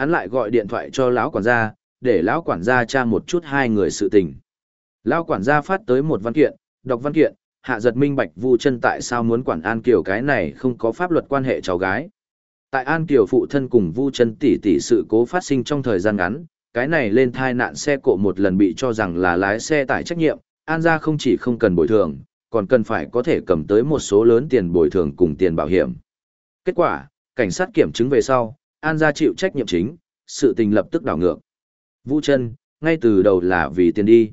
hắn lại gọi điện thoại cho lão quản gia, để lão quản gia tra một chút hai người sự tình. Lão quản gia phát tới một văn kiện, đọc văn kiện, hạ giật minh bạch Vu chân tại sao muốn quản An Kiều cái này không có pháp luật quan hệ cháu gái. Tại An Kiều phụ thân cùng Vu chân tỷ tỷ sự cố phát sinh trong thời gian ngắn, cái này lên thai nạn xe cộ một lần bị cho rằng là lái xe tải trách nhiệm, An gia không chỉ không cần bồi thường, còn cần phải có thể cầm tới một số lớn tiền bồi thường cùng tiền bảo hiểm. Kết quả, cảnh sát kiểm chứng về sau, An gia chịu trách nhiệm chính, sự tình lập tức đảo ngược. Vu chân, ngay từ đầu là vì tiền đi.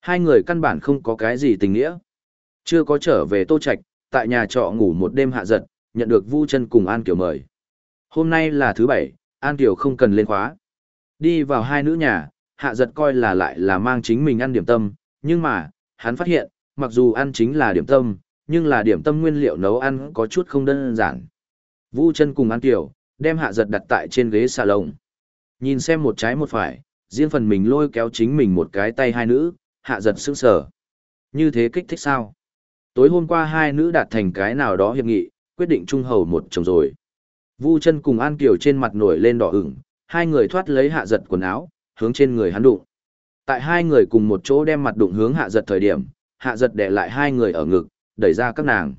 Hai người căn bản không có cái gì tình nghĩa. Chưa có trở về Tô Trạch, tại nhà trọ ngủ một đêm hạ giật, nhận được Vu chân cùng An Kiều mời. Hôm nay là thứ bảy, An Kiều không cần lên khóa. Đi vào hai nữ nhà, hạ giật coi là lại là mang chính mình ăn điểm tâm, nhưng mà, hắn phát hiện, mặc dù ăn chính là điểm tâm, nhưng là điểm tâm nguyên liệu nấu ăn có chút không đơn giản. Vu chân cùng An Kiều, đem hạ giật đặt tại trên ghế xà lồng. Nhìn xem một trái một phải, riêng phần mình lôi kéo chính mình một cái tay hai nữ, hạ giật sững sờ. Như thế kích thích sao? Tối hôm qua hai nữ đạt thành cái nào đó hiệp nghị, quyết định trung hầu một chồng rồi. Vu chân cùng An Kiều trên mặt nổi lên đỏ ửng, hai người thoát lấy hạ giật quần áo, hướng trên người hắn đụng. Tại hai người cùng một chỗ đem mặt đụng hướng hạ giật thời điểm, hạ giật để lại hai người ở ngực, đẩy ra các nàng.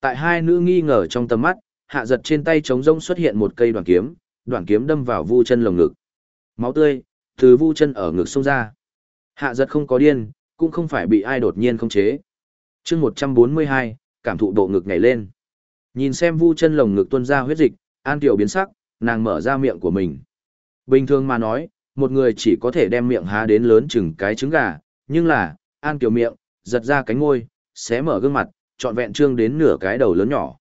Tại hai nữ nghi ngờ trong tầm mắt, hạ giật trên tay trống rông xuất hiện một cây đoàn kiếm, đoàn kiếm đâm vào vu chân lồng ngực. Máu tươi, từ vu chân ở ngực xông ra. Hạ giật không có điên, cũng không phải bị ai đột nhiên không chế. chương 142, cảm thụ độ ngực nhảy lên. Nhìn xem vu chân lồng ngực tuôn ra huyết dịch, An Tiểu biến sắc, nàng mở ra miệng của mình. Bình thường mà nói, một người chỉ có thể đem miệng há đến lớn chừng cái trứng gà, nhưng là, An Tiểu miệng, giật ra cánh môi, xé mở gương mặt, trọn vẹn trương đến nửa cái đầu lớn nhỏ.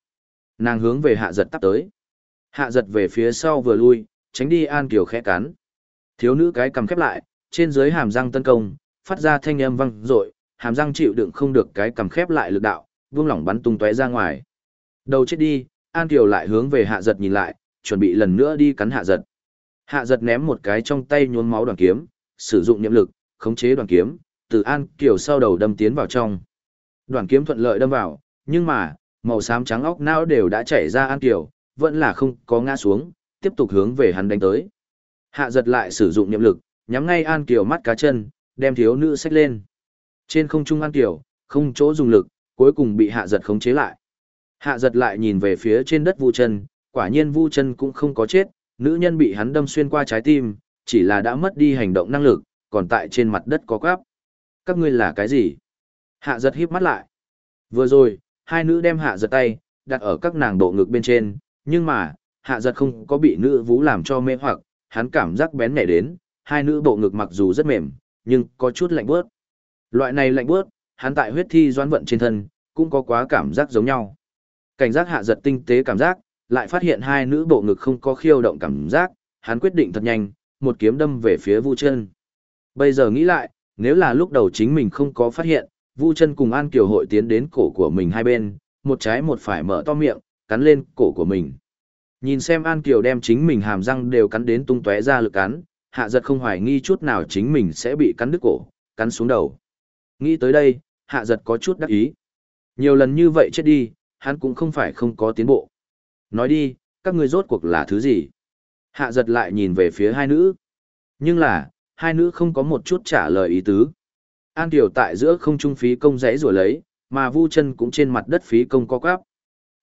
Nàng hướng về hạ giật tắt tới. Hạ giật về phía sau vừa lui, tránh đi An Kiều khẽ cắn. Thiếu nữ cái cầm khép lại, trên dưới hàm răng tấn công, phát ra thanh âm vang i hàm răng chịu đựng không được cái cầm khép lại lực đạo, vương lỏng bắn tung tóe ra ngoài. Đầu chết đi, An Kiều lại hướng về hạ giật nhìn lại, chuẩn bị lần nữa đi cắn hạ giật. Hạ giật ném một cái trong tay nhốn máu đoàn kiếm, sử dụng niệm lực, khống chế đoàn kiếm, từ An Kiều sau đầu đâm tiến vào trong. Đoàn kiếm thuận lợi đâm vào, nhưng mà, màu xám trắng óc não đều đã chảy ra An Kiều, vẫn là không có ngã xuống, tiếp tục hướng về hắn đánh tới. Hạ giật lại sử dụng niệm lực, nhắm ngay An Kiều mắt cá chân, đem thiếu nữ xách lên. Trên không trung An Kiều, không chỗ dùng lực, cuối cùng bị hạ giật khống chế lại. Hạ giật lại nhìn về phía trên đất Vu chân, quả nhiên Vu chân cũng không có chết, nữ nhân bị hắn đâm xuyên qua trái tim, chỉ là đã mất đi hành động năng lực, còn tại trên mặt đất có quáp. Các ngươi là cái gì? Hạ giật híp mắt lại. Vừa rồi, hai nữ đem hạ giật tay, đặt ở các nàng độ ngực bên trên, nhưng mà, hạ giật không có bị nữ vũ làm cho mê hoặc, hắn cảm giác bén nhẹ đến, hai nữ bộ ngực mặc dù rất mềm, nhưng có chút lạnh bớt. Loại này lạnh bớt, hắn tại huyết thi doãn vận trên thân, cũng có quá cảm giác giống nhau. Cảnh giác hạ giật tinh tế cảm giác, lại phát hiện hai nữ bộ ngực không có khiêu động cảm giác, hắn quyết định thật nhanh, một kiếm đâm về phía Vu chân. Bây giờ nghĩ lại, nếu là lúc đầu chính mình không có phát hiện, Vu chân cùng An Kiều hội tiến đến cổ của mình hai bên, một trái một phải mở to miệng, cắn lên cổ của mình. Nhìn xem An Kiều đem chính mình hàm răng đều cắn đến tung tóe ra lực cắn, hạ giật không hoài nghi chút nào chính mình sẽ bị cắn đứt cổ, cắn xuống đầu. Nghĩ tới đây, hạ giật có chút đắc ý. Nhiều lần như vậy chết đi, hắn cũng không phải không có tiến bộ. Nói đi, các ngươi rốt cuộc là thứ gì? Hạ giật lại nhìn về phía hai nữ. Nhưng là, hai nữ không có một chút trả lời ý tứ. An Kiều tại giữa không trung phí công rẽ rủa lấy, mà Vu chân cũng trên mặt đất phí công co quắp.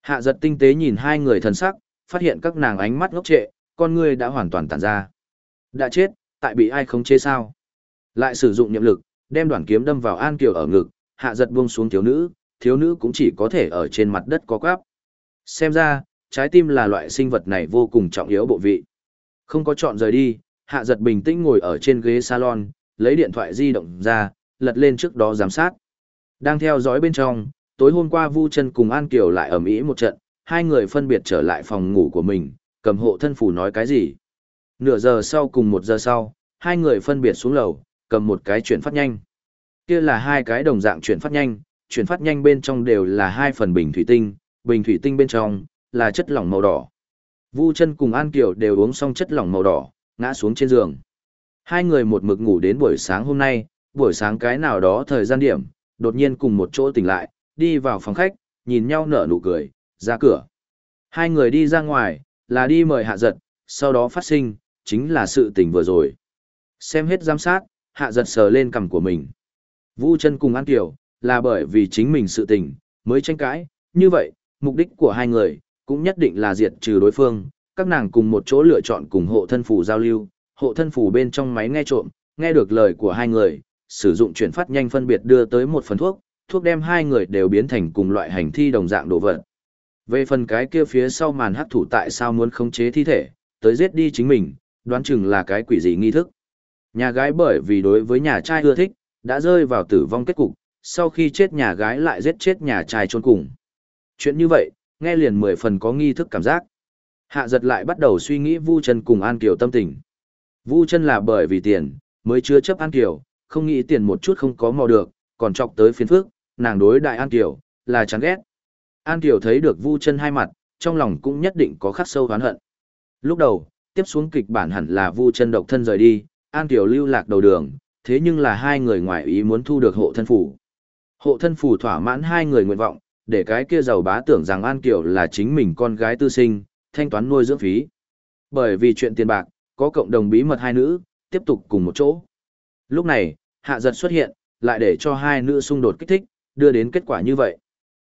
Hạ giật tinh tế nhìn hai người thần sắc, phát hiện các nàng ánh mắt ngốc trệ, con người đã hoàn toàn tàn ra. Đã chết, tại bị ai khống chế sao? Lại sử dụng niệm lực, đem đoạn kiếm đâm vào An Kiều ở ngực, hạ giật buông xuống thiếu nữ, thiếu nữ cũng chỉ có thể ở trên mặt đất co quắp. Xem ra, trái tim là loại sinh vật này vô cùng trọng yếu bộ vị. Không có chọn rời đi, hạ giật bình tĩnh ngồi ở trên ghế salon, lấy điện thoại di động ra, lật lên trước đó giám sát. Đang theo dõi bên trong, tối hôm qua Vu chân cùng An Kiều lại ầm ĩ một trận, hai người phân biệt trở lại phòng ngủ của mình, cầm hộ thân phủ nói cái gì. Nửa giờ sau cùng một giờ sau, hai người phân biệt xuống lầu, cầm một cái chuyển phát nhanh. Kia là hai cái đồng dạng chuyển phát nhanh, chuyển phát nhanh bên trong đều là hai phần bình thủy tinh, bình thủy tinh bên trong là chất lỏng màu đỏ. Vu chân cùng An Kiều đều uống xong chất lỏng màu đỏ, ngã xuống trên giường. Hai người một mực ngủ đến buổi sáng hôm nay, buổi sáng cái nào đó thời gian điểm, đột nhiên cùng một chỗ tỉnh lại, đi vào phòng khách, nhìn nhau nở nụ cười, ra cửa. Hai người đi ra ngoài, là đi mời hạ giật, sau đó phát sinh, chính là sự tình vừa rồi. Xem hết giám sát, hạ giật sờ lên cằm của mình. Vu chân cùng An Kiều, là bởi vì chính mình sự tình, mới tranh cãi, như vậy, mục đích của hai người, cũng nhất định là diệt trừ đối phương, các nàng cùng một chỗ lựa chọn cùng hộ thân phủ giao lưu, hộ thân phủ bên trong máy nghe trộm, nghe được lời của hai người, sử dụng chuyển phát nhanh phân biệt đưa tới một phần thuốc, thuốc đem hai người đều biến thành cùng loại hành thi đồng dạng đồ vật. Về phần cái kia phía sau màn hắc thủ tại sao muốn khống chế thi thể, tới giết đi chính mình, đoán chừng là cái quỷ gì nghi thức. Nhà gái bởi vì đối với nhà trai ưa thích, đã rơi vào tử vong kết cục, sau khi chết nhà gái lại giết chết nhà trai chôn cùng. Chuyện như vậy, nghe liền mười phần có nghi thức cảm giác. Hạ giật lại bắt đầu suy nghĩ Vu chân cùng An Kiều tâm tình. Vu chân là bởi vì tiền, mới chưa chấp An Kiều, không nghĩ tiền một chút không có mò được, còn chọc tới phiền phức, nàng đối đại An Kiều, là chán ghét. An Kiều thấy được Vu chân hai mặt, trong lòng cũng nhất định có khắc sâu oán hận. Lúc đầu, tiếp xuống kịch bản hẳn là Vu chân độc thân rời đi, An Kiều lưu lạc đầu đường, thế nhưng là hai người ngoài ý muốn thu được hộ thân phủ. Hộ thân phủ thỏa mãn hai người nguyện vọng, để cái kia giàu bá tưởng rằng An Kiều là chính mình con gái tư sinh, thanh toán nuôi dưỡng phí. Bởi vì chuyện tiền bạc, có cộng đồng bí mật hai nữ, tiếp tục cùng một chỗ. Lúc này, hạ giật xuất hiện, lại để cho hai nữ xung đột kích thích, đưa đến kết quả như vậy.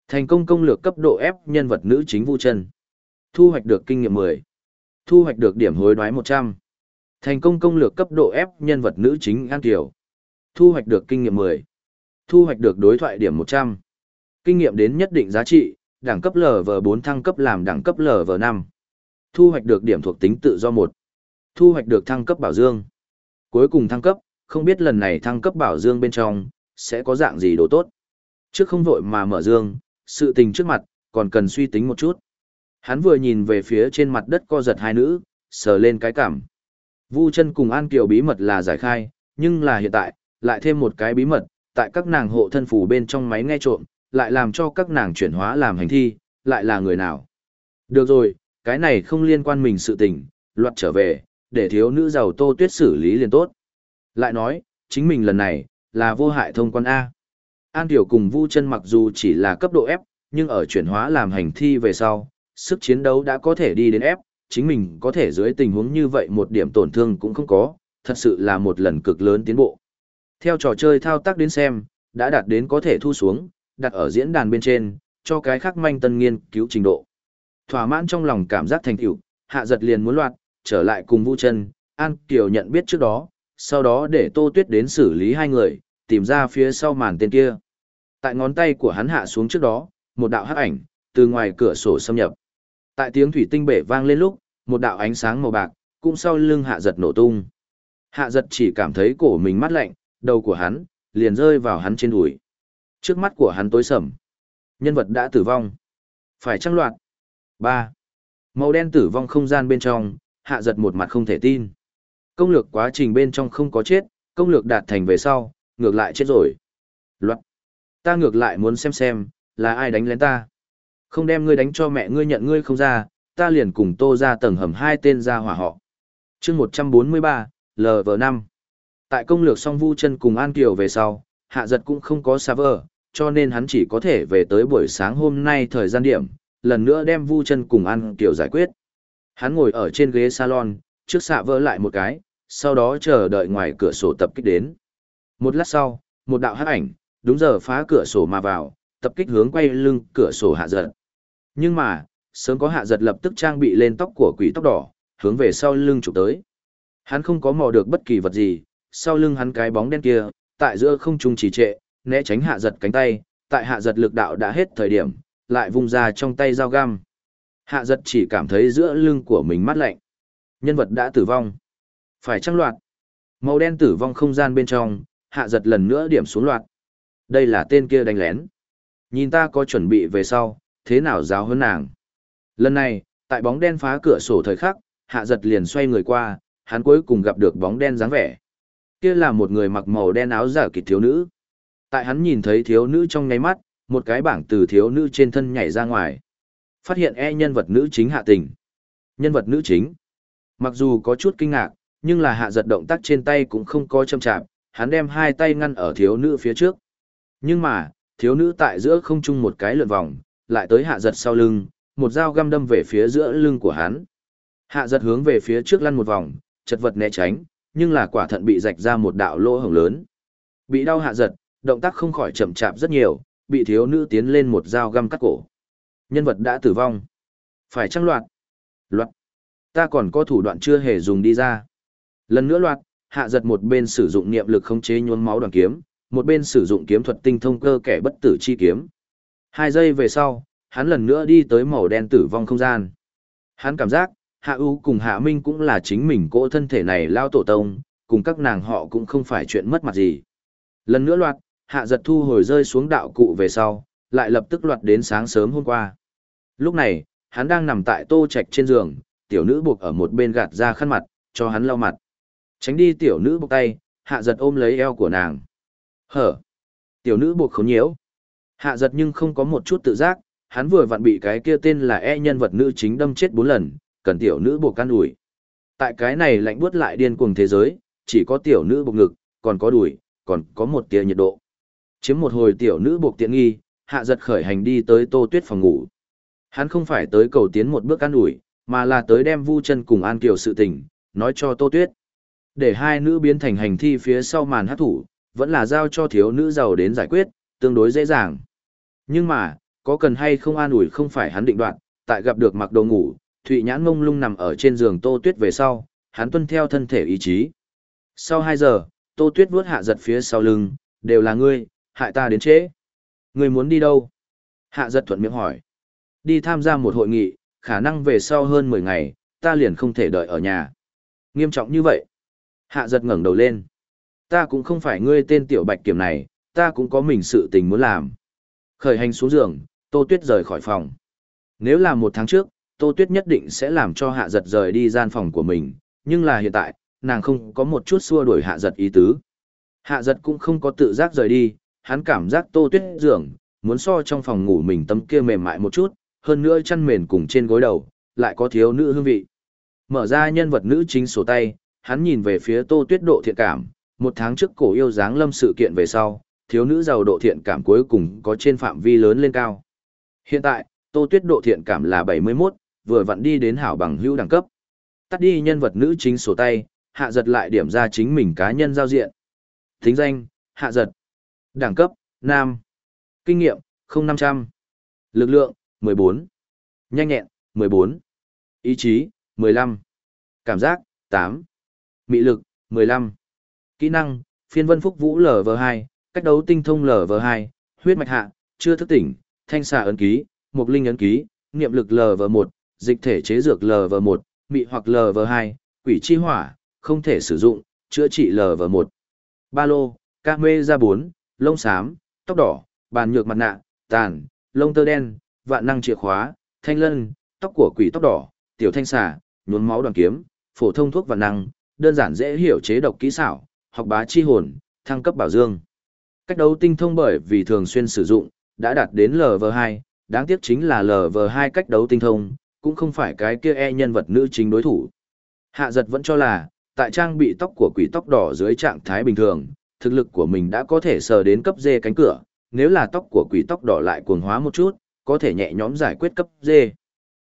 Thành công công lược cấp độ ép nhân vật nữ chính Vu Chân. Thu hoạch được kinh nghiệm 10. Thu hoạch được điểm hối đoái 100. Thành công công lược cấp độ ép nhân vật nữ chính An Kiều. Thu hoạch được kinh nghiệm 10. Thu hoạch được đối thoại điểm 100. Kinh nghiệm đến nhất định giá trị, đẳng cấp LV4 thăng cấp làm đẳng cấp LV5. Thu hoạch được điểm thuộc tính tự do 1. Thu hoạch được thăng cấp bảo dương. Cuối cùng thăng cấp, không biết lần này thăng cấp bảo dương bên trong, sẽ có dạng gì đồ tốt. Trước không vội mà mở dương, sự tình trước mặt, còn cần suy tính một chút. Hắn vừa nhìn về phía trên mặt đất co giật hai nữ, sờ lên cái cảm. Vu chân cùng An Kiều bí mật là giải khai, nhưng là hiện tại, lại thêm một cái bí mật, tại các nàng hộ thân phủ bên trong máy nghe trộm, lại làm cho các nàng chuyển hóa làm hành thi, lại là người nào. Được rồi, cái này không liên quan mình sự tình, luật trở về, để thiếu nữ giàu tô tuyết xử lý liền tốt. Lại nói, chính mình lần này, là vô hại thông quan A. An Tiểu cùng Vu chân mặc dù chỉ là cấp độ F, nhưng ở chuyển hóa làm hành thi về sau, sức chiến đấu đã có thể đi đến F, chính mình có thể dưới tình huống như vậy một điểm tổn thương cũng không có, thật sự là một lần cực lớn tiến bộ. Theo trò chơi thao tác đến xem, đã đạt đến có thể thu xuống, đặt ở diễn đàn bên trên, cho cái khác manh tân nghiên cứu trình độ. Thỏa mãn trong lòng cảm giác thành tựu, hạ giật liền muốn loạt, trở lại cùng Vu chân, An Kiều nhận biết trước đó, sau đó để Tô Tuyết đến xử lý hai người, tìm ra phía sau màn tên kia. Tại ngón tay của hắn hạ xuống trước đó, một đạo hắc ảnh, từ ngoài cửa sổ xâm nhập. Tại tiếng thủy tinh bể vang lên lúc, một đạo ánh sáng màu bạc, cũng sau lưng hạ giật nổ tung. Hạ giật chỉ cảm thấy cổ mình mát lạnh, đầu của hắn, liền rơi vào hắn trên đùi. Trước mắt của hắn tối sầm. Nhân vật đã tử vong. Phải trăng loạt. ba Màu đen tử vong không gian bên trong, hạ giật một mặt không thể tin. Công lược quá trình bên trong không có chết, công lược đạt thành về sau, ngược lại chết rồi. Loạn. Ta ngược lại muốn xem xem, là ai đánh lén ta. Không đem ngươi đánh cho mẹ ngươi nhận ngươi không ra, ta liền cùng tô ra tầng hầm hai tên ra hỏa họ. chương 143, LV5. Tại công lược song vu chân cùng An Kiều về sau, hạ giật cũng không có server, cho nên hắn chỉ có thể về tới buổi sáng hôm nay thời gian điểm, lần nữa đem vu chân cùng An Kiều giải quyết. Hắn ngồi ở trên ghế salon, trước xạ vỡ lại một cái, sau đó chờ đợi ngoài cửa sổ tập kích đến. Một lát sau, một đạo hắc ảnh, đúng giờ phá cửa sổ mà vào, tập kích hướng quay lưng cửa sổ hạ giật. Nhưng mà, sớm có hạ giật lập tức trang bị lên tóc của quỷ tóc đỏ, hướng về sau lưng chụp tới. Hắn không có mò được bất kỳ vật gì, sau lưng hắn cái bóng đen kia, tại giữa không trung trì trệ, né tránh hạ giật cánh tay, tại hạ giật lực đạo đã hết thời điểm, lại vung ra trong tay dao găm. Hạ giật chỉ cảm thấy giữa lưng của mình mát lạnh. Nhân vật đã tử vong. Phải trăng loạt. Màu đen tử vong không gian bên trong, hạ giật lần nữa điểm xuống loạt. Đây là tên kia đánh lén. Nhìn ta có chuẩn bị về sau, thế nào giáo hơn nàng. Lần này, tại bóng đen phá cửa sổ thời khắc, hạ giật liền xoay người qua, hắn cuối cùng gặp được bóng đen dáng vẻ. Kia là một người mặc màu đen áo giả kịch thiếu nữ. Tại hắn nhìn thấy thiếu nữ trong ngáy mắt, một cái bảng từ thiếu nữ trên thân nhảy ra ngoài. Phát hiện e nhân vật nữ chính hạ tình. Nhân vật nữ chính. Mặc dù có chút kinh ngạc, nhưng là hạ giật động tác trên tay cũng không có châm chạp, hắn đem hai tay ngăn ở thiếu nữ phía trước. Nhưng mà, thiếu nữ tại giữa không chung một cái lượn vòng, lại tới hạ giật sau lưng, một dao găm đâm về phía giữa lưng của hắn. Hạ giật hướng về phía trước lăn một vòng, chật vật né tránh, nhưng là quả thận bị rạch ra một đạo lỗ hổng lớn. Bị đau hạ giật, động tác không khỏi chậm chạp rất nhiều, bị thiếu nữ tiến lên một dao găm cắt cổ. Nhân vật đã tử vong. Phải trăng loạt? Loạt. Ta còn có thủ đoạn chưa hề dùng đi ra. Lần nữa loạt, hạ giật một bên sử dụng niệm lực khống chế nhuốm máu đoàn kiếm, một bên sử dụng kiếm thuật tinh thông cơ kẻ bất tử chi kiếm. Hai giây về sau, hắn lần nữa đi tới màu đen tử vong không gian. Hắn cảm giác, Hạ U cùng Hạ Minh cũng là chính mình cỗ thân thể này lao tổ tông, cùng các nàng họ cũng không phải chuyện mất mặt gì. Lần nữa loạt, Hạ giật thu hồi rơi xuống đạo cụ về sau, lại lập tức loạt đến sáng sớm hôm qua. Lúc này, hắn đang nằm tại tô trạch trên giường, tiểu nữ buộc ở một bên gạt ra khăn mặt, cho hắn lau mặt. Tránh đi tiểu nữ buộc tay, hạ giật ôm lấy eo của nàng. Hở! Tiểu nữ buộc khốn nhiễu. Hạ giật nhưng không có một chút tự giác, hắn vừa vặn bị cái kia tên là e nhân vật nữ chính đâm chết bốn lần, cần tiểu nữ buộc can ủi. Tại cái này lạnh buốt lại điên cuồng thế giới, chỉ có tiểu nữ buộc ngực, còn có đùi, còn có một tia nhiệt độ. Chiếm một hồi tiểu nữ buộc tiện nghi, hạ giật khởi hành đi tới tô tuyết phòng ngủ. Hắn không phải tới cầu tiến một bước can ủi, mà là tới đem vu chân cùng an kiều sự tình, nói cho tô tuyết. Để hai nữ biến thành hành thi phía sau màn hát thủ, vẫn là giao cho thiếu nữ giàu đến giải quyết, tương đối dễ dàng. Nhưng mà, có cần hay không an ủi không phải hắn định đoạt, tại gặp được mặc đồ ngủ, Thụy Nhãn mông lung nằm ở trên giường Tô Tuyết về sau, hắn tuân theo thân thể ý chí. Sau 2 giờ, Tô Tuyết vuốt hạ giật phía sau lưng, đều là ngươi, hại ta đến trễ. Ngươi muốn đi đâu? Hạ giật thuận miệng hỏi. Đi tham gia một hội nghị, khả năng về sau hơn 10 ngày, ta liền không thể đợi ở nhà. Nghiêm trọng như vậy. Hạ giật ngẩng đầu lên. Ta cũng không phải ngươi tên tiểu bạch kiểm này, ta cũng có mình sự tình muốn làm. Khởi hành xuống giường, Tô Tuyết rời khỏi phòng. Nếu là một tháng trước, Tô Tuyết nhất định sẽ làm cho hạ giật rời đi gian phòng của mình, nhưng là hiện tại, nàng không có một chút xua đuổi hạ giật ý tứ. Hạ giật cũng không có tự giác rời đi, hắn cảm giác Tô Tuyết giường, muốn so trong phòng ngủ mình tấm kia mềm mại một chút, hơn nữa chăn mền cùng trên gối đầu, lại có thiếu nữ hương vị. Mở ra nhân vật nữ chính sổ tay, hắn nhìn về phía Tô Tuyết độ thiện cảm, một tháng trước cổ yêu dáng lâm sự kiện về sau, thiếu nữ giàu độ thiện cảm cuối cùng có trên phạm vi lớn lên cao. Hiện tại, Tô Tuyết độ thiện cảm là 71, vừa vặn đi đến hảo bằng hữu đẳng cấp. Tắt đi nhân vật nữ chính sổ tay, hạ giật lại điểm ra chính mình cá nhân giao diện. Thính danh, hạ giật. Đẳng cấp, nam. Kinh nghiệm, 0500. Lực lượng, 14. Nhanh nhẹn, 14. Ý chí, 15. Cảm giác, 8. Mị lực, 15. Kỹ năng, phiên vân phúc vũ LV2, cách đấu tinh thông LV2, huyết mạch hạ, chưa thức tỉnh, thanh xà ấn ký, mục linh ấn ký, niệm lực LV1, dịch thể chế dược LV1, mị hoặc LV2, quỷ chi hỏa, không thể sử dụng, chữa trị LV1. Ba lô, ca mê ra 4, lông xám, tóc đỏ, bàn nhược mặt nạ, tàn, lông tơ đen, vạn năng chìa khóa, thanh lân, tóc của quỷ tóc đỏ, tiểu thanh xà, nhuốm máu đoàn kiếm, phổ thông thuốc vạn năng, đơn giản dễ hiểu chế độc kỹ xảo, học bá chi hồn, thăng cấp bảo dương. Cách đấu tinh thông bởi vì thường xuyên sử dụng, đã đạt đến LV2, đáng tiếc chính là LV2 cách đấu tinh thông, cũng không phải cái kia e nhân vật nữ chính đối thủ. Hạ giật vẫn cho là, tại trang bị tóc của quỷ tóc đỏ dưới trạng thái bình thường, thực lực của mình đã có thể sờ đến cấp dê cánh cửa, nếu là tóc của quỷ tóc đỏ lại cuồng hóa một chút, có thể nhẹ nhõm giải quyết cấp dê.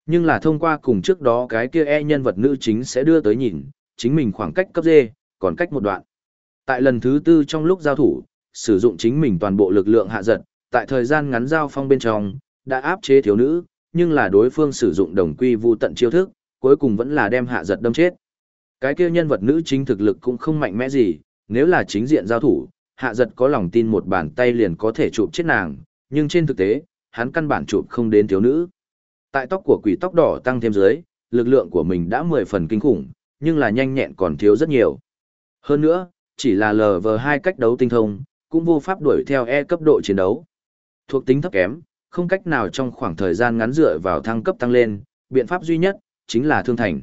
Nhưng là thông qua cùng trước đó cái kia e nhân vật nữ chính sẽ đưa tới nhìn, chính mình khoảng cách cấp D còn cách một đoạn. Tại lần thứ tư trong lúc giao thủ, sử dụng chính mình toàn bộ lực lượng hạ giật, tại thời gian ngắn giao phong bên trong, đã áp chế thiếu nữ, nhưng là đối phương sử dụng đồng quy vu tận chiêu thức, cuối cùng vẫn là đem hạ giật đâm chết. Cái kia nhân vật nữ chính thực lực cũng không mạnh mẽ gì, nếu là chính diện giao thủ, hạ giật có lòng tin một bàn tay liền có thể chụp chết nàng, nhưng trên thực tế, hắn căn bản chụp không đến thiếu nữ. Tại tóc của quỷ tóc đỏ tăng thêm dưới, lực lượng của mình đã 10 phần kinh khủng, nhưng là nhanh nhẹn còn thiếu rất nhiều. Hơn nữa, chỉ là LV2 cách đấu tinh thông, cũng vô pháp đuổi theo E cấp độ chiến đấu. Thuộc tính thấp kém, không cách nào trong khoảng thời gian ngắn dựa vào thăng cấp tăng lên, biện pháp duy nhất, chính là thương thành.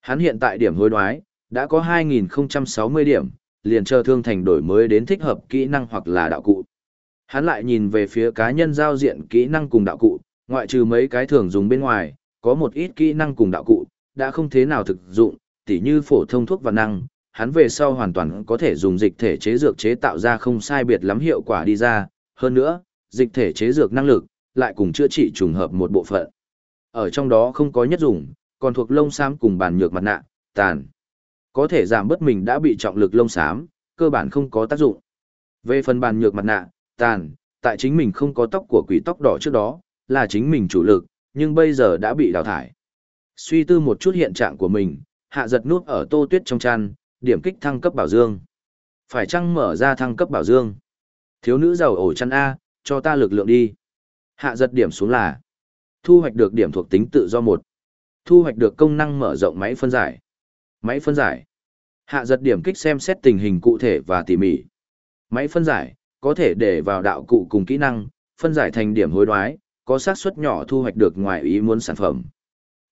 Hắn hiện tại điểm hối đoái, đã có 2060 điểm, liền chờ thương thành đổi mới đến thích hợp kỹ năng hoặc là đạo cụ. Hắn lại nhìn về phía cá nhân giao diện kỹ năng cùng đạo cụ, ngoại trừ mấy cái thường dùng bên ngoài, có một ít kỹ năng cùng đạo cụ, đã không thế nào thực dụng, tỉ như phổ thông thuốc và năng, hắn về sau hoàn toàn có thể dùng dịch thể chế dược chế tạo ra không sai biệt lắm hiệu quả đi ra, hơn nữa, dịch thể chế dược năng lực, lại cùng chữa trị trùng hợp một bộ phận. Ở trong đó không có nhất dùng, còn thuộc lông xám cùng bàn nhược mặt nạ, tàn. có thể giảm bớt mình đã bị trọng lực lông xám, cơ bản không có tác dụng. Về phần bàn nhược mặt nạ, tàn, tại chính mình không có tóc của quỷ tóc đỏ trước đó, là chính mình chủ lực, nhưng bây giờ đã bị đào thải. Suy tư một chút hiện trạng của mình, hạ giật nút ở tô tuyết trong chăn, điểm kích thăng cấp bảo dương. Phải chăng mở ra thăng cấp bảo dương? Thiếu nữ giàu ổ chăn A, cho ta lực lượng đi. Hạ giật điểm xuống là thu hoạch được điểm thuộc tính tự do một thu hoạch được công năng mở rộng máy phân giải máy phân giải hạ giật điểm kích xem xét tình hình cụ thể và tỉ mỉ máy phân giải có thể để vào đạo cụ cùng kỹ năng phân giải thành điểm hối đoái có xác suất nhỏ thu hoạch được ngoài ý muốn sản phẩm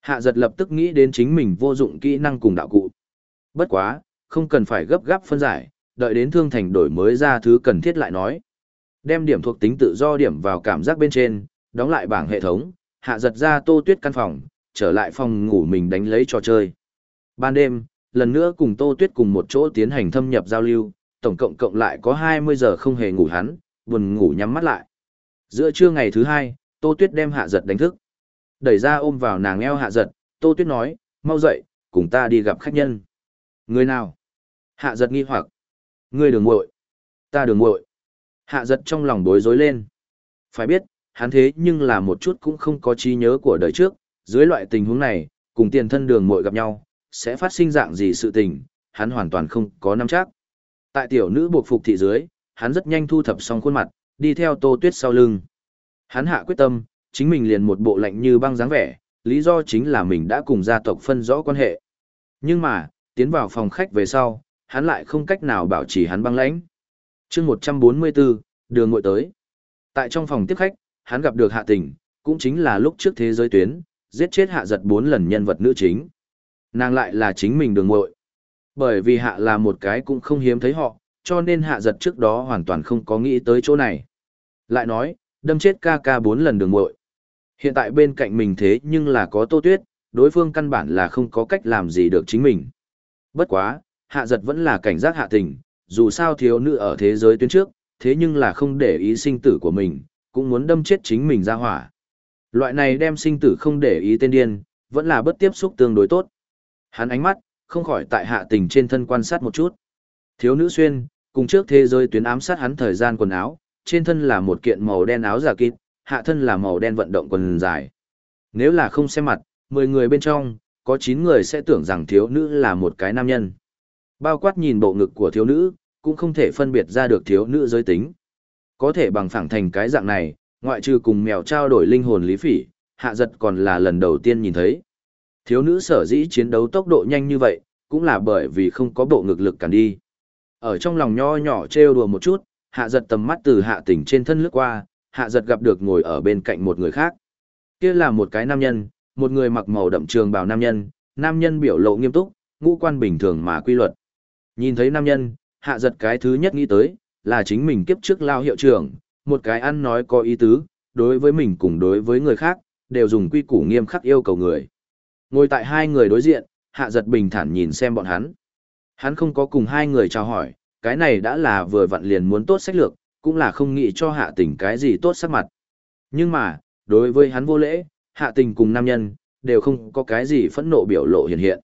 hạ giật lập tức nghĩ đến chính mình vô dụng kỹ năng cùng đạo cụ bất quá không cần phải gấp gáp phân giải đợi đến thương thành đổi mới ra thứ cần thiết lại nói đem điểm thuộc tính tự do điểm vào cảm giác bên trên đóng lại bảng hệ thống hạ giật ra tô tuyết căn phòng, trở lại phòng ngủ mình đánh lấy trò chơi. Ban đêm, lần nữa cùng tô tuyết cùng một chỗ tiến hành thâm nhập giao lưu, tổng cộng cộng lại có 20 giờ không hề ngủ hắn, buồn ngủ nhắm mắt lại. Giữa trưa ngày thứ hai, tô tuyết đem hạ giật đánh thức. Đẩy ra ôm vào nàng eo hạ giật, tô tuyết nói, mau dậy, cùng ta đi gặp khách nhân. Người nào? Hạ giật nghi hoặc. Người đường muội Ta đường muội Hạ giật trong lòng bối rối lên. Phải biết, hắn thế nhưng là một chút cũng không có trí nhớ của đời trước, dưới loại tình huống này, cùng tiền thân đường muội gặp nhau, sẽ phát sinh dạng gì sự tình, hắn hoàn toàn không có nắm chắc. Tại tiểu nữ buộc phục thị dưới, hắn rất nhanh thu thập xong khuôn mặt, đi theo Tô Tuyết sau lưng. Hắn hạ quyết tâm, chính mình liền một bộ lạnh như băng dáng vẻ, lý do chính là mình đã cùng gia tộc phân rõ quan hệ. Nhưng mà, tiến vào phòng khách về sau, hắn lại không cách nào bảo trì hắn băng lãnh. chương 144, đường ngội tới. Tại trong phòng tiếp khách, hắn gặp được hạ tình, cũng chính là lúc trước thế giới tuyến, giết chết hạ giật bốn lần nhân vật nữ chính. Nàng lại là chính mình đường ngội. Bởi vì hạ là một cái cũng không hiếm thấy họ, cho nên hạ giật trước đó hoàn toàn không có nghĩ tới chỗ này. Lại nói, đâm chết ca ca bốn lần đường ngội. Hiện tại bên cạnh mình thế nhưng là có tô tuyết, đối phương căn bản là không có cách làm gì được chính mình. Bất quá, hạ giật vẫn là cảnh giác hạ tình, dù sao thiếu nữ ở thế giới tuyến trước, thế nhưng là không để ý sinh tử của mình, cũng muốn đâm chết chính mình ra hỏa. Loại này đem sinh tử không để ý tên điên, vẫn là bất tiếp xúc tương đối tốt. Hắn ánh mắt, không khỏi tại hạ tình trên thân quan sát một chút. Thiếu nữ xuyên, cùng trước thế giới tuyến ám sát hắn thời gian quần áo, trên thân là một kiện màu đen áo giả kịt, hạ thân là màu đen vận động quần dài. Nếu là không xem mặt, 10 người bên trong, có 9 người sẽ tưởng rằng thiếu nữ là một cái nam nhân. Bao quát nhìn bộ ngực của thiếu nữ, cũng không thể phân biệt ra được thiếu nữ giới tính. Có thể bằng phẳng thành cái dạng này, ngoại trừ cùng mèo trao đổi linh hồn lý phỉ, hạ giật còn là lần đầu tiên nhìn thấy. Thiếu nữ sở dĩ chiến đấu tốc độ nhanh như vậy, cũng là bởi vì không có bộ ngực lực cản đi. Ở trong lòng nho nhỏ trêu đùa một chút, hạ giật tầm mắt từ hạ tỉnh trên thân lướt qua, hạ giật gặp được ngồi ở bên cạnh một người khác. Kia là một cái nam nhân, một người mặc màu đậm trường bào nam nhân, nam nhân biểu lộ nghiêm túc, ngũ quan bình thường mà quy luật. Nhìn thấy nam nhân, hạ giật cái thứ nhất nghĩ tới, là chính mình kiếp trước lao hiệu trưởng, một cái ăn nói có ý tứ, đối với mình cùng đối với người khác, đều dùng quy củ nghiêm khắc yêu cầu người. Ngồi tại hai người đối diện, hạ giật bình thản nhìn xem bọn hắn. Hắn không có cùng hai người chào hỏi, cái này đã là vừa vặn liền muốn tốt sách lược, cũng là không nghĩ cho hạ tình cái gì tốt sắc mặt. Nhưng mà, đối với hắn vô lễ, hạ tình cùng nam nhân, đều không có cái gì phẫn nộ biểu lộ hiện hiện.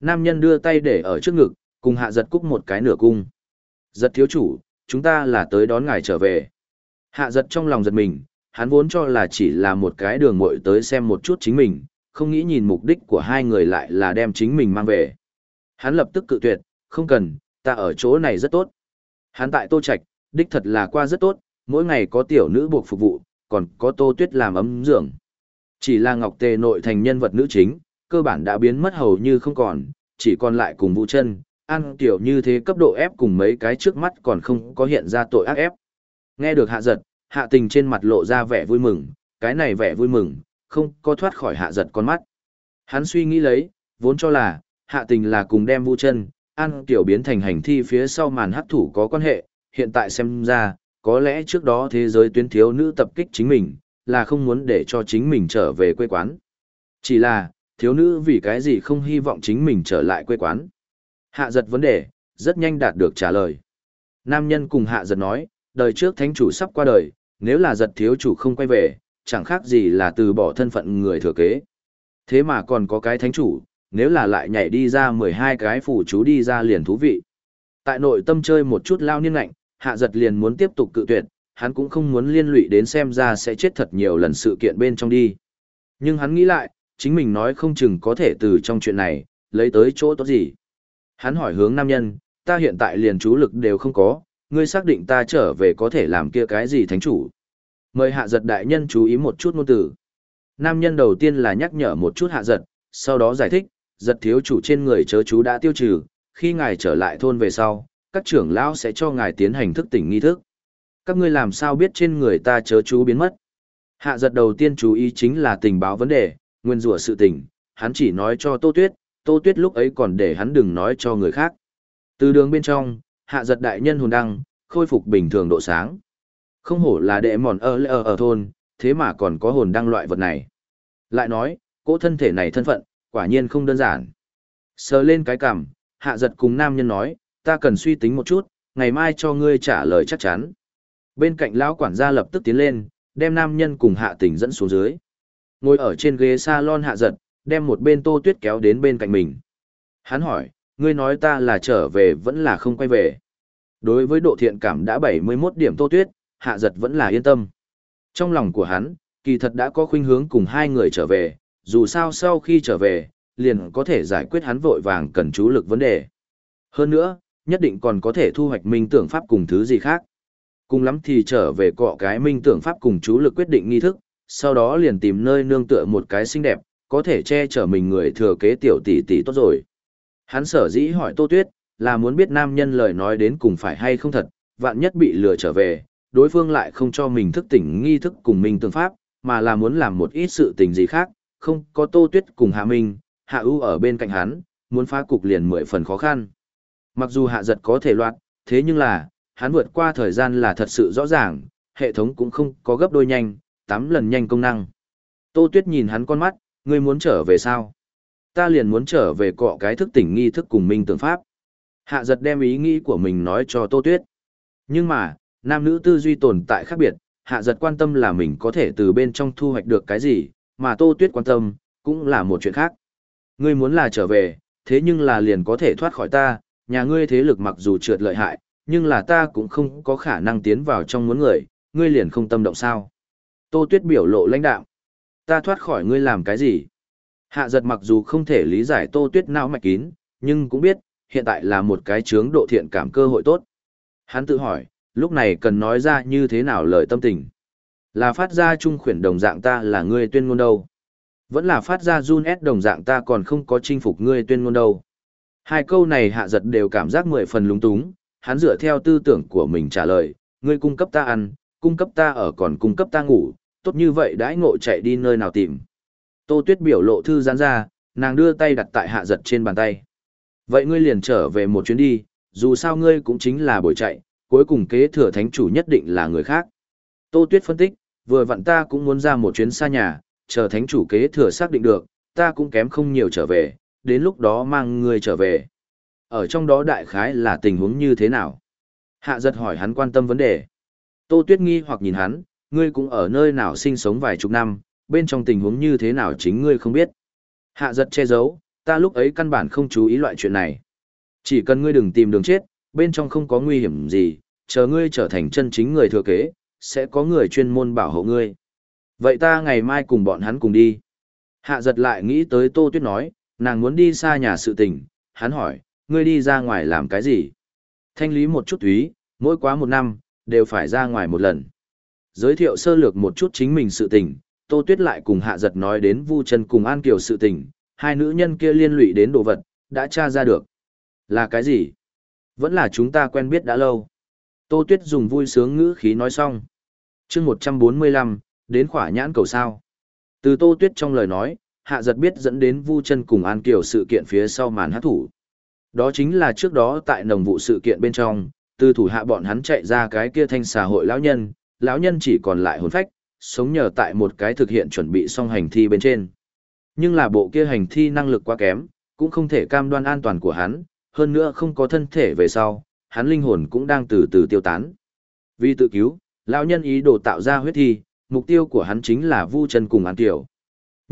Nam nhân đưa tay để ở trước ngực, cùng hạ giật cúc một cái nửa cung. Giật thiếu chủ, chúng ta là tới đón ngài trở về. Hạ giật trong lòng giật mình, hắn vốn cho là chỉ là một cái đường muội tới xem một chút chính mình, không nghĩ nhìn mục đích của hai người lại là đem chính mình mang về. Hắn lập tức cự tuyệt, không cần, ta ở chỗ này rất tốt. Hắn tại Tô Trạch, đích thật là qua rất tốt, mỗi ngày có tiểu nữ buộc phục vụ, còn có Tô Tuyết làm ấm giường. Chỉ là Ngọc Tề nội thành nhân vật nữ chính, cơ bản đã biến mất hầu như không còn, chỉ còn lại cùng Vũ Chân, ăn tiểu như thế cấp độ ép cùng mấy cái trước mắt còn không có hiện ra tội ác ép. Nghe được hạ giật, hạ tình trên mặt lộ ra vẻ vui mừng, cái này vẻ vui mừng, không có thoát khỏi hạ giật con mắt. Hắn suy nghĩ lấy, vốn cho là, hạ tình là cùng đem vũ chân, ăn tiểu biến thành hành thi phía sau màn hắc thủ có quan hệ, hiện tại xem ra, có lẽ trước đó thế giới tuyến thiếu nữ tập kích chính mình, là không muốn để cho chính mình trở về quê quán. Chỉ là, thiếu nữ vì cái gì không hy vọng chính mình trở lại quê quán. Hạ giật vấn đề, rất nhanh đạt được trả lời. Nam nhân cùng hạ giật nói, đời trước thánh chủ sắp qua đời, nếu là giật thiếu chủ không quay về, chẳng khác gì là từ bỏ thân phận người thừa kế. Thế mà còn có cái thánh chủ, nếu là lại nhảy đi ra 12 cái phủ chú đi ra liền thú vị. Tại nội tâm chơi một chút lao niên ngạnh, hạ giật liền muốn tiếp tục cự tuyệt, hắn cũng không muốn liên lụy đến xem ra sẽ chết thật nhiều lần sự kiện bên trong đi. Nhưng hắn nghĩ lại, chính mình nói không chừng có thể từ trong chuyện này, lấy tới chỗ tốt gì. Hắn hỏi hướng nam nhân, ta hiện tại liền chú lực đều không có, ngươi xác định ta trở về có thể làm kia cái gì thánh chủ. Mời hạ giật đại nhân chú ý một chút ngôn từ. Nam nhân đầu tiên là nhắc nhở một chút hạ giật, sau đó giải thích, giật thiếu chủ trên người chớ chú đã tiêu trừ, khi ngài trở lại thôn về sau, các trưởng lão sẽ cho ngài tiến hành thức tỉnh nghi thức. Các ngươi làm sao biết trên người ta chớ chú biến mất? Hạ giật đầu tiên chú ý chính là tình báo vấn đề, nguyên rủa sự tình, hắn chỉ nói cho Tô Tuyết, Tô Tuyết lúc ấy còn để hắn đừng nói cho người khác. Từ đường bên trong, hạ giật đại nhân hồn đăng, khôi phục bình thường độ sáng. Không hổ là đệ mòn ở ở ở thôn, thế mà còn có hồn đăng loại vật này. Lại nói, cỗ thân thể này thân phận, quả nhiên không đơn giản. Sờ lên cái cằm, hạ giật cùng nam nhân nói, ta cần suy tính một chút, ngày mai cho ngươi trả lời chắc chắn. Bên cạnh lão quản gia lập tức tiến lên, đem nam nhân cùng hạ tình dẫn xuống dưới. Ngồi ở trên ghế salon hạ giật, đem một bên tô tuyết kéo đến bên cạnh mình. Hắn hỏi, ngươi nói ta là trở về vẫn là không quay về. Đối với độ thiện cảm đã 71 điểm tô tuyết, hạ giật vẫn là yên tâm. Trong lòng của hắn, kỳ thật đã có khuynh hướng cùng hai người trở về, dù sao sau khi trở về, liền có thể giải quyết hắn vội vàng cần chú lực vấn đề. Hơn nữa, nhất định còn có thể thu hoạch minh tưởng pháp cùng thứ gì khác. Cùng lắm thì trở về cọ cái minh tưởng pháp cùng chú lực quyết định nghi thức, sau đó liền tìm nơi nương tựa một cái xinh đẹp, có thể che chở mình người thừa kế tiểu tỷ tỷ tốt rồi. Hắn sở dĩ hỏi Tô Tuyết, là muốn biết nam nhân lời nói đến cùng phải hay không thật, vạn nhất bị lừa trở về, đối phương lại không cho mình thức tỉnh nghi thức cùng minh tương pháp, mà là muốn làm một ít sự tình gì khác, không có Tô Tuyết cùng Hạ Minh, Hạ U ở bên cạnh hắn, muốn phá cục liền mười phần khó khăn. Mặc dù Hạ giật có thể loạt, thế nhưng là, hắn vượt qua thời gian là thật sự rõ ràng, hệ thống cũng không có gấp đôi nhanh, 8 lần nhanh công năng. Tô Tuyết nhìn hắn con mắt, ngươi muốn trở về sao? Ta liền muốn trở về cọ cái thức tỉnh nghi thức cùng minh tưởng pháp. Hạ giật đem ý nghĩ của mình nói cho Tô Tuyết. Nhưng mà, nam nữ tư duy tồn tại khác biệt, hạ giật quan tâm là mình có thể từ bên trong thu hoạch được cái gì, mà Tô Tuyết quan tâm, cũng là một chuyện khác. Ngươi muốn là trở về, thế nhưng là liền có thể thoát khỏi ta, nhà ngươi thế lực mặc dù trượt lợi hại, nhưng là ta cũng không có khả năng tiến vào trong muốn người, ngươi liền không tâm động sao. Tô Tuyết biểu lộ lãnh đạo. Ta thoát khỏi ngươi làm cái gì? Hạ giật mặc dù không thể lý giải Tô Tuyết não mạch kín, nhưng cũng biết, hiện tại là một cái chướng độ thiện cảm cơ hội tốt. Hắn tự hỏi, lúc này cần nói ra như thế nào lời tâm tình. Là phát ra trung khuyển đồng dạng ta là ngươi tuyên ngôn đâu. Vẫn là phát ra run ép đồng dạng ta còn không có chinh phục ngươi tuyên ngôn đâu. Hai câu này hạ giật đều cảm giác mười phần lúng túng, hắn dựa theo tư tưởng của mình trả lời, ngươi cung cấp ta ăn, cung cấp ta ở còn cung cấp ta ngủ, tốt như vậy đãi ngộ chạy đi nơi nào tìm. Tô Tuyết biểu lộ thư giãn ra, nàng đưa tay đặt tại hạ giật trên bàn tay. Vậy ngươi liền trở về một chuyến đi, dù sao ngươi cũng chính là buổi chạy, cuối cùng kế thừa thánh chủ nhất định là người khác. Tô Tuyết phân tích, vừa vặn ta cũng muốn ra một chuyến xa nhà, chờ thánh chủ kế thừa xác định được, ta cũng kém không nhiều trở về, đến lúc đó mang ngươi trở về. Ở trong đó đại khái là tình huống như thế nào? Hạ giật hỏi hắn quan tâm vấn đề. Tô Tuyết nghi hoặc nhìn hắn, ngươi cũng ở nơi nào sinh sống vài chục năm, bên trong tình huống như thế nào chính ngươi không biết. Hạ giật che giấu, ta lúc ấy căn bản không chú ý loại chuyện này. Chỉ cần ngươi đừng tìm đường chết, bên trong không có nguy hiểm gì, chờ ngươi trở thành chân chính người thừa kế, sẽ có người chuyên môn bảo hộ ngươi. Vậy ta ngày mai cùng bọn hắn cùng đi. Hạ giật lại nghĩ tới Tô Tuyết nói, nàng muốn đi xa nhà sự tình, hắn hỏi, ngươi đi ra ngoài làm cái gì? Thanh lý một chút túy, mỗi quá một năm, đều phải ra ngoài một lần. Giới thiệu sơ lược một chút chính mình sự tình, Tô Tuyết lại cùng Hạ Giật nói đến Vu Trần cùng An Kiều sự tình, hai nữ nhân kia liên lụy đến đồ vật, đã tra ra được. Là cái gì? Vẫn là chúng ta quen biết đã lâu. Tô Tuyết dùng vui sướng ngữ khí nói xong. chương 145, đến khỏa nhãn cầu sao. Từ Tô Tuyết trong lời nói, Hạ Giật biết dẫn đến Vu chân cùng An Kiều sự kiện phía sau màn hát thủ. Đó chính là trước đó tại nồng vụ sự kiện bên trong, từ thủ hạ bọn hắn chạy ra cái kia thanh xã hội lão nhân, lão nhân chỉ còn lại hồn phách, sống nhờ tại một cái thực hiện chuẩn bị xong hành thi bên trên. Nhưng là bộ kia hành thi năng lực quá kém, cũng không thể cam đoan an toàn của hắn, hơn nữa không có thân thể về sau, hắn linh hồn cũng đang từ từ tiêu tán. Vì tự cứu, lão nhân ý đồ tạo ra huyết thi, mục tiêu của hắn chính là vu chân cùng an tiểu.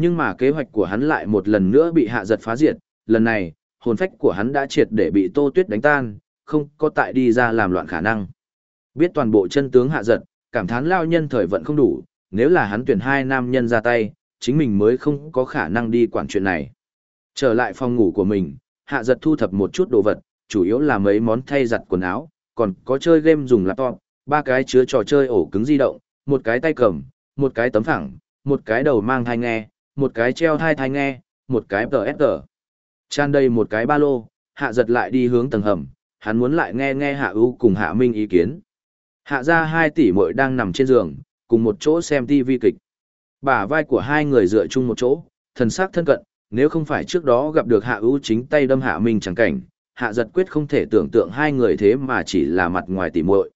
Nhưng mà kế hoạch của hắn lại một lần nữa bị hạ giật phá diệt, lần này, hồn phách của hắn đã triệt để bị Tô Tuyết đánh tan, không có tại đi ra làm loạn khả năng. Biết toàn bộ chân tướng hạ giật, cảm thán lao nhân thời vận không đủ, nếu là hắn tuyển hai nam nhân ra tay, chính mình mới không có khả năng đi quản chuyện này. Trở lại phòng ngủ của mình, hạ giật thu thập một chút đồ vật, chủ yếu là mấy món thay giặt quần áo, còn có chơi game dùng laptop, ba cái chứa trò chơi ổ cứng di động, một cái tay cầm, một cái tấm phẳng, một cái đầu mang thai nghe, một cái treo thai thai nghe, một cái PSR. Chan đầy một cái ba lô, hạ giật lại đi hướng tầng hầm, hắn muốn lại nghe nghe hạ ưu cùng hạ minh ý kiến. Hạ ra hai tỷ muội đang nằm trên giường, cùng một chỗ xem TV kịch. Bả vai của hai người dựa chung một chỗ, thần sắc thân cận, nếu không phải trước đó gặp được hạ ưu chính tay đâm hạ minh chẳng cảnh, hạ giật quyết không thể tưởng tượng hai người thế mà chỉ là mặt ngoài tỷ muội.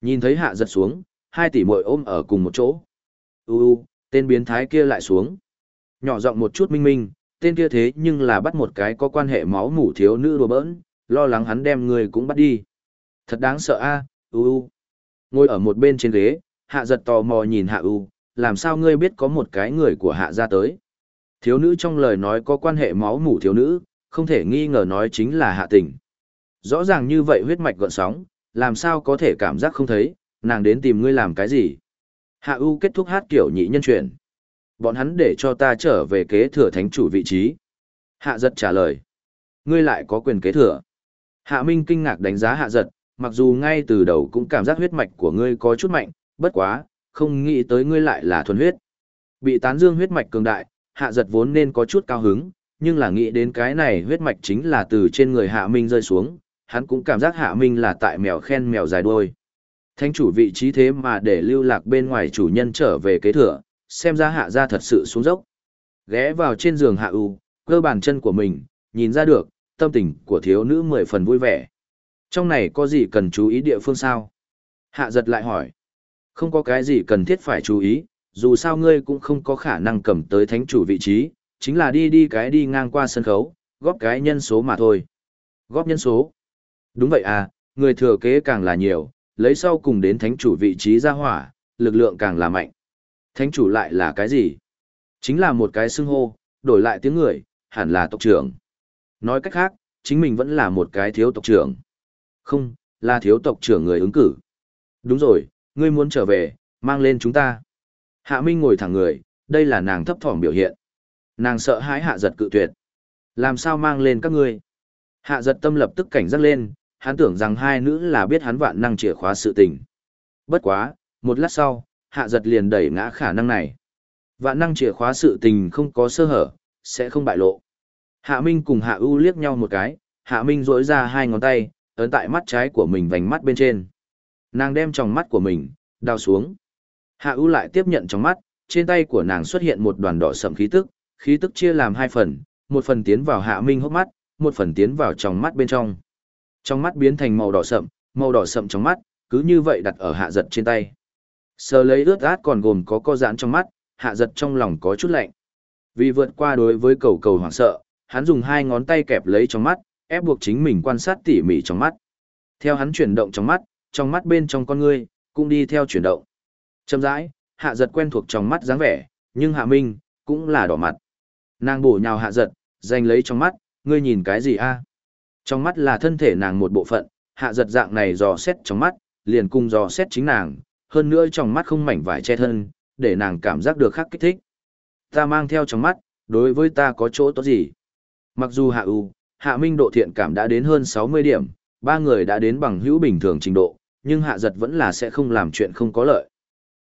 Nhìn thấy hạ giật xuống, hai tỷ muội ôm ở cùng một chỗ. Ưu, tên biến thái kia lại xuống. Nhỏ giọng một chút minh minh, tên kia thế nhưng là bắt một cái có quan hệ máu mủ thiếu nữ đùa bỡn, lo lắng hắn đem người cũng bắt đi. Thật đáng sợ a, u u. Ngồi ở một bên trên ghế, hạ giật tò mò nhìn hạ u, làm sao ngươi biết có một cái người của hạ ra tới. Thiếu nữ trong lời nói có quan hệ máu mủ thiếu nữ, không thể nghi ngờ nói chính là hạ tình. Rõ ràng như vậy huyết mạch gọn sóng, làm sao có thể cảm giác không thấy, nàng đến tìm ngươi làm cái gì. Hạ U kết thúc hát kiểu nhị nhân chuyển. Bọn hắn để cho ta trở về kế thừa thánh chủ vị trí. Hạ giật trả lời. Ngươi lại có quyền kế thừa. Hạ Minh kinh ngạc đánh giá hạ giật, mặc dù ngay từ đầu cũng cảm giác huyết mạch của ngươi có chút mạnh, bất quá, không nghĩ tới ngươi lại là thuần huyết. Bị tán dương huyết mạch cường đại, hạ giật vốn nên có chút cao hứng, nhưng là nghĩ đến cái này huyết mạch chính là từ trên người hạ minh rơi xuống, hắn cũng cảm giác hạ minh là tại mèo khen mèo dài đuôi. Thánh chủ vị trí thế mà để lưu lạc bên ngoài chủ nhân trở về kế thừa, xem ra hạ ra thật sự xuống dốc. Ghé vào trên giường hạ u, cơ bàn chân của mình, nhìn ra được, tâm tình của thiếu nữ mười phần vui vẻ. Trong này có gì cần chú ý địa phương sao? Hạ giật lại hỏi. Không có cái gì cần thiết phải chú ý, dù sao ngươi cũng không có khả năng cầm tới thánh chủ vị trí, chính là đi đi cái đi ngang qua sân khấu, góp cái nhân số mà thôi. Góp nhân số. Đúng vậy à, người thừa kế càng là nhiều, lấy sau cùng đến thánh chủ vị trí ra hỏa, lực lượng càng là mạnh. Thánh chủ lại là cái gì? Chính là một cái xưng hô, đổi lại tiếng người, hẳn là tộc trưởng. Nói cách khác, chính mình vẫn là một cái thiếu tộc trưởng. Không, là thiếu tộc trưởng người ứng cử. Đúng rồi, ngươi muốn trở về, mang lên chúng ta. Hạ Minh ngồi thẳng người, đây là nàng thấp thỏm biểu hiện. Nàng sợ hãi hạ giật cự tuyệt. Làm sao mang lên các ngươi? Hạ giật tâm lập tức cảnh giác lên, hắn tưởng rằng hai nữ là biết hắn vạn năng chìa khóa sự tình. Bất quá, một lát sau, hạ giật liền đẩy ngã khả năng này. Vạn năng chìa khóa sự tình không có sơ hở, sẽ không bại lộ. Hạ Minh cùng Hạ U liếc nhau một cái, Hạ Minh rỗi ra hai ngón tay, ấn tại mắt trái của mình vành mắt bên trên. Nàng đem tròng mắt của mình, đào xuống. Hạ U lại tiếp nhận trong mắt, trên tay của nàng xuất hiện một đoàn đỏ sậm khí tức, khí tức chia làm hai phần, một phần tiến vào Hạ Minh hốc mắt, một phần tiến vào trong mắt bên trong. Trong mắt biến thành màu đỏ sậm, màu đỏ sậm trong mắt, cứ như vậy đặt ở hạ giật trên tay. Sờ lấy ướt át còn gồm có co giãn trong mắt, hạ giật trong lòng có chút lạnh. Vì vượt qua đối với cầu cầu hoảng sợ, hắn dùng hai ngón tay kẹp lấy trong mắt, ép buộc chính mình quan sát tỉ mỉ trong mắt. Theo hắn chuyển động trong mắt, trong mắt bên trong con ngươi, cũng đi theo chuyển động. Chậm rãi, hạ giật quen thuộc trong mắt dáng vẻ, nhưng hạ minh, cũng là đỏ mặt. Nàng bổ nhào hạ giật, giành lấy trong mắt, ngươi nhìn cái gì a? Trong mắt là thân thể nàng một bộ phận, hạ giật dạng này dò xét trong mắt, liền cùng dò xét chính nàng, hơn nữa trong mắt không mảnh vải che thân, để nàng cảm giác được khắc kích thích. Ta mang theo trong mắt, đối với ta có chỗ tốt gì? Mặc dù hạ ưu, hạ minh độ thiện cảm đã đến hơn 60 điểm, ba người đã đến bằng hữu bình thường trình độ, nhưng hạ giật vẫn là sẽ không làm chuyện không có lợi.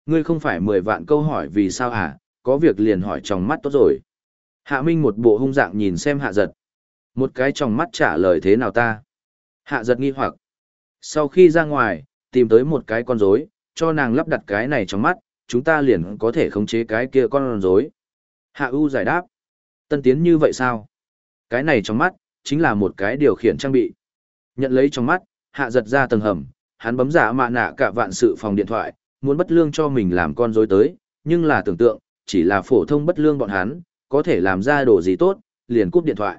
Ngươi không phải 10 vạn câu hỏi vì sao hả, có việc liền hỏi trong mắt tốt rồi. Hạ minh một bộ hung dạng nhìn xem hạ giật. Một cái trong mắt trả lời thế nào ta? Hạ giật nghi hoặc. Sau khi ra ngoài, tìm tới một cái con rối, cho nàng lắp đặt cái này trong mắt, chúng ta liền có thể khống chế cái kia con rối. Hạ U giải đáp. Tân tiến như vậy sao? Cái này trong mắt, chính là một cái điều khiển trang bị. Nhận lấy trong mắt, hạ giật ra tầng hầm, hắn bấm giả mạ nạ cả vạn sự phòng điện thoại, muốn bất lương cho mình làm con rối tới, nhưng là tưởng tượng, chỉ là phổ thông bất lương bọn hắn, có thể làm ra đồ gì tốt, liền cúp điện thoại.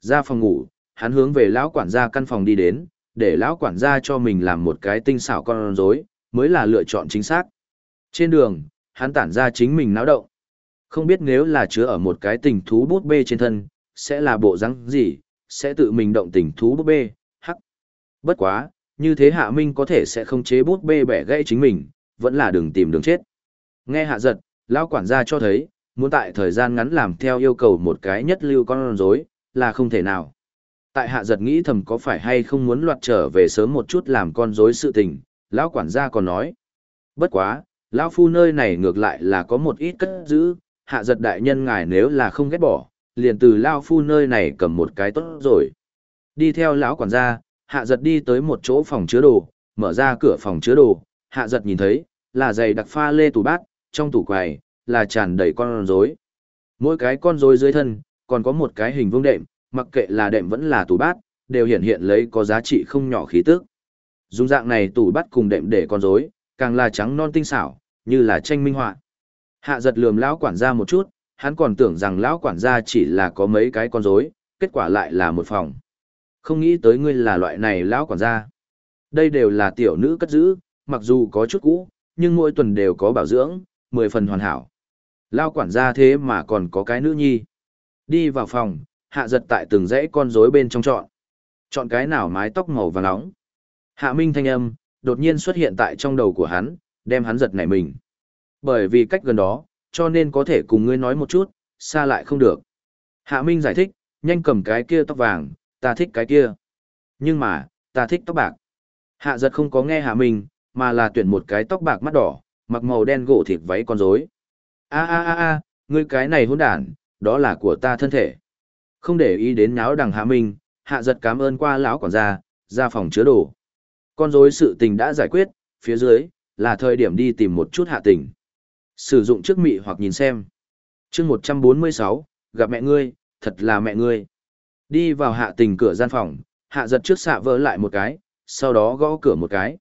Ra phòng ngủ, hắn hướng về lão quản gia căn phòng đi đến, để lão quản gia cho mình làm một cái tinh xảo con rối, mới là lựa chọn chính xác. Trên đường, hắn tản ra chính mình náo động. Không biết nếu là chứa ở một cái tình thú bút bê trên thân, sẽ là bộ răng gì, sẽ tự mình động tình thú bút bê, hắc. Bất quá, như thế hạ minh có thể sẽ không chế bút bê bẻ gãy chính mình, vẫn là đường tìm đường chết. Nghe hạ giật, lão quản gia cho thấy, muốn tại thời gian ngắn làm theo yêu cầu một cái nhất lưu con rối là không thể nào. Tại hạ giật nghĩ thầm có phải hay không muốn loạt trở về sớm một chút làm con rối sự tình, lão quản gia còn nói. Bất quá, lão phu nơi này ngược lại là có một ít cất giữ, hạ giật đại nhân ngài nếu là không ghét bỏ, liền từ lão phu nơi này cầm một cái tốt rồi. Đi theo lão quản gia, hạ giật đi tới một chỗ phòng chứa đồ, mở ra cửa phòng chứa đồ, hạ giật nhìn thấy, là giày đặc pha lê tủ bát, trong tủ quầy, là tràn đầy con rối. Mỗi cái con rối dưới thân, còn có một cái hình vuông đệm, mặc kệ là đệm vẫn là tủ bát, đều hiện hiện lấy có giá trị không nhỏ khí tức. Dùng dạng này tủ bắt cùng đệm để con rối, càng là trắng non tinh xảo, như là tranh minh họa. Hạ giật lườm lão quản gia một chút, hắn còn tưởng rằng lão quản gia chỉ là có mấy cái con rối, kết quả lại là một phòng. Không nghĩ tới ngươi là loại này lão quản gia. Đây đều là tiểu nữ cất giữ, mặc dù có chút cũ, nhưng mỗi tuần đều có bảo dưỡng, mười phần hoàn hảo. Lão quản gia thế mà còn có cái nữ nhi. Đi vào phòng, hạ giật tại từng dãy con rối bên trong chọn. Chọn cái nào mái tóc màu vàng nóng. Hạ minh thanh âm, đột nhiên xuất hiện tại trong đầu của hắn, đem hắn giật nảy mình. Bởi vì cách gần đó, cho nên có thể cùng ngươi nói một chút, xa lại không được. Hạ minh giải thích, nhanh cầm cái kia tóc vàng, ta thích cái kia. Nhưng mà, ta thích tóc bạc. Hạ giật không có nghe hạ minh, mà là tuyển một cái tóc bạc mắt đỏ, mặc màu đen gỗ thịt váy con rối. A a a a, ngươi cái này hỗn đản, đó là của ta thân thể. Không để ý đến náo đằng hạ minh, hạ giật cảm ơn qua lão quản gia, ra phòng chứa đồ. Con rối sự tình đã giải quyết, phía dưới, là thời điểm đi tìm một chút hạ tình. Sử dụng trước mị hoặc nhìn xem. chương 146, gặp mẹ ngươi, thật là mẹ ngươi. Đi vào hạ tình cửa gian phòng, hạ giật trước xạ vỡ lại một cái, sau đó gõ cửa một cái.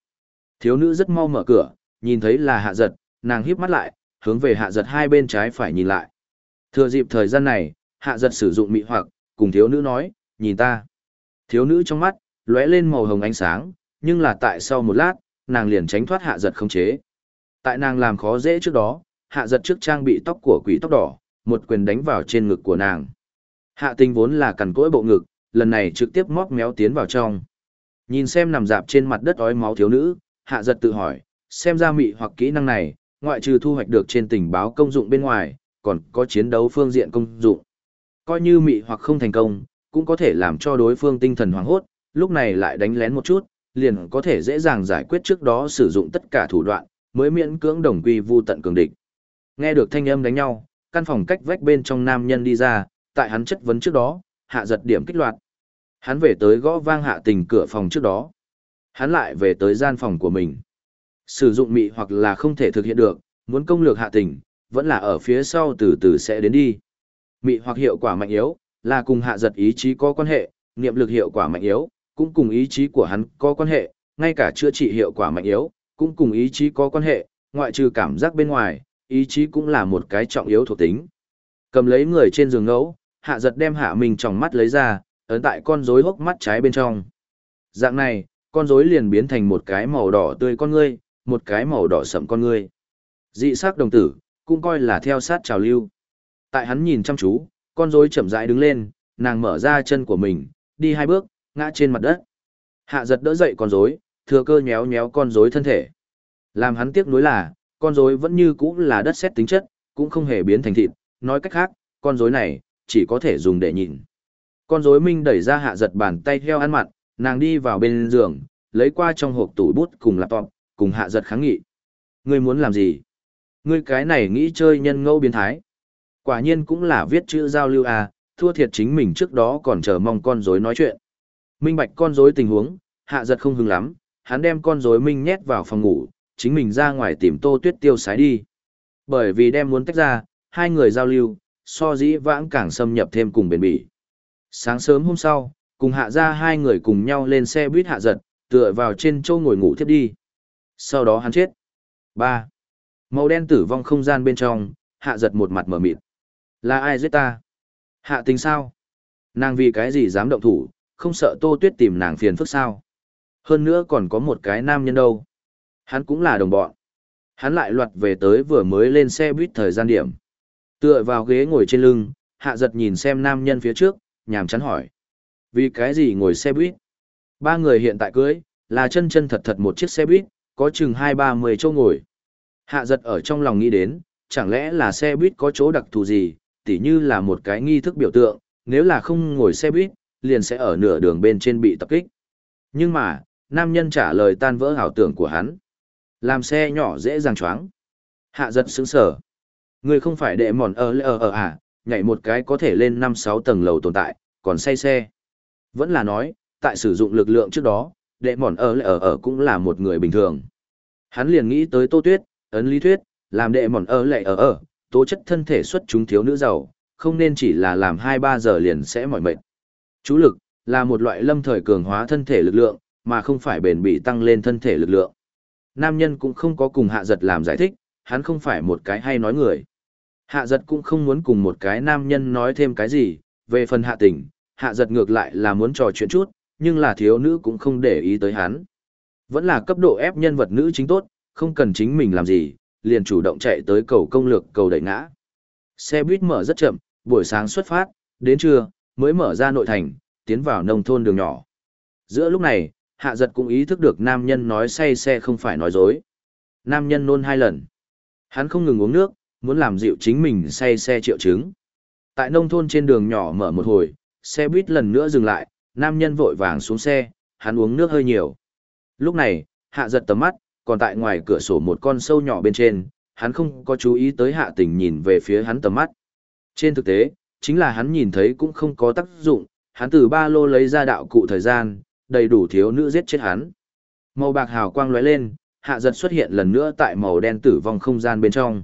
Thiếu nữ rất mau mở cửa, nhìn thấy là hạ giật, nàng híp mắt lại, hướng về hạ giật hai bên trái phải nhìn lại. Thừa dịp thời gian này, hạ giật sử dụng mị hoặc, cùng thiếu nữ nói, nhìn ta. Thiếu nữ trong mắt, lóe lên màu hồng ánh sáng, nhưng là tại sau một lát, nàng liền tránh thoát hạ giật không chế. Tại nàng làm khó dễ trước đó, hạ giật trước trang bị tóc của quỷ tóc đỏ, một quyền đánh vào trên ngực của nàng. Hạ tình vốn là cằn cỗi bộ ngực, lần này trực tiếp móc méo tiến vào trong. Nhìn xem nằm dạp trên mặt đất ói máu thiếu nữ, hạ giật tự hỏi, xem ra mị hoặc kỹ năng này, ngoại trừ thu hoạch được trên tình báo công dụng bên ngoài, còn có chiến đấu phương diện công dụng. Coi như mị hoặc không thành công, cũng có thể làm cho đối phương tinh thần hoảng hốt, lúc này lại đánh lén một chút, liền có thể dễ dàng giải quyết trước đó sử dụng tất cả thủ đoạn, mới miễn cưỡng đồng quy vu tận cường địch. Nghe được thanh âm đánh nhau, căn phòng cách vách bên trong nam nhân đi ra, tại hắn chất vấn trước đó, hạ giật điểm kích loạt. Hắn về tới gõ vang hạ tình cửa phòng trước đó. Hắn lại về tới gian phòng của mình. Sử dụng mị hoặc là không thể thực hiện được, muốn công lược hạ tình, vẫn là ở phía sau từ từ sẽ đến đi. Mị hoặc hiệu quả mạnh yếu, là cùng hạ giật ý chí có quan hệ, niệm lực hiệu quả mạnh yếu, cũng cùng ý chí của hắn có quan hệ, ngay cả chữa trị hiệu quả mạnh yếu, cũng cùng ý chí có quan hệ, ngoại trừ cảm giác bên ngoài, ý chí cũng là một cái trọng yếu thuộc tính. Cầm lấy người trên giường ngẫu, hạ giật đem hạ mình trong mắt lấy ra, ấn tại con rối hốc mắt trái bên trong. Dạng này, con rối liền biến thành một cái màu đỏ tươi con ngươi, một cái màu đỏ sậm con ngươi. Dị sắc đồng tử, cũng coi là theo sát trào lưu. Tại hắn nhìn chăm chú, con rối chậm rãi đứng lên, nàng mở ra chân của mình, đi hai bước, ngã trên mặt đất. Hạ giật đỡ dậy con rối, thừa cơ nhéo nhéo con rối thân thể. Làm hắn tiếc nuối là, con rối vẫn như cũ là đất sét tính chất, cũng không hề biến thành thịt, nói cách khác, con rối này chỉ có thể dùng để nhìn. Con rối Minh đẩy ra hạ giật bàn tay theo ăn mặn, nàng đi vào bên giường, lấy qua trong hộp tủ bút cùng laptop, cùng hạ giật kháng nghị. Ngươi muốn làm gì? Ngươi cái này nghĩ chơi nhân ngẫu biến thái. Quả nhiên cũng là viết chữ giao lưu à, thua thiệt chính mình trước đó còn chờ mong con rối nói chuyện. Minh bạch con rối tình huống, hạ giật không hứng lắm, hắn đem con rối Minh nhét vào phòng ngủ, chính mình ra ngoài tìm tô tuyết tiêu sái đi. Bởi vì đem muốn tách ra, hai người giao lưu, so dĩ vãng càng xâm nhập thêm cùng bền bỉ. Sáng sớm hôm sau, cùng hạ ra hai người cùng nhau lên xe buýt hạ giật, tựa vào trên châu ngồi ngủ thiếp đi. Sau đó hắn chết. ba Màu đen tử vong không gian bên trong, hạ giật một mặt mở mịt. Là ai giết ta? Hạ tình sao? Nàng vì cái gì dám động thủ, không sợ tô tuyết tìm nàng phiền phức sao? Hơn nữa còn có một cái nam nhân đâu. Hắn cũng là đồng bọn. Hắn lại loạt về tới vừa mới lên xe buýt thời gian điểm. Tựa vào ghế ngồi trên lưng, hạ giật nhìn xem nam nhân phía trước, nhàm chán hỏi. Vì cái gì ngồi xe buýt? Ba người hiện tại cưới, là chân chân thật thật một chiếc xe buýt, có chừng hai ba mười chỗ ngồi. Hạ giật ở trong lòng nghĩ đến, chẳng lẽ là xe buýt có chỗ đặc thù gì, tỉ như là một cái nghi thức biểu tượng, nếu là không ngồi xe buýt, liền sẽ ở nửa đường bên trên bị tập kích. Nhưng mà, nam nhân trả lời tan vỡ ảo tưởng của hắn. Làm xe nhỏ dễ dàng choáng. Hạ giật sững sở. Người không phải đệ mòn ở ở ở à, nhảy một cái có thể lên 5-6 tầng lầu tồn tại, còn say xe. Vẫn là nói, tại sử dụng lực lượng trước đó, đệ mòn ở ở ở cũng là một người bình thường. Hắn liền nghĩ tới Tô Tuyết, ấn lý thuyết, làm đệ mòn ở lệ ở ở, tố chất thân thể xuất chúng thiếu nữ giàu, không nên chỉ là làm 2-3 giờ liền sẽ mỏi mệt. Chú lực, là một loại lâm thời cường hóa thân thể lực lượng, mà không phải bền bị tăng lên thân thể lực lượng. Nam nhân cũng không có cùng hạ giật làm giải thích, hắn không phải một cái hay nói người. Hạ giật cũng không muốn cùng một cái nam nhân nói thêm cái gì, về phần hạ tình, hạ giật ngược lại là muốn trò chuyện chút, nhưng là thiếu nữ cũng không để ý tới hắn. Vẫn là cấp độ ép nhân vật nữ chính tốt, không cần chính mình làm gì, liền chủ động chạy tới cầu công lược cầu đẩy ngã. Xe buýt mở rất chậm, buổi sáng xuất phát, đến trưa, mới mở ra nội thành, tiến vào nông thôn đường nhỏ. Giữa lúc này, hạ giật cũng ý thức được nam nhân nói say xe không phải nói dối. Nam nhân nôn hai lần. Hắn không ngừng uống nước, muốn làm dịu chính mình say xe triệu chứng. Tại nông thôn trên đường nhỏ mở một hồi, xe buýt lần nữa dừng lại, nam nhân vội vàng xuống xe, hắn uống nước hơi nhiều. Lúc này, hạ giật tầm mắt, còn tại ngoài cửa sổ một con sâu nhỏ bên trên, hắn không có chú ý tới hạ tình nhìn về phía hắn tầm mắt. Trên thực tế, chính là hắn nhìn thấy cũng không có tác dụng, hắn từ ba lô lấy ra đạo cụ thời gian, đầy đủ thiếu nữ giết chết hắn. Màu bạc hào quang lóe lên, hạ giật xuất hiện lần nữa tại màu đen tử vong không gian bên trong.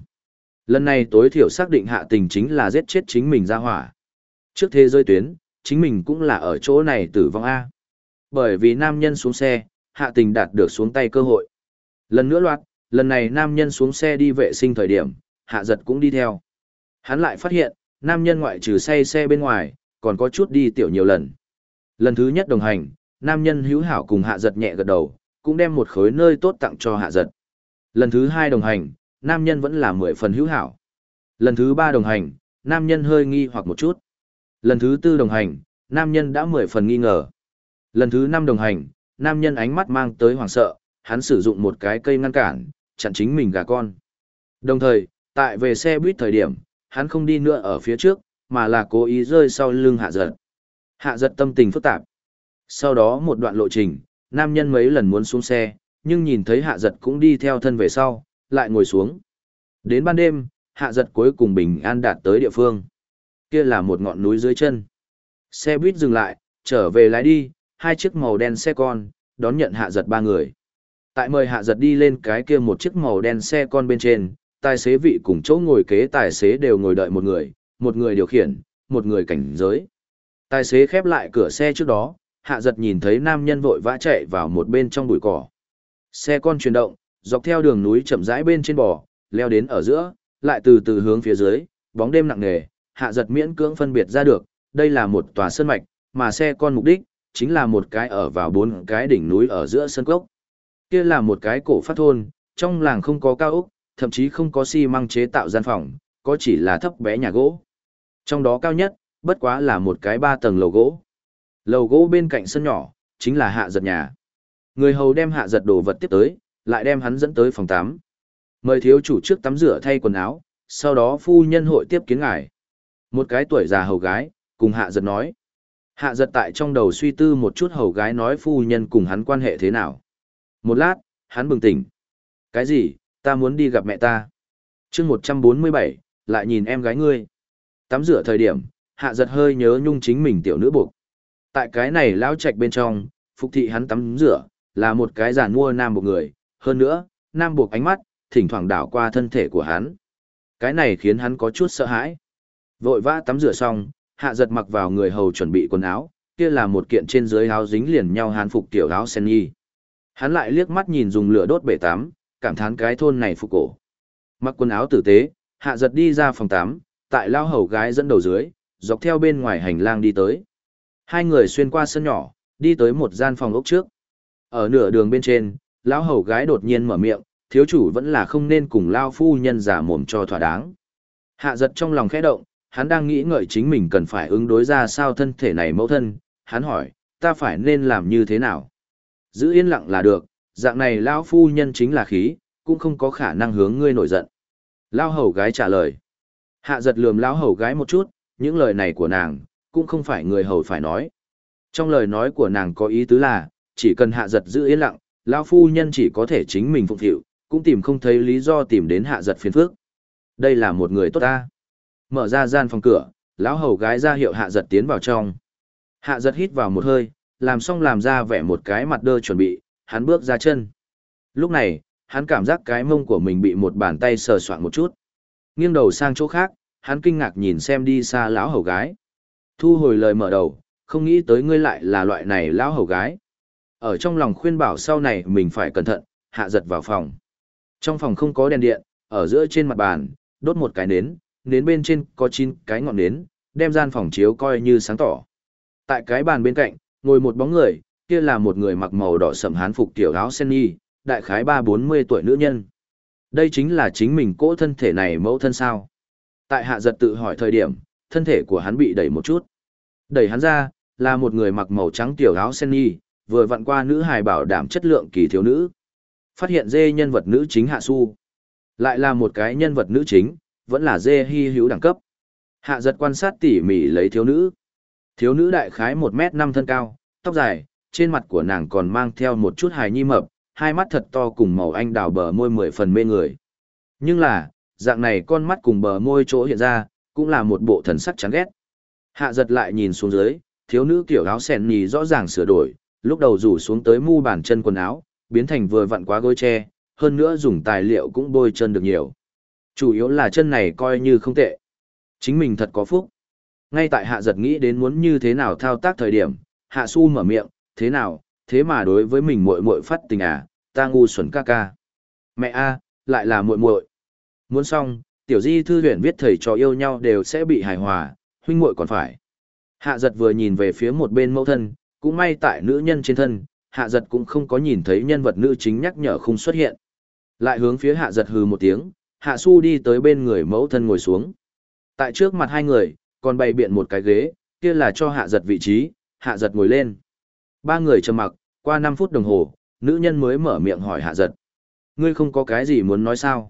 Lần này tối thiểu xác định hạ tình chính là giết chết chính mình ra hỏa. Trước thế giới tuyến, chính mình cũng là ở chỗ này tử vong A. Bởi vì nam nhân xuống xe, hạ tình đạt được xuống tay cơ hội. Lần nữa loạt, lần này nam nhân xuống xe đi vệ sinh thời điểm, hạ giật cũng đi theo. Hắn lại phát hiện, nam nhân ngoại trừ say xe bên ngoài, còn có chút đi tiểu nhiều lần. Lần thứ nhất đồng hành, nam nhân hữu hảo cùng hạ giật nhẹ gật đầu, cũng đem một khối nơi tốt tặng cho hạ giật. Lần thứ hai đồng hành, nam nhân vẫn là mười phần hữu hảo. Lần thứ ba đồng hành, nam nhân hơi nghi hoặc một chút. Lần thứ tư đồng hành, nam nhân đã mười phần nghi ngờ. Lần thứ năm đồng hành, nam nhân ánh mắt mang tới hoảng sợ, hắn sử dụng một cái cây ngăn cản, chặn chính mình gà con. Đồng thời, tại về xe buýt thời điểm, hắn không đi nữa ở phía trước, mà là cố ý rơi sau lưng hạ giật. Hạ giật tâm tình phức tạp. Sau đó một đoạn lộ trình, nam nhân mấy lần muốn xuống xe, nhưng nhìn thấy hạ giật cũng đi theo thân về sau, lại ngồi xuống. Đến ban đêm, hạ giật cuối cùng bình an đạt tới địa phương. Kia là một ngọn núi dưới chân. Xe buýt dừng lại, trở về lái đi, hai chiếc màu đen xe con, đón nhận hạ giật ba người. Tại mời hạ giật đi lên cái kia một chiếc màu đen xe con bên trên, tài xế vị cùng chỗ ngồi kế tài xế đều ngồi đợi một người, một người điều khiển, một người cảnh giới. Tài xế khép lại cửa xe trước đó, hạ giật nhìn thấy nam nhân vội vã chạy vào một bên trong bụi cỏ. Xe con chuyển động, dọc theo đường núi chậm rãi bên trên bò, leo đến ở giữa, lại từ từ hướng phía dưới, bóng đêm nặng nề, hạ giật miễn cưỡng phân biệt ra được, đây là một tòa sơn mạch, mà xe con mục đích, chính là một cái ở vào bốn cái đỉnh núi ở giữa sân cốc. Kia là một cái cổ phát thôn, trong làng không có cao ốc, thậm chí không có xi măng chế tạo gian phòng, có chỉ là thấp bé nhà gỗ. Trong đó cao nhất, bất quá là một cái ba tầng lầu gỗ. Lầu gỗ bên cạnh sân nhỏ, chính là hạ giật nhà. Người hầu đem hạ giật đồ vật tiếp tới, lại đem hắn dẫn tới phòng tắm. Mời thiếu chủ trước tắm rửa thay quần áo, sau đó phu nhân hội tiếp kiến ngài. Một cái tuổi già hầu gái, cùng hạ giật nói. Hạ giật tại trong đầu suy tư một chút hầu gái nói phu nhân cùng hắn quan hệ thế nào. Một lát, hắn bừng tỉnh. Cái gì, ta muốn đi gặp mẹ ta. chương một trăm bốn mươi bảy, lại nhìn em gái ngươi. Tắm rửa thời điểm, hạ giật hơi nhớ nhung chính mình tiểu nữ buộc. Tại cái này lão trạch bên trong, phục thị hắn tắm rửa, là một cái giàn mua nam buộc người. Hơn nữa, nam buộc ánh mắt, thỉnh thoảng đảo qua thân thể của hắn. Cái này khiến hắn có chút sợ hãi. Vội vã tắm rửa xong, hạ giật mặc vào người hầu chuẩn bị quần áo, kia là một kiện trên dưới áo dính liền nhau hán phục tiểu áo sen nhi. Hắn lại liếc mắt nhìn dùng lửa đốt bể tắm, cảm thán cái thôn này phục cổ. Mặc quần áo tử tế, hạ giật đi ra phòng tắm, tại lao hầu gái dẫn đầu dưới, dọc theo bên ngoài hành lang đi tới. Hai người xuyên qua sân nhỏ, đi tới một gian phòng ốc trước. Ở nửa đường bên trên, lão hầu gái đột nhiên mở miệng, thiếu chủ vẫn là không nên cùng lao phu nhân giả mồm cho thỏa đáng. Hạ giật trong lòng khẽ động, hắn đang nghĩ ngợi chính mình cần phải ứng đối ra sao thân thể này mẫu thân, hắn hỏi, ta phải nên làm như thế nào? Giữ yên lặng là được, dạng này lão phu nhân chính là khí, cũng không có khả năng hướng ngươi nổi giận. Lão hầu gái trả lời. Hạ giật lườm lão hầu gái một chút, những lời này của nàng, cũng không phải người hầu phải nói. Trong lời nói của nàng có ý tứ là, chỉ cần hạ giật giữ yên lặng, lão phu nhân chỉ có thể chính mình phục vụ, cũng tìm không thấy lý do tìm đến hạ giật phiền phước. Đây là một người tốt ta. Mở ra gian phòng cửa, lão hầu gái ra hiệu hạ giật tiến vào trong. Hạ giật hít vào một hơi, làm xong làm ra vẻ một cái mặt đơ chuẩn bị, hắn bước ra chân. Lúc này, hắn cảm giác cái mông của mình bị một bàn tay sờ soạn một chút. Nghiêng đầu sang chỗ khác, hắn kinh ngạc nhìn xem đi xa lão hầu gái. Thu hồi lời mở đầu, không nghĩ tới ngươi lại là loại này lão hầu gái. Ở trong lòng khuyên bảo sau này mình phải cẩn thận, hạ giật vào phòng. Trong phòng không có đèn điện, ở giữa trên mặt bàn, đốt một cái nến, nến bên trên có chín cái ngọn nến, đem gian phòng chiếu coi như sáng tỏ. Tại cái bàn bên cạnh, ngồi một bóng người, kia là một người mặc màu đỏ sẫm hán phục tiểu áo sen y, đại khái ba bốn mươi tuổi nữ nhân. Đây chính là chính mình cỗ thân thể này mẫu thân sao. Tại hạ giật tự hỏi thời điểm, thân thể của hắn bị đẩy một chút. Đẩy hắn ra, là một người mặc màu trắng tiểu áo sen y, vừa vặn qua nữ hài bảo đảm chất lượng kỳ thiếu nữ. Phát hiện dê nhân vật nữ chính hạ su. Lại là một cái nhân vật nữ chính, vẫn là dê hy hữu đẳng cấp. Hạ giật quan sát tỉ mỉ lấy thiếu nữ. Thiếu nữ đại khái một m năm thân cao, tóc dài, trên mặt của nàng còn mang theo một chút hài nhi mập, hai mắt thật to cùng màu anh đào bờ môi mười phần mê người. Nhưng là, dạng này con mắt cùng bờ môi chỗ hiện ra, cũng là một bộ thần sắc chán ghét. Hạ giật lại nhìn xuống dưới, thiếu nữ kiểu áo sèn nhì rõ ràng sửa đổi, lúc đầu rủ xuống tới mu bàn chân quần áo, biến thành vừa vặn quá gối tre, hơn nữa dùng tài liệu cũng bôi chân được nhiều. Chủ yếu là chân này coi như không tệ. Chính mình thật có phúc. Ngay tại hạ giật nghĩ đến muốn như thế nào thao tác thời điểm, hạ su mở miệng, thế nào, thế mà đối với mình muội muội phát tình à, ta ngu xuẩn ca ca. Mẹ a, lại là muội muội. Muốn xong, tiểu di thư huyền viết thầy trò yêu nhau đều sẽ bị hài hòa, huynh muội còn phải. Hạ giật vừa nhìn về phía một bên mẫu thân, cũng may tại nữ nhân trên thân, hạ giật cũng không có nhìn thấy nhân vật nữ chính nhắc nhở không xuất hiện. Lại hướng phía hạ giật hừ một tiếng, hạ su đi tới bên người mẫu thân ngồi xuống. Tại trước mặt hai người, còn bày biện một cái ghế, kia là cho hạ giật vị trí, hạ giật ngồi lên. Ba người trầm mặc, qua 5 phút đồng hồ, nữ nhân mới mở miệng hỏi hạ giật. Ngươi không có cái gì muốn nói sao?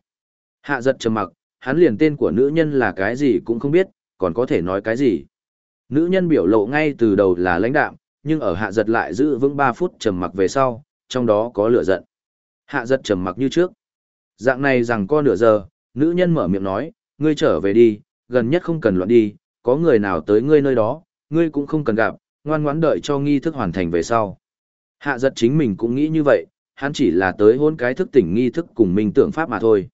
Hạ giật trầm mặc, hắn liền tên của nữ nhân là cái gì cũng không biết, còn có thể nói cái gì. Nữ nhân biểu lộ ngay từ đầu là lãnh đạm, nhưng ở hạ giật lại giữ vững 3 phút trầm mặc về sau, trong đó có lửa giận. Hạ giật trầm mặc như trước. Dạng này rằng co nửa giờ, nữ nhân mở miệng nói, ngươi trở về đi, gần nhất không cần loạn đi, có người nào tới ngươi nơi đó, ngươi cũng không cần gặp, ngoan ngoãn đợi cho nghi thức hoàn thành về sau. Hạ giật chính mình cũng nghĩ như vậy, hắn chỉ là tới hôn cái thức tỉnh nghi thức cùng minh tưởng pháp mà thôi.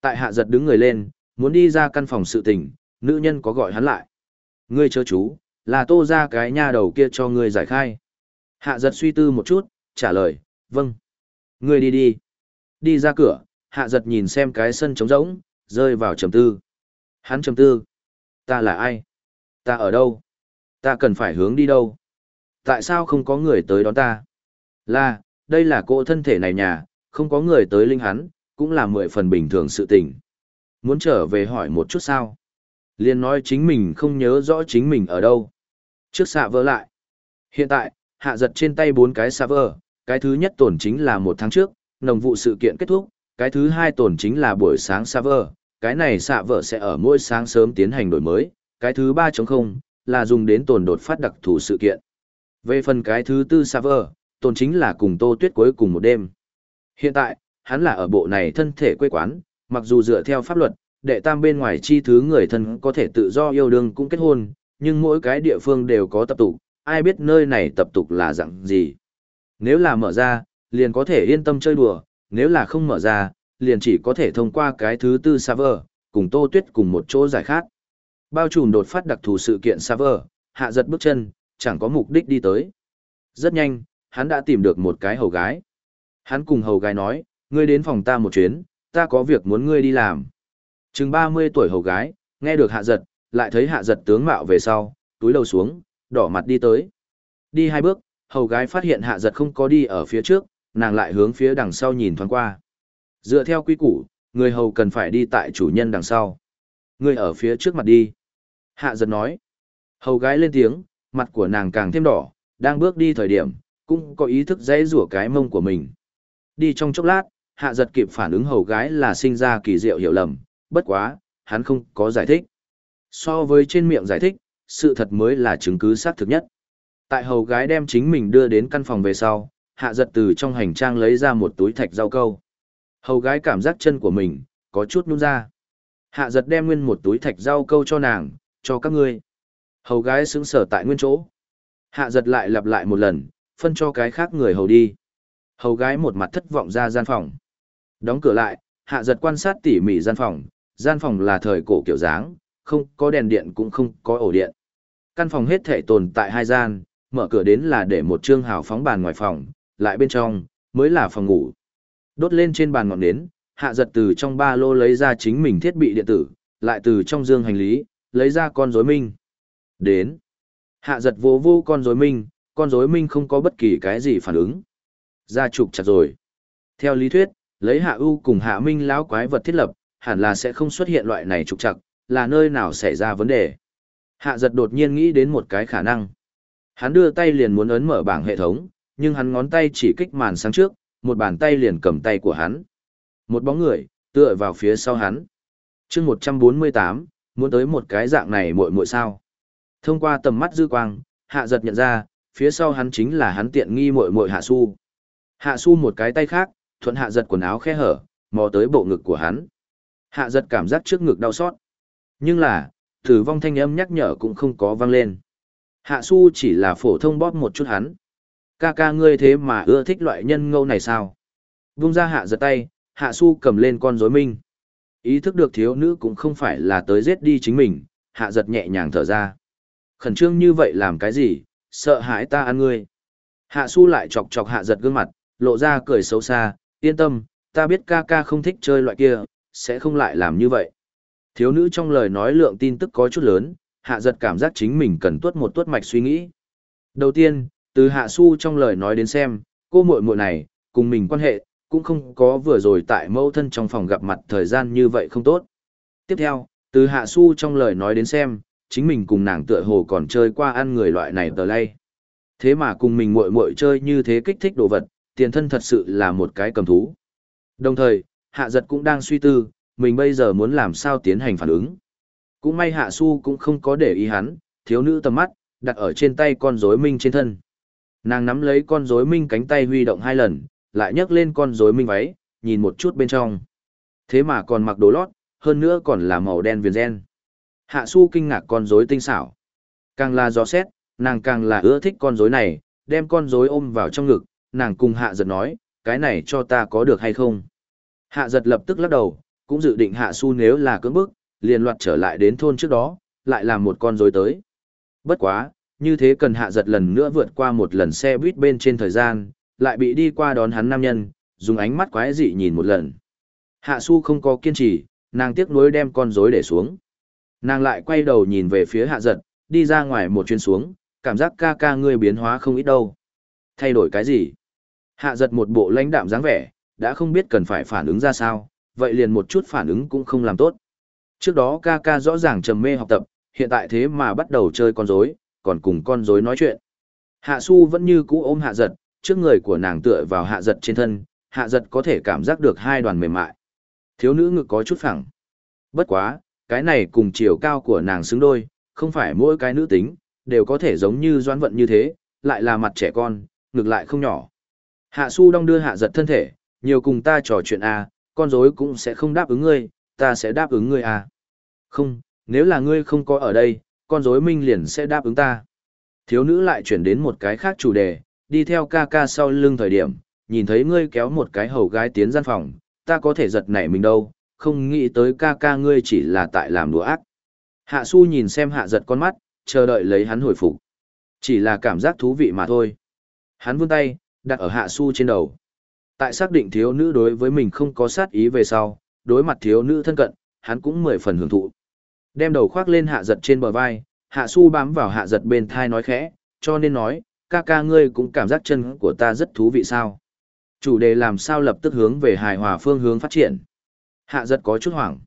Tại hạ giật đứng người lên, muốn đi ra căn phòng sự tỉnh, nữ nhân có gọi hắn lại. Ngươi chớ chú, là tô ra cái nha đầu kia cho ngươi giải khai. Hạ giật suy tư một chút, trả lời, vâng. Ngươi đi đi. Đi ra cửa, hạ giật nhìn xem cái sân trống rỗng, rơi vào trầm tư. Hắn trầm tư. Ta là ai? Ta ở đâu? Ta cần phải hướng đi đâu? Tại sao không có người tới đón ta? Là, đây là cô thân thể này nhà, không có người tới linh hắn, cũng là mười phần bình thường sự tình. Muốn trở về hỏi một chút sao? Liên nói chính mình không nhớ rõ chính mình ở đâu. Trước xạ vỡ lại. Hiện tại, hạ giật trên tay bốn cái xạ vỡ, cái thứ nhất tổn chính là một tháng trước, nồng vụ sự kiện kết thúc, cái thứ hai tổn chính là buổi sáng xạ vỡ, cái này xạ vỡ sẽ ở mỗi sáng sớm tiến hành đổi mới, cái thứ ba chống không, là dùng đến tồn đột phát đặc thù sự kiện. Về phần cái thứ tư server, tồn chính là cùng tô tuyết cuối cùng một đêm. Hiện tại, hắn là ở bộ này thân thể quê quán, mặc dù dựa theo pháp luật, đệ tam bên ngoài chi thứ người thân có thể tự do yêu đương cũng kết hôn, nhưng mỗi cái địa phương đều có tập tục, ai biết nơi này tập tục là dạng gì. Nếu là mở ra, liền có thể yên tâm chơi đùa, nếu là không mở ra, liền chỉ có thể thông qua cái thứ tư server, cùng tô tuyết cùng một chỗ giải khác. Bao trùm đột phát đặc thù sự kiện server, hạ giật bước chân, chẳng có mục đích đi tới. Rất nhanh, hắn đã tìm được một cái hầu gái. Hắn cùng hầu gái nói, ngươi đến phòng ta một chuyến, ta có việc muốn ngươi đi làm. Chừng 30 tuổi hầu gái, nghe được hạ giật, lại thấy hạ giật tướng mạo về sau, túi đầu xuống, đỏ mặt đi tới. Đi hai bước, hầu gái phát hiện hạ giật không có đi ở phía trước, nàng lại hướng phía đằng sau nhìn thoáng qua. Dựa theo quy củ, người hầu cần phải đi tại chủ nhân đằng sau. Người ở phía trước mặt đi. Hạ giật nói. Hầu gái lên tiếng, mặt của nàng càng thêm đỏ, đang bước đi thời điểm, cũng có ý thức dãy rủa cái mông của mình. Đi trong chốc lát, hạ giật kịp phản ứng hầu gái là sinh ra kỳ diệu hiểu lầm, bất quá, hắn không có giải thích. So với trên miệng giải thích, sự thật mới là chứng cứ xác thực nhất. Tại hầu gái đem chính mình đưa đến căn phòng về sau, hạ giật từ trong hành trang lấy ra một túi thạch rau câu. Hầu gái cảm giác chân của mình, có chút nhún ra. Hạ giật đem nguyên một túi thạch rau câu cho nàng, cho các ngươi. Hầu gái xứng sở tại nguyên chỗ. Hạ giật lại lặp lại một lần, phân cho cái khác người hầu đi. Hầu gái một mặt thất vọng ra gian phòng. Đóng cửa lại, hạ giật quan sát tỉ mỉ gian phòng. Gian phòng là thời cổ kiểu dáng, không có đèn điện cũng không có ổ điện. Căn phòng hết thể tồn tại hai gian, mở cửa đến là để một trương hào phóng bàn ngoài phòng, lại bên trong, mới là phòng ngủ. Đốt lên trên bàn ngọn nến, hạ giật từ trong ba lô lấy ra chính mình thiết bị điện tử, lại từ trong dương hành lý, lấy ra con rối minh. Đến. Hạ giật vô vô con rối minh, con rối minh không có bất kỳ cái gì phản ứng. Ra trục chặt rồi. Theo lý thuyết, lấy hạ ưu cùng hạ minh lão quái vật thiết lập, hẳn là sẽ không xuất hiện loại này trục chặt, là nơi nào xảy ra vấn đề. Hạ giật đột nhiên nghĩ đến một cái khả năng. Hắn đưa tay liền muốn ấn mở bảng hệ thống, nhưng hắn ngón tay chỉ kích màn sáng trước, một bàn tay liền cầm tay của hắn. Một bóng người, tựa vào phía sau hắn. chương 148, muốn tới một cái dạng này muội muội sao. Thông qua tầm mắt dư quang, hạ giật nhận ra, phía sau hắn chính là hắn tiện nghi muội muội hạ su. Hạ su một cái tay khác, thuận hạ giật quần áo khe hở, mò tới bộ ngực của hắn. Hạ giật cảm giác trước ngực đau xót. Nhưng là, tử vong thanh âm nhắc nhở cũng không có vang lên. Hạ su chỉ là phổ thông bóp một chút hắn. Ca ca ngươi thế mà ưa thích loại nhân ngâu này sao? Vung ra hạ giật tay, hạ su cầm lên con rối minh. Ý thức được thiếu nữ cũng không phải là tới giết đi chính mình, hạ giật nhẹ nhàng thở ra. Khẩn trương như vậy làm cái gì, sợ hãi ta ăn ngươi. Hạ su lại chọc chọc hạ giật gương mặt, lộ ra cười xấu xa, yên tâm, ta biết ca ca không thích chơi loại kia, sẽ không lại làm như vậy. Thiếu nữ trong lời nói lượng tin tức có chút lớn, hạ giật cảm giác chính mình cần tuốt một tuốt mạch suy nghĩ. Đầu tiên, từ hạ su trong lời nói đến xem, cô muội muội này, cùng mình quan hệ, cũng không có vừa rồi tại mẫu thân trong phòng gặp mặt thời gian như vậy không tốt. Tiếp theo, từ hạ su trong lời nói đến xem, chính mình cùng nàng tựa hồ còn chơi qua ăn người loại này tờ lay. Thế mà cùng mình muội muội chơi như thế kích thích đồ vật, tiền thân thật sự là một cái cầm thú. Đồng thời, hạ giật cũng đang suy tư, mình bây giờ muốn làm sao tiến hành phản ứng. Cũng may hạ su cũng không có để ý hắn, thiếu nữ tầm mắt, đặt ở trên tay con rối minh trên thân. Nàng nắm lấy con rối minh cánh tay huy động hai lần, lại nhấc lên con rối minh váy, nhìn một chút bên trong. Thế mà còn mặc đồ lót, hơn nữa còn là màu đen viền gen. Hạ su kinh ngạc con rối tinh xảo. Càng là gió xét, nàng càng là ưa thích con rối này, đem con rối ôm vào trong ngực, nàng cùng hạ giật nói, cái này cho ta có được hay không? Hạ giật lập tức lắc đầu, cũng dự định hạ su nếu là cưỡng bức, liền loạt trở lại đến thôn trước đó, lại làm một con rối tới. Bất quá, như thế cần hạ giật lần nữa vượt qua một lần xe buýt bên trên thời gian, lại bị đi qua đón hắn nam nhân, dùng ánh mắt quái dị nhìn một lần. Hạ su không có kiên trì, nàng tiếc nuối đem con rối để xuống. Nàng lại quay đầu nhìn về phía hạ giật, đi ra ngoài một chuyến xuống, cảm giác ca ca ngươi biến hóa không ít đâu. Thay đổi cái gì? Hạ giật một bộ lãnh đạm dáng vẻ, đã không biết cần phải phản ứng ra sao, vậy liền một chút phản ứng cũng không làm tốt. Trước đó ca ca rõ ràng trầm mê học tập, hiện tại thế mà bắt đầu chơi con rối, còn cùng con rối nói chuyện. Hạ su vẫn như cũ ôm hạ giật, trước người của nàng tựa vào hạ giật trên thân, hạ giật có thể cảm giác được hai đoàn mềm mại. Thiếu nữ ngực có chút phẳng. Bất quá, cái này cùng chiều cao của nàng xứng đôi, không phải mỗi cái nữ tính, đều có thể giống như doan vận như thế, lại là mặt trẻ con, ngực lại không nhỏ. Hạ su đong đưa hạ giật thân thể, nhiều cùng ta trò chuyện à, con rối cũng sẽ không đáp ứng ngươi, ta sẽ đáp ứng ngươi à. Không, nếu là ngươi không có ở đây, con rối minh liền sẽ đáp ứng ta. Thiếu nữ lại chuyển đến một cái khác chủ đề, đi theo ca ca sau lưng thời điểm, nhìn thấy ngươi kéo một cái hầu gái tiến gian phòng, ta có thể giật nảy mình đâu, không nghĩ tới ca ca ngươi chỉ là tại làm đùa ác. Hạ su nhìn xem hạ giật con mắt, chờ đợi lấy hắn hồi phục. Chỉ là cảm giác thú vị mà thôi. Hắn vươn tay, đặt ở hạ su trên đầu. Tại xác định thiếu nữ đối với mình không có sát ý về sau, đối mặt thiếu nữ thân cận, hắn cũng mười phần hưởng thụ. Đem đầu khoác lên hạ giật trên bờ vai, hạ su bám vào hạ giật bên thai nói khẽ, cho nên nói, ca ca ngươi cũng cảm giác chân của ta rất thú vị sao. Chủ đề làm sao lập tức hướng về hài hòa phương hướng phát triển. Hạ giật có chút hoảng.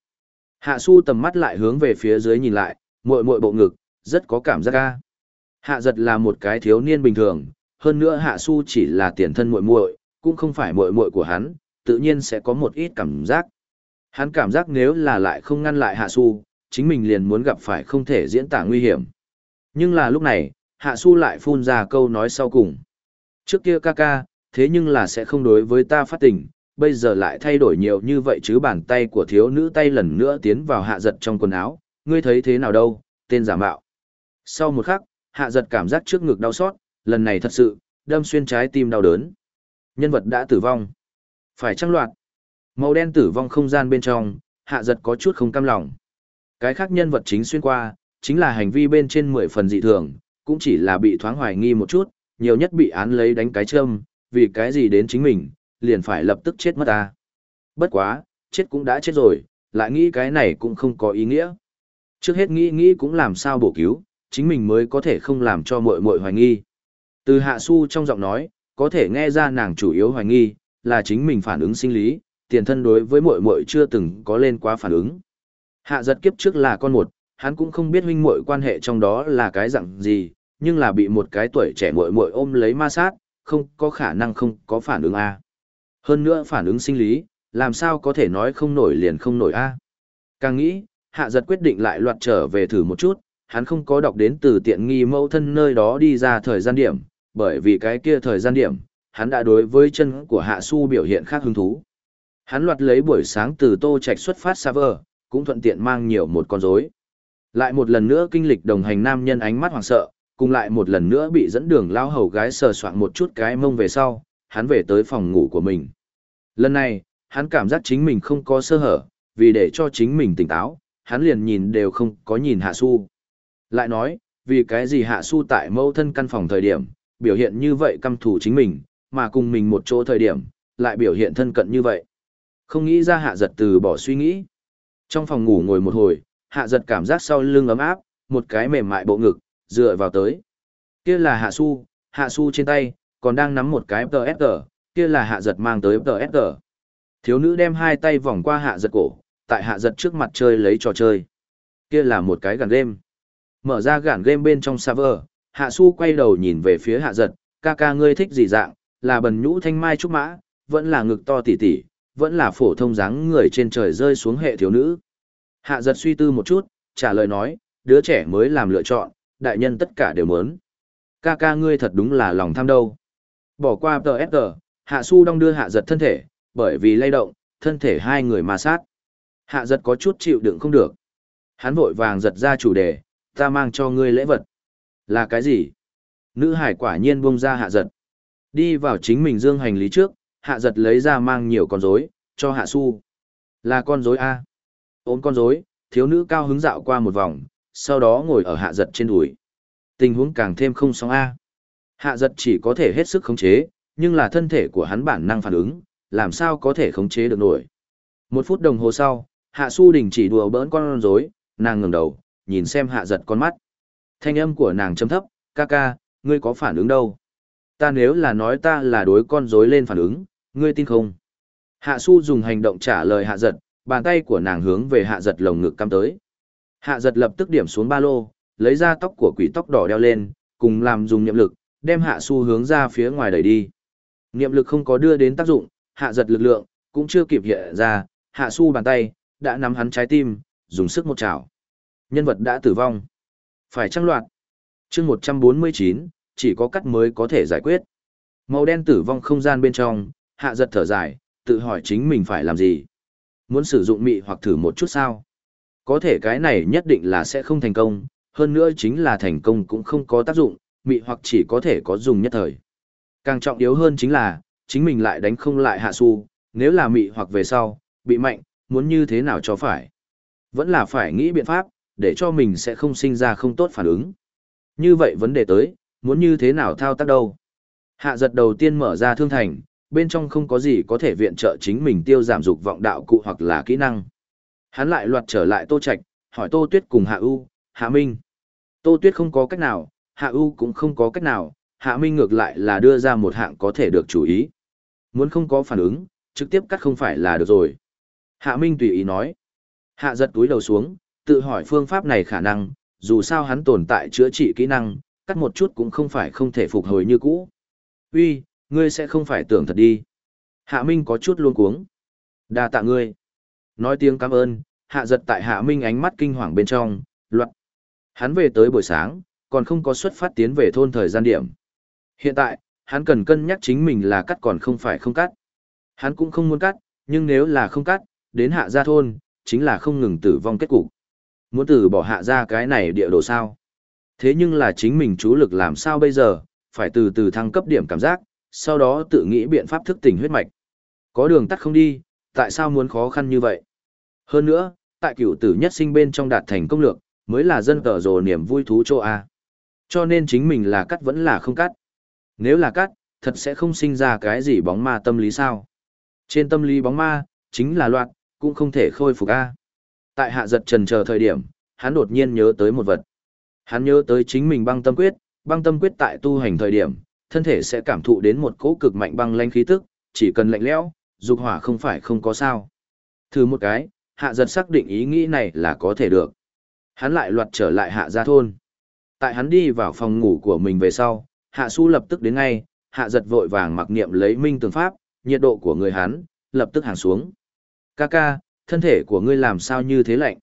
Hạ su tầm mắt lại hướng về phía dưới nhìn lại, muội muội bộ ngực, rất có cảm giác ca. Hạ giật là một cái thiếu niên bình thường, hơn nữa hạ su chỉ là tiền thân muội muội, cũng không phải muội muội của hắn, tự nhiên sẽ có một ít cảm giác. Hắn cảm giác nếu là lại không ngăn lại hạ su, chính mình liền muốn gặp phải không thể diễn tả nguy hiểm. Nhưng là lúc này, hạ su lại phun ra câu nói sau cùng. Trước kia ca ca, thế nhưng là sẽ không đối với ta phát tình, bây giờ lại thay đổi nhiều như vậy chứ bàn tay của thiếu nữ tay lần nữa tiến vào hạ giật trong quần áo, ngươi thấy thế nào đâu, tên giả mạo. Sau một khắc, hạ giật cảm giác trước ngực đau xót, lần này thật sự, đâm xuyên trái tim đau đớn. Nhân vật đã tử vong. Phải trăng loạt. Màu đen tử vong không gian bên trong, hạ giật có chút không cam lòng. Cái khác nhân vật chính xuyên qua, chính là hành vi bên trên 10 phần dị thường, cũng chỉ là bị thoáng hoài nghi một chút, nhiều nhất bị án lấy đánh cái châm, vì cái gì đến chính mình, liền phải lập tức chết mất ta. Bất quá, chết cũng đã chết rồi, lại nghĩ cái này cũng không có ý nghĩa. Trước hết nghĩ nghĩ cũng làm sao bổ cứu, chính mình mới có thể không làm cho muội muội hoài nghi. Từ hạ su trong giọng nói, có thể nghe ra nàng chủ yếu hoài nghi, là chính mình phản ứng sinh lý, tiền thân đối với muội muội chưa từng có lên quá phản ứng. Hạ giật kiếp trước là con một, hắn cũng không biết huynh muội quan hệ trong đó là cái dạng gì, nhưng là bị một cái tuổi trẻ muội muội ôm lấy ma sát, không có khả năng không có phản ứng A. Hơn nữa phản ứng sinh lý, làm sao có thể nói không nổi liền không nổi A. Càng nghĩ, hạ giật quyết định lại loạt trở về thử một chút, hắn không có đọc đến từ tiện nghi mẫu thân nơi đó đi ra thời gian điểm, bởi vì cái kia thời gian điểm, hắn đã đối với chân của hạ su biểu hiện khác hứng thú. Hắn loạt lấy buổi sáng từ tô trạch xuất phát xa vờ, cũng thuận tiện mang nhiều một con rối. Lại một lần nữa kinh lịch đồng hành nam nhân ánh mắt hoảng sợ, cùng lại một lần nữa bị dẫn đường lao hầu gái sờ soạn một chút cái mông về sau, hắn về tới phòng ngủ của mình. Lần này, hắn cảm giác chính mình không có sơ hở, vì để cho chính mình tỉnh táo, hắn liền nhìn đều không có nhìn hạ su. Lại nói, vì cái gì hạ su tại mâu thân căn phòng thời điểm, biểu hiện như vậy căm thù chính mình, mà cùng mình một chỗ thời điểm, lại biểu hiện thân cận như vậy. Không nghĩ ra hạ giật từ bỏ suy nghĩ. Trong phòng ngủ ngồi một hồi, hạ giật cảm giác sau lưng ấm áp, một cái mềm mại bộ ngực, dựa vào tới. Kia là hạ su, hạ su trên tay, còn đang nắm một cái PSG, kia là hạ giật mang tới PSG. Thiếu nữ đem hai tay vòng qua hạ giật cổ, tại hạ giật trước mặt chơi lấy trò chơi. Kia là một cái gàn game. Mở ra gàn game bên trong server, hạ su quay đầu nhìn về phía hạ giật, ca ca ngươi thích gì dạng, là bần nhũ thanh mai trúc mã, vẫn là ngực to tỉ tỉ, vẫn là phổ thông dáng người trên trời rơi xuống hệ thiếu nữ. Hạ giật suy tư một chút, trả lời nói, đứa trẻ mới làm lựa chọn, đại nhân tất cả đều muốn. Ca ca ngươi thật đúng là lòng tham đâu. Bỏ qua tờ FG, hạ su đong đưa hạ giật thân thể, bởi vì lay động, thân thể hai người mà sát. Hạ giật có chút chịu đựng không được. Hắn vội vàng giật ra chủ đề, ta mang cho ngươi lễ vật. Là cái gì? Nữ hải quả nhiên buông ra hạ giật. Đi vào chính mình dương hành lý trước, hạ giật lấy ra mang nhiều con rối cho hạ su. Là con rối A. Ôm con rối, thiếu nữ cao hứng dạo qua một vòng, sau đó ngồi ở hạ giật trên đùi. Tình huống càng thêm không sóng A. Hạ giật chỉ có thể hết sức khống chế, nhưng là thân thể của hắn bản năng phản ứng, làm sao có thể khống chế được nổi. Một phút đồng hồ sau, hạ su đình chỉ đùa bỡn con rối, nàng ngừng đầu, nhìn xem hạ giật con mắt. Thanh âm của nàng chấm thấp, ca ca, ngươi có phản ứng đâu? Ta nếu là nói ta là đối con rối lên phản ứng, ngươi tin không? Hạ su dùng hành động trả lời hạ giật, bàn tay của nàng hướng về hạ giật lồng ngực cắm tới. Hạ giật lập tức điểm xuống ba lô, lấy ra tóc của quỷ tóc đỏ đeo lên, cùng làm dùng niệm lực, đem hạ su hướng ra phía ngoài đẩy đi. Niệm lực không có đưa đến tác dụng, hạ giật lực lượng, cũng chưa kịp hiện ra, hạ su bàn tay, đã nắm hắn trái tim, dùng sức một chảo. Nhân vật đã tử vong. Phải trăng loạt. chương 149, chỉ có cắt mới có thể giải quyết. Màu đen tử vong không gian bên trong, hạ giật thở dài, tự hỏi chính mình phải làm gì. Muốn sử dụng mị hoặc thử một chút sao? Có thể cái này nhất định là sẽ không thành công, hơn nữa chính là thành công cũng không có tác dụng, mị hoặc chỉ có thể có dùng nhất thời. Càng trọng yếu hơn chính là, chính mình lại đánh không lại hạ su, nếu là mị hoặc về sau, bị mạnh, muốn như thế nào cho phải. Vẫn là phải nghĩ biện pháp, để cho mình sẽ không sinh ra không tốt phản ứng. Như vậy vấn đề tới, muốn như thế nào thao tác đâu. Hạ giật đầu tiên mở ra thương thành, bên trong không có gì có thể viện trợ chính mình tiêu giảm dục vọng đạo cụ hoặc là kỹ năng. Hắn lại loạt trở lại Tô Trạch, hỏi Tô Tuyết cùng Hạ U, Hạ Minh. Tô Tuyết không có cách nào, Hạ U cũng không có cách nào, Hạ Minh ngược lại là đưa ra một hạng có thể được chú ý. Muốn không có phản ứng, trực tiếp cắt không phải là được rồi. Hạ Minh tùy ý nói. Hạ giật túi đầu xuống, tự hỏi phương pháp này khả năng, dù sao hắn tồn tại chữa trị kỹ năng, cắt một chút cũng không phải không thể phục hồi như cũ. Uy, ngươi sẽ không phải tưởng thật đi. Hạ Minh có chút luống cuống. Đa tạ ngươi. Nói tiếng cảm ơn, hạ giật tại Hạ Minh ánh mắt kinh hoàng bên trong, luật Hắn về tới buổi sáng, còn không có xuất phát tiến về thôn thời gian điểm. Hiện tại, hắn cần cân nhắc chính mình là cắt còn không phải không cắt. Hắn cũng không muốn cắt, nhưng nếu là không cắt, đến hạ gia thôn, chính là không ngừng tử vong kết cục. Muốn từ bỏ hạ gia cái này địa đồ sao? Thế nhưng là chính mình chú lực làm sao bây giờ, phải từ từ thăng cấp điểm cảm giác, sau đó tự nghĩ biện pháp thức tỉnh huyết mạch. Có đường tắt không đi, tại sao muốn khó khăn như vậy? Hơn nữa, tại cửu tử nhất sinh bên trong đạt thành công lược, mới là dân tờ rồ niềm vui thú chỗ A. Cho nên chính mình là cắt vẫn là không cắt. Nếu là cắt, thật sẽ không sinh ra cái gì bóng ma tâm lý sao. Trên tâm lý bóng ma, chính là loạt, cũng không thể khôi phục A. Tại hạ giật trần chờ thời điểm, hắn đột nhiên nhớ tới một vật. Hắn nhớ tới chính mình băng tâm quyết, băng tâm quyết tại tu hành thời điểm, thân thể sẽ cảm thụ đến một cỗ cực mạnh băng lanh khí tức, chỉ cần lạnh lẽo, dục hỏa không phải không có sao. Thử một cái, hạ giật xác định ý nghĩ này là có thể được. Hắn lại loạt trở lại hạ gia thôn. Tại hắn đi vào phòng ngủ của mình về sau, hạ su lập tức đến ngay, hạ giật vội vàng mặc niệm lấy minh tường pháp, nhiệt độ của người hắn, lập tức hàng xuống. Ca ca, thân thể của ngươi làm sao như thế lạnh?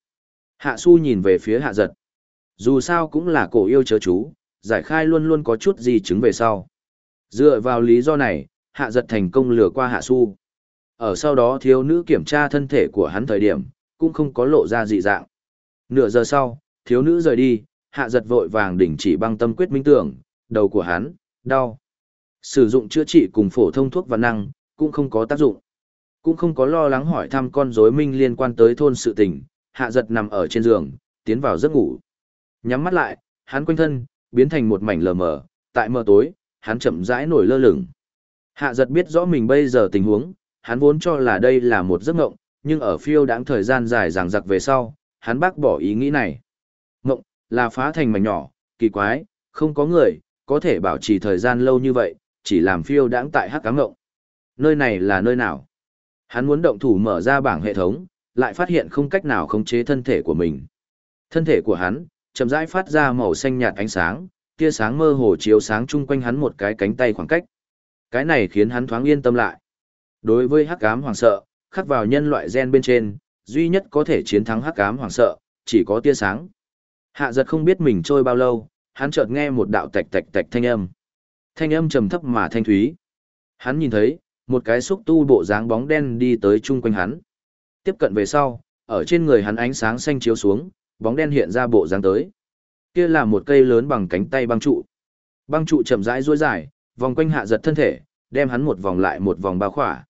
Hạ su nhìn về phía hạ giật. Dù sao cũng là cổ yêu chớ chú, giải khai luôn luôn có chút gì chứng về sau. Dựa vào lý do này, hạ giật thành công lừa qua hạ su. Ở sau đó thiếu nữ kiểm tra thân thể của hắn thời điểm, cũng không có lộ ra dị dạng. Nửa giờ sau, thiếu nữ rời đi, hạ giật vội vàng đỉnh chỉ băng tâm quyết minh tưởng, đầu của hắn, đau. Sử dụng chữa trị cùng phổ thông thuốc và năng, cũng không có tác dụng. Cũng không có lo lắng hỏi thăm con rối minh liên quan tới thôn sự tình, hạ giật nằm ở trên giường, tiến vào giấc ngủ. Nhắm mắt lại, hắn quanh thân, biến thành một mảnh lờ mờ, tại mờ tối, hắn chậm rãi nổi lơ lửng. Hạ giật biết rõ mình bây giờ tình huống, hắn vốn cho là đây là một giấc ngộng, nhưng ở phiêu đáng thời gian dài ràng giặc về sau, hắn bác bỏ ý nghĩ này. Ngộng, là phá thành mảnh nhỏ, kỳ quái, không có người, có thể bảo trì thời gian lâu như vậy, chỉ làm phiêu đáng tại hắc cám ngộng. Nơi này là nơi nào? Hắn muốn động thủ mở ra bảng hệ thống, lại phát hiện không cách nào khống chế thân thể của mình. Thân thể của hắn, chậm rãi phát ra màu xanh nhạt ánh sáng, tia sáng mơ hồ chiếu sáng chung quanh hắn một cái cánh tay khoảng cách. Cái này khiến hắn thoáng yên tâm lại. Đối với hắc ám hoàng sợ, khắc vào nhân loại gen bên trên, duy nhất có thể chiến thắng hắc ám hoàng sợ, chỉ có tia sáng. Hạ giật không biết mình trôi bao lâu, hắn chợt nghe một đạo tạch tạch tạch thanh âm. Thanh âm trầm thấp mà thanh thúy. Hắn nhìn thấy, một cái xúc tu bộ dáng bóng đen đi tới chung quanh hắn. Tiếp cận về sau, ở trên người hắn ánh sáng xanh chiếu xuống, bóng đen hiện ra bộ dáng tới. Kia là một cây lớn bằng cánh tay băng trụ. Băng trụ chậm rãi duỗi dài, vòng quanh hạ giật thân thể, đem hắn một vòng lại một vòng bao khỏa.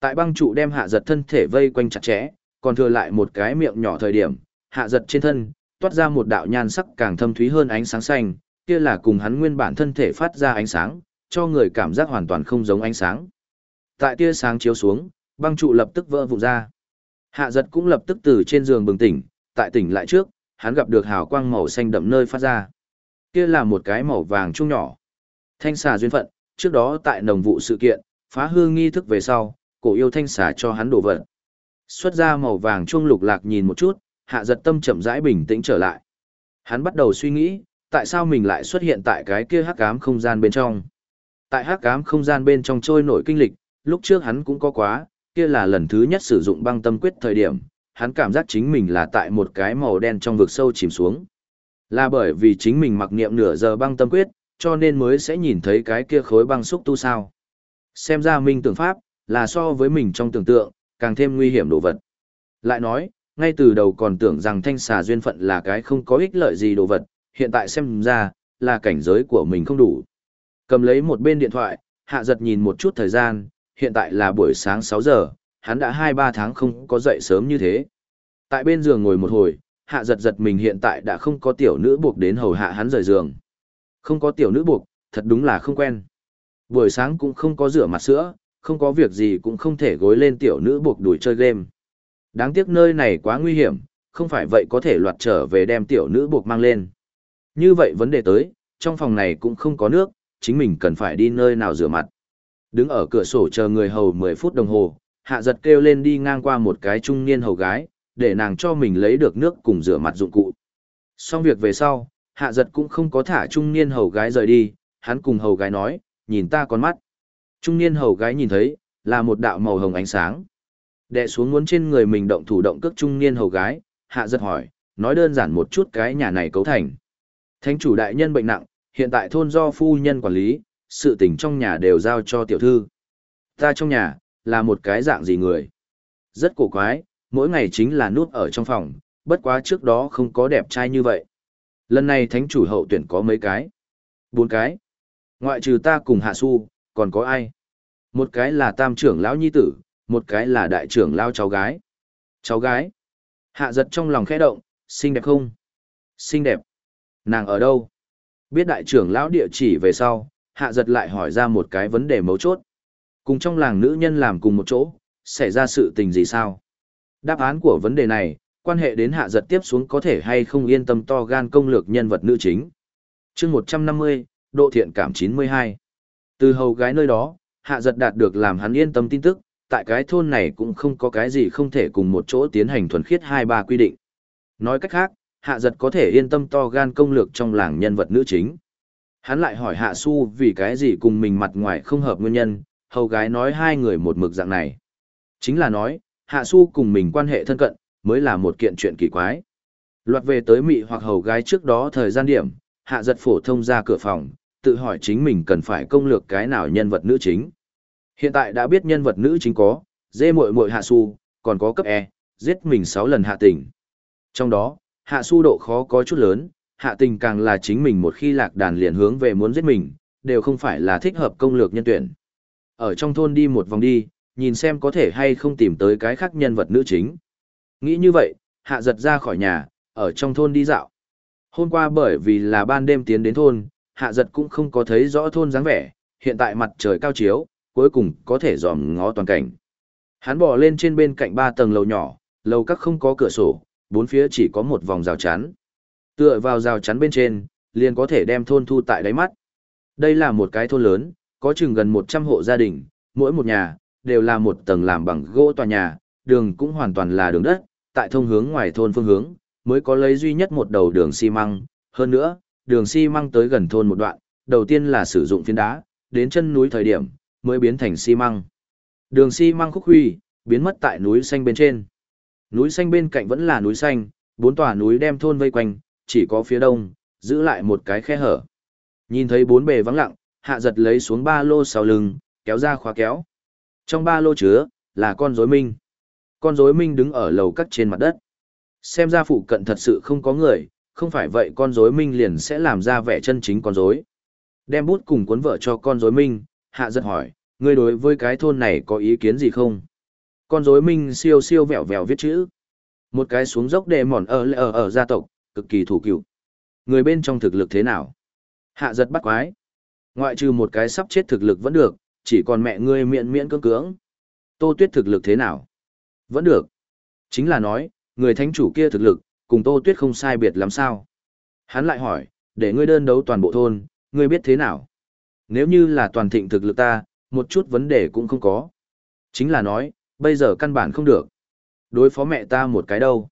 Tại băng trụ đem hạ giật thân thể vây quanh chặt chẽ, còn thừa lại một cái miệng nhỏ thời điểm, hạ giật trên thân, toát ra một đạo nhan sắc càng thâm thúy hơn ánh sáng xanh, kia là cùng hắn nguyên bản thân thể phát ra ánh sáng, cho người cảm giác hoàn toàn không giống ánh sáng. Tại tia sáng chiếu xuống, băng trụ lập tức vỡ vụn ra. Hạ giật cũng lập tức từ trên giường bừng tỉnh, tại tỉnh lại trước, hắn gặp được hào quang màu xanh đậm nơi phát ra. Kia là một cái màu vàng trung nhỏ. Thanh xà duyên phận, trước đó tại nồng vụ sự kiện, phá hư nghi thức về sau, cổ yêu thanh xà cho hắn đổ vật. Xuất ra màu vàng chuông lục lạc nhìn một chút, hạ giật tâm chậm rãi bình tĩnh trở lại. Hắn bắt đầu suy nghĩ, tại sao mình lại xuất hiện tại cái kia hắc ám không gian bên trong. Tại hắc ám không gian bên trong trôi nổi kinh lịch, lúc trước hắn cũng có quá, kia là lần thứ nhất sử dụng băng tâm quyết thời điểm, hắn cảm giác chính mình là tại một cái màu đen trong vực sâu chìm xuống. Là bởi vì chính mình mặc niệm nửa giờ băng tâm quyết, cho nên mới sẽ nhìn thấy cái kia khối băng xúc tu sao. Xem ra minh tưởng pháp, là so với mình trong tưởng tượng, càng thêm nguy hiểm đồ vật. Lại nói, ngay từ đầu còn tưởng rằng thanh xà duyên phận là cái không có ích lợi gì đồ vật, hiện tại xem ra, là cảnh giới của mình không đủ. Cầm lấy một bên điện thoại, hạ giật nhìn một chút thời gian, hiện tại là buổi sáng 6 giờ, hắn đã 2-3 tháng không có dậy sớm như thế. Tại bên giường ngồi một hồi, hạ giật giật mình hiện tại đã không có tiểu nữ buộc đến hầu hạ hắn rời giường. Không có tiểu nữ buộc, thật đúng là không quen. Buổi sáng cũng không có rửa mặt sữa, không có việc gì cũng không thể gối lên tiểu nữ buộc đuổi chơi game. Đáng tiếc nơi này quá nguy hiểm, không phải vậy có thể loạt trở về đem tiểu nữ buộc mang lên. Như vậy vấn đề tới, trong phòng này cũng không có nước, chính mình cần phải đi nơi nào rửa mặt. Đứng ở cửa sổ chờ người hầu 10 phút đồng hồ, hạ giật kêu lên đi ngang qua một cái trung niên hầu gái, để nàng cho mình lấy được nước cùng rửa mặt dụng cụ. Xong việc về sau, hạ giật cũng không có thả trung niên hầu gái rời đi, hắn cùng hầu gái nói, nhìn ta con mắt. Trung niên hầu gái nhìn thấy, là một đạo màu hồng ánh sáng. Đệ xuống muốn trên người mình động thủ động cước trung niên hầu gái, hạ giật hỏi, nói đơn giản một chút cái nhà này cấu thành. Thánh chủ đại nhân bệnh nặng, hiện tại thôn do phu nhân quản lý, sự tình trong nhà đều giao cho tiểu thư. Ta trong nhà, là một cái dạng gì người? Rất cổ quái, mỗi ngày chính là nút ở trong phòng, bất quá trước đó không có đẹp trai như vậy. Lần này thánh chủ hậu tuyển có mấy cái? Bốn cái. Ngoại trừ ta cùng hạ su, còn có ai? Một cái là tam trưởng lão nhi tử, một cái là đại trưởng lão cháu gái. Cháu gái. Hạ giật trong lòng khẽ động, xinh đẹp không? Xinh đẹp. Nàng ở đâu? Biết đại trưởng lão địa chỉ về sau, hạ giật lại hỏi ra một cái vấn đề mấu chốt. Cùng trong làng nữ nhân làm cùng một chỗ, xảy ra sự tình gì sao? Đáp án của vấn đề này, quan hệ đến hạ giật tiếp xuống có thể hay không yên tâm to gan công lược nhân vật nữ chính. chương 150, độ thiện cảm 92. Từ hầu gái nơi đó, hạ giật đạt được làm hắn yên tâm tin tức, tại cái thôn này cũng không có cái gì không thể cùng một chỗ tiến hành thuần khiết hai ba quy định. Nói cách khác, hạ giật có thể yên tâm to gan công lược trong làng nhân vật nữ chính. Hắn lại hỏi hạ su vì cái gì cùng mình mặt ngoài không hợp nguyên nhân, hầu gái nói hai người một mực dạng này. Chính là nói, hạ su cùng mình quan hệ thân cận, mới là một kiện chuyện kỳ quái. Loạt về tới mị hoặc hầu gái trước đó thời gian điểm, hạ giật phổ thông ra cửa phòng, tự hỏi chính mình cần phải công lược cái nào nhân vật nữ chính. Hiện tại đã biết nhân vật nữ chính có, dê muội muội hạ su, còn có cấp E, giết mình 6 lần hạ tình. Trong đó, hạ su độ khó có chút lớn, hạ tình càng là chính mình một khi lạc đàn liền hướng về muốn giết mình, đều không phải là thích hợp công lược nhân tuyển. Ở trong thôn đi một vòng đi, nhìn xem có thể hay không tìm tới cái khác nhân vật nữ chính. Nghĩ như vậy, hạ giật ra khỏi nhà, ở trong thôn đi dạo. Hôm qua bởi vì là ban đêm tiến đến thôn, hạ giật cũng không có thấy rõ thôn dáng vẻ, hiện tại mặt trời cao chiếu, cuối cùng có thể dòm ngó toàn cảnh. Hắn bỏ lên trên bên cạnh ba tầng lầu nhỏ, lầu các không có cửa sổ, bốn phía chỉ có một vòng rào chắn. Tựa vào rào chắn bên trên, liền có thể đem thôn thu tại đáy mắt. Đây là một cái thôn lớn, có chừng gần 100 hộ gia đình, mỗi một nhà, đều là một tầng làm bằng gỗ tòa nhà, đường cũng hoàn toàn là đường đất, tại thông hướng ngoài thôn phương hướng, mới có lấy duy nhất một đầu đường xi măng, hơn nữa, đường xi măng tới gần thôn một đoạn, đầu tiên là sử dụng phiến đá, đến chân núi thời điểm, mới biến thành xi măng. Đường xi măng khúc huy, biến mất tại núi xanh bên trên. Núi xanh bên cạnh vẫn là núi xanh, bốn tòa núi đem thôn vây quanh, chỉ có phía đông, giữ lại một cái khe hở. Nhìn thấy bốn bề vắng lặng, hạ giật lấy xuống ba lô sau lưng, kéo ra khóa kéo. Trong ba lô chứa, là con rối minh. Con rối minh đứng ở lầu cắt trên mặt đất. Xem ra phụ cận thật sự không có người, không phải vậy con rối minh liền sẽ làm ra vẻ chân chính con rối. Đem bút cùng cuốn vợ cho con rối minh, hạ giật hỏi, ngươi đối với cái thôn này có ý kiến gì không? Con rối minh siêu siêu vẹo vẹo viết chữ. Một cái xuống dốc đề mòn ở ở ở gia tộc, cực kỳ thủ cựu. Người bên trong thực lực thế nào? Hạ giật bắt quái. Ngoại trừ một cái sắp chết thực lực vẫn được, chỉ còn mẹ ngươi miễn miễn cưỡng cưỡng. Tô Tuyết thực lực thế nào? Vẫn được. Chính là nói, người thánh chủ kia thực lực, cùng Tô Tuyết không sai biệt lắm sao? Hắn lại hỏi, để ngươi đơn đấu toàn bộ thôn, ngươi biết thế nào? Nếu như là toàn thịnh thực lực ta, một chút vấn đề cũng không có. Chính là nói, bây giờ căn bản không được. Đối phó mẹ ta một cái đâu?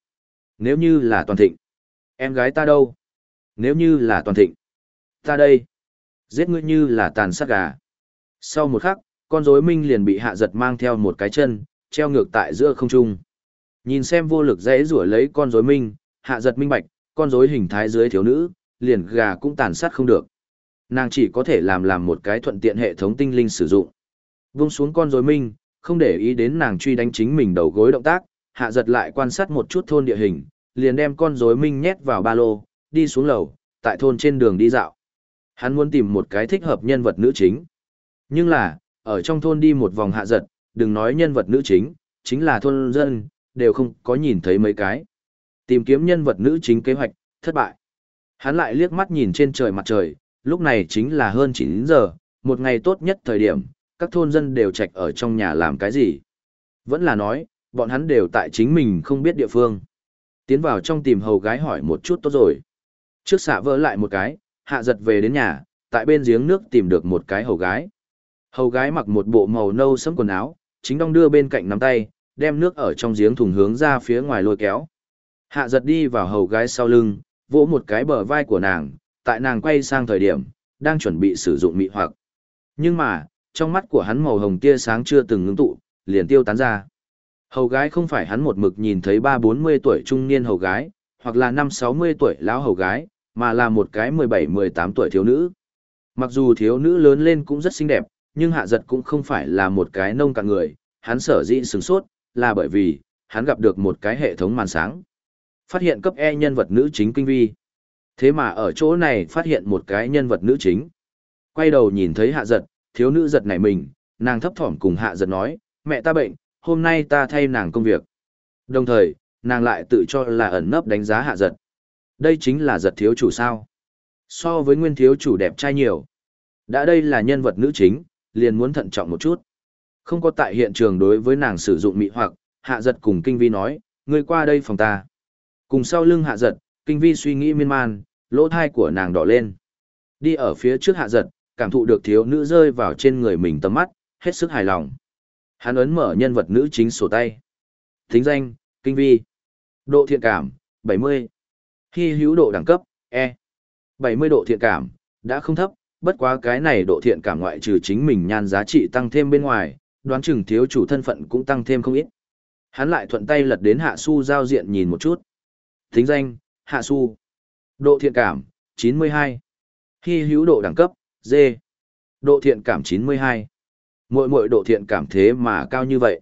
Nếu như là toàn thịnh. Em gái ta đâu? Nếu như là toàn thịnh. Ta đây. Giết ngươi như là tàn sát gà. Sau một khắc, con rối minh liền bị hạ giật mang theo một cái chân, treo ngược tại giữa không trung. Nhìn xem vô lực dễ rủa lấy con rối minh, hạ giật minh bạch, con rối hình thái dưới thiếu nữ, liền gà cũng tàn sát không được. Nàng chỉ có thể làm làm một cái thuận tiện hệ thống tinh linh sử dụng. Vung xuống con rối minh, không để ý đến nàng truy đánh chính mình đầu gối động tác, hạ giật lại quan sát một chút thôn địa hình, liền đem con rối minh nhét vào ba lô, đi xuống lầu, tại thôn trên đường đi dạo. Hắn muốn tìm một cái thích hợp nhân vật nữ chính. Nhưng là, ở trong thôn đi một vòng hạ giật, đừng nói nhân vật nữ chính, chính là thôn dân, đều không có nhìn thấy mấy cái. Tìm kiếm nhân vật nữ chính kế hoạch, thất bại. Hắn lại liếc mắt nhìn trên trời mặt trời, lúc này chính là hơn 9 giờ, một ngày tốt nhất thời điểm, các thôn dân đều trạch ở trong nhà làm cái gì. Vẫn là nói, bọn hắn đều tại chính mình không biết địa phương. Tiến vào trong tìm hầu gái hỏi một chút tốt rồi. Trước xạ vỡ lại một cái, hạ giật về đến nhà, tại bên giếng nước tìm được một cái hầu gái. Hầu gái mặc một bộ màu nâu sẫm quần áo, chính đong đưa bên cạnh nắm tay, đem nước ở trong giếng thùng hướng ra phía ngoài lôi kéo. Hạ giật đi vào hầu gái sau lưng, vỗ một cái bờ vai của nàng, tại nàng quay sang thời điểm, đang chuẩn bị sử dụng mị hoặc. Nhưng mà, trong mắt của hắn màu hồng tia sáng chưa từng ngưng tụ, liền tiêu tán ra. Hầu gái không phải hắn một mực nhìn thấy ba bốn mươi tuổi trung niên hầu gái, hoặc là năm sáu mươi tuổi lão hầu gái, mà là một cái mười bảy mười tám tuổi thiếu nữ. Mặc dù thiếu nữ lớn lên cũng rất xinh đẹp, nhưng hạ giật cũng không phải là một cái nông cạn người, hắn sở dĩ sửng sốt, là bởi vì, hắn gặp được một cái hệ thống màn sáng. Phát hiện cấp E nhân vật nữ chính kinh vi. Thế mà ở chỗ này phát hiện một cái nhân vật nữ chính. Quay đầu nhìn thấy hạ giật, thiếu nữ giật này mình, nàng thấp thỏm cùng hạ giật nói, mẹ ta bệnh, hôm nay ta thay nàng công việc. Đồng thời, nàng lại tự cho là ẩn nấp đánh giá hạ giật. Đây chính là giật thiếu chủ sao. So với nguyên thiếu chủ đẹp trai nhiều. Đã đây là nhân vật nữ chính, liền muốn thận trọng một chút. Không có tại hiện trường đối với nàng sử dụng mị hoặc, hạ giật cùng kinh vi nói, ngươi qua đây phòng ta. Cùng sau lưng hạ giật, kinh vi suy nghĩ miên man, lỗ thai của nàng đỏ lên. Đi ở phía trước hạ giật, cảm thụ được thiếu nữ rơi vào trên người mình tầm mắt, hết sức hài lòng. Hắn ấn mở nhân vật nữ chính sổ tay. Thính danh, kinh vi. Độ thiện cảm, 70. khi hữu độ đẳng cấp, E. 70 độ thiện cảm, đã không thấp, bất quá cái này độ thiện cảm ngoại trừ chính mình nhan giá trị tăng thêm bên ngoài, đoán chừng thiếu chủ thân phận cũng tăng thêm không ít. Hắn lại thuận tay lật đến hạ su giao diện nhìn một chút. Thính danh, hạ su. Độ thiện cảm, 92. Hy hữu độ đẳng cấp, D. Độ thiện cảm 92. Mỗi mỗi độ thiện cảm thế mà cao như vậy.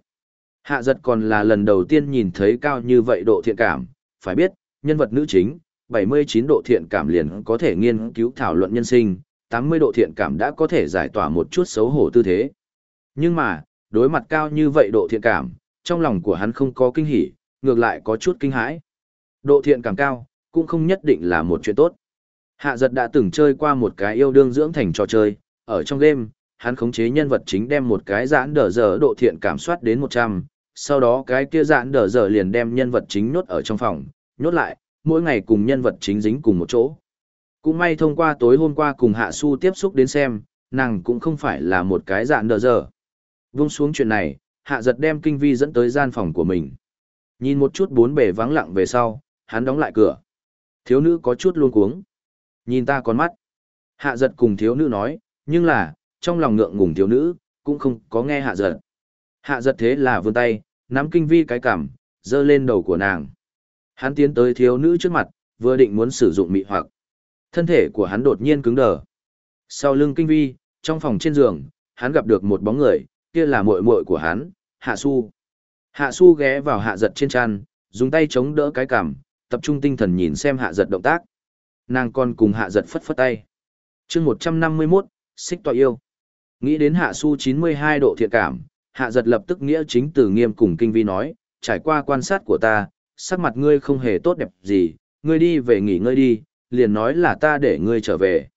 Hạ giật còn là lần đầu tiên nhìn thấy cao như vậy độ thiện cảm, phải biết, nhân vật nữ chính, 79 độ thiện cảm liền có thể nghiên cứu thảo luận nhân sinh, 80 độ thiện cảm đã có thể giải tỏa một chút xấu hổ tư thế. Nhưng mà, đối mặt cao như vậy độ thiện cảm, trong lòng của hắn không có kinh hỉ, ngược lại có chút kinh hãi. Độ thiện cảm cao, cũng không nhất định là một chuyện tốt. Hạ giật đã từng chơi qua một cái yêu đương dưỡng thành trò chơi, ở trong game, hắn khống chế nhân vật chính đem một cái giãn đờ giờ độ thiện cảm soát đến 100, sau đó cái kia giãn đờ giờ liền đem nhân vật chính nhốt ở trong phòng, nhốt lại, mỗi ngày cùng nhân vật chính dính cùng một chỗ. Cũng may thông qua tối hôm qua cùng Hạ Su tiếp xúc đến xem, nàng cũng không phải là một cái giãn đờ giờ. Vung xuống chuyện này, Hạ giật đem kinh vi dẫn tới gian phòng của mình. Nhìn một chút bốn bề vắng lặng về sau, hắn đóng lại cửa. Thiếu nữ có chút luống cuống. Nhìn ta con mắt. Hạ giật cùng thiếu nữ nói, nhưng là, trong lòng ngượng ngùng thiếu nữ, cũng không có nghe hạ giật. Hạ giật thế là vươn tay, nắm kinh vi cái cảm, dơ lên đầu của nàng. Hắn tiến tới thiếu nữ trước mặt, vừa định muốn sử dụng mị hoặc. Thân thể của hắn đột nhiên cứng đờ. Sau lưng kinh vi, trong phòng trên giường, hắn gặp được một bóng người, kia là muội muội của hắn, Hạ Su. Hạ Su ghé vào hạ giật trên chăn, dùng tay chống đỡ cái cằm, tập trung tinh thần nhìn xem hạ giật động tác. Nàng còn cùng hạ giật phất phất tay. chương 151, xích tọa yêu. Nghĩ đến hạ su 92 độ thiện cảm, hạ giật lập tức nghĩa chính từ nghiêm cùng kinh vi nói, trải qua quan sát của ta, sắc mặt ngươi không hề tốt đẹp gì, ngươi đi về nghỉ ngơi đi, liền nói là ta để ngươi trở về.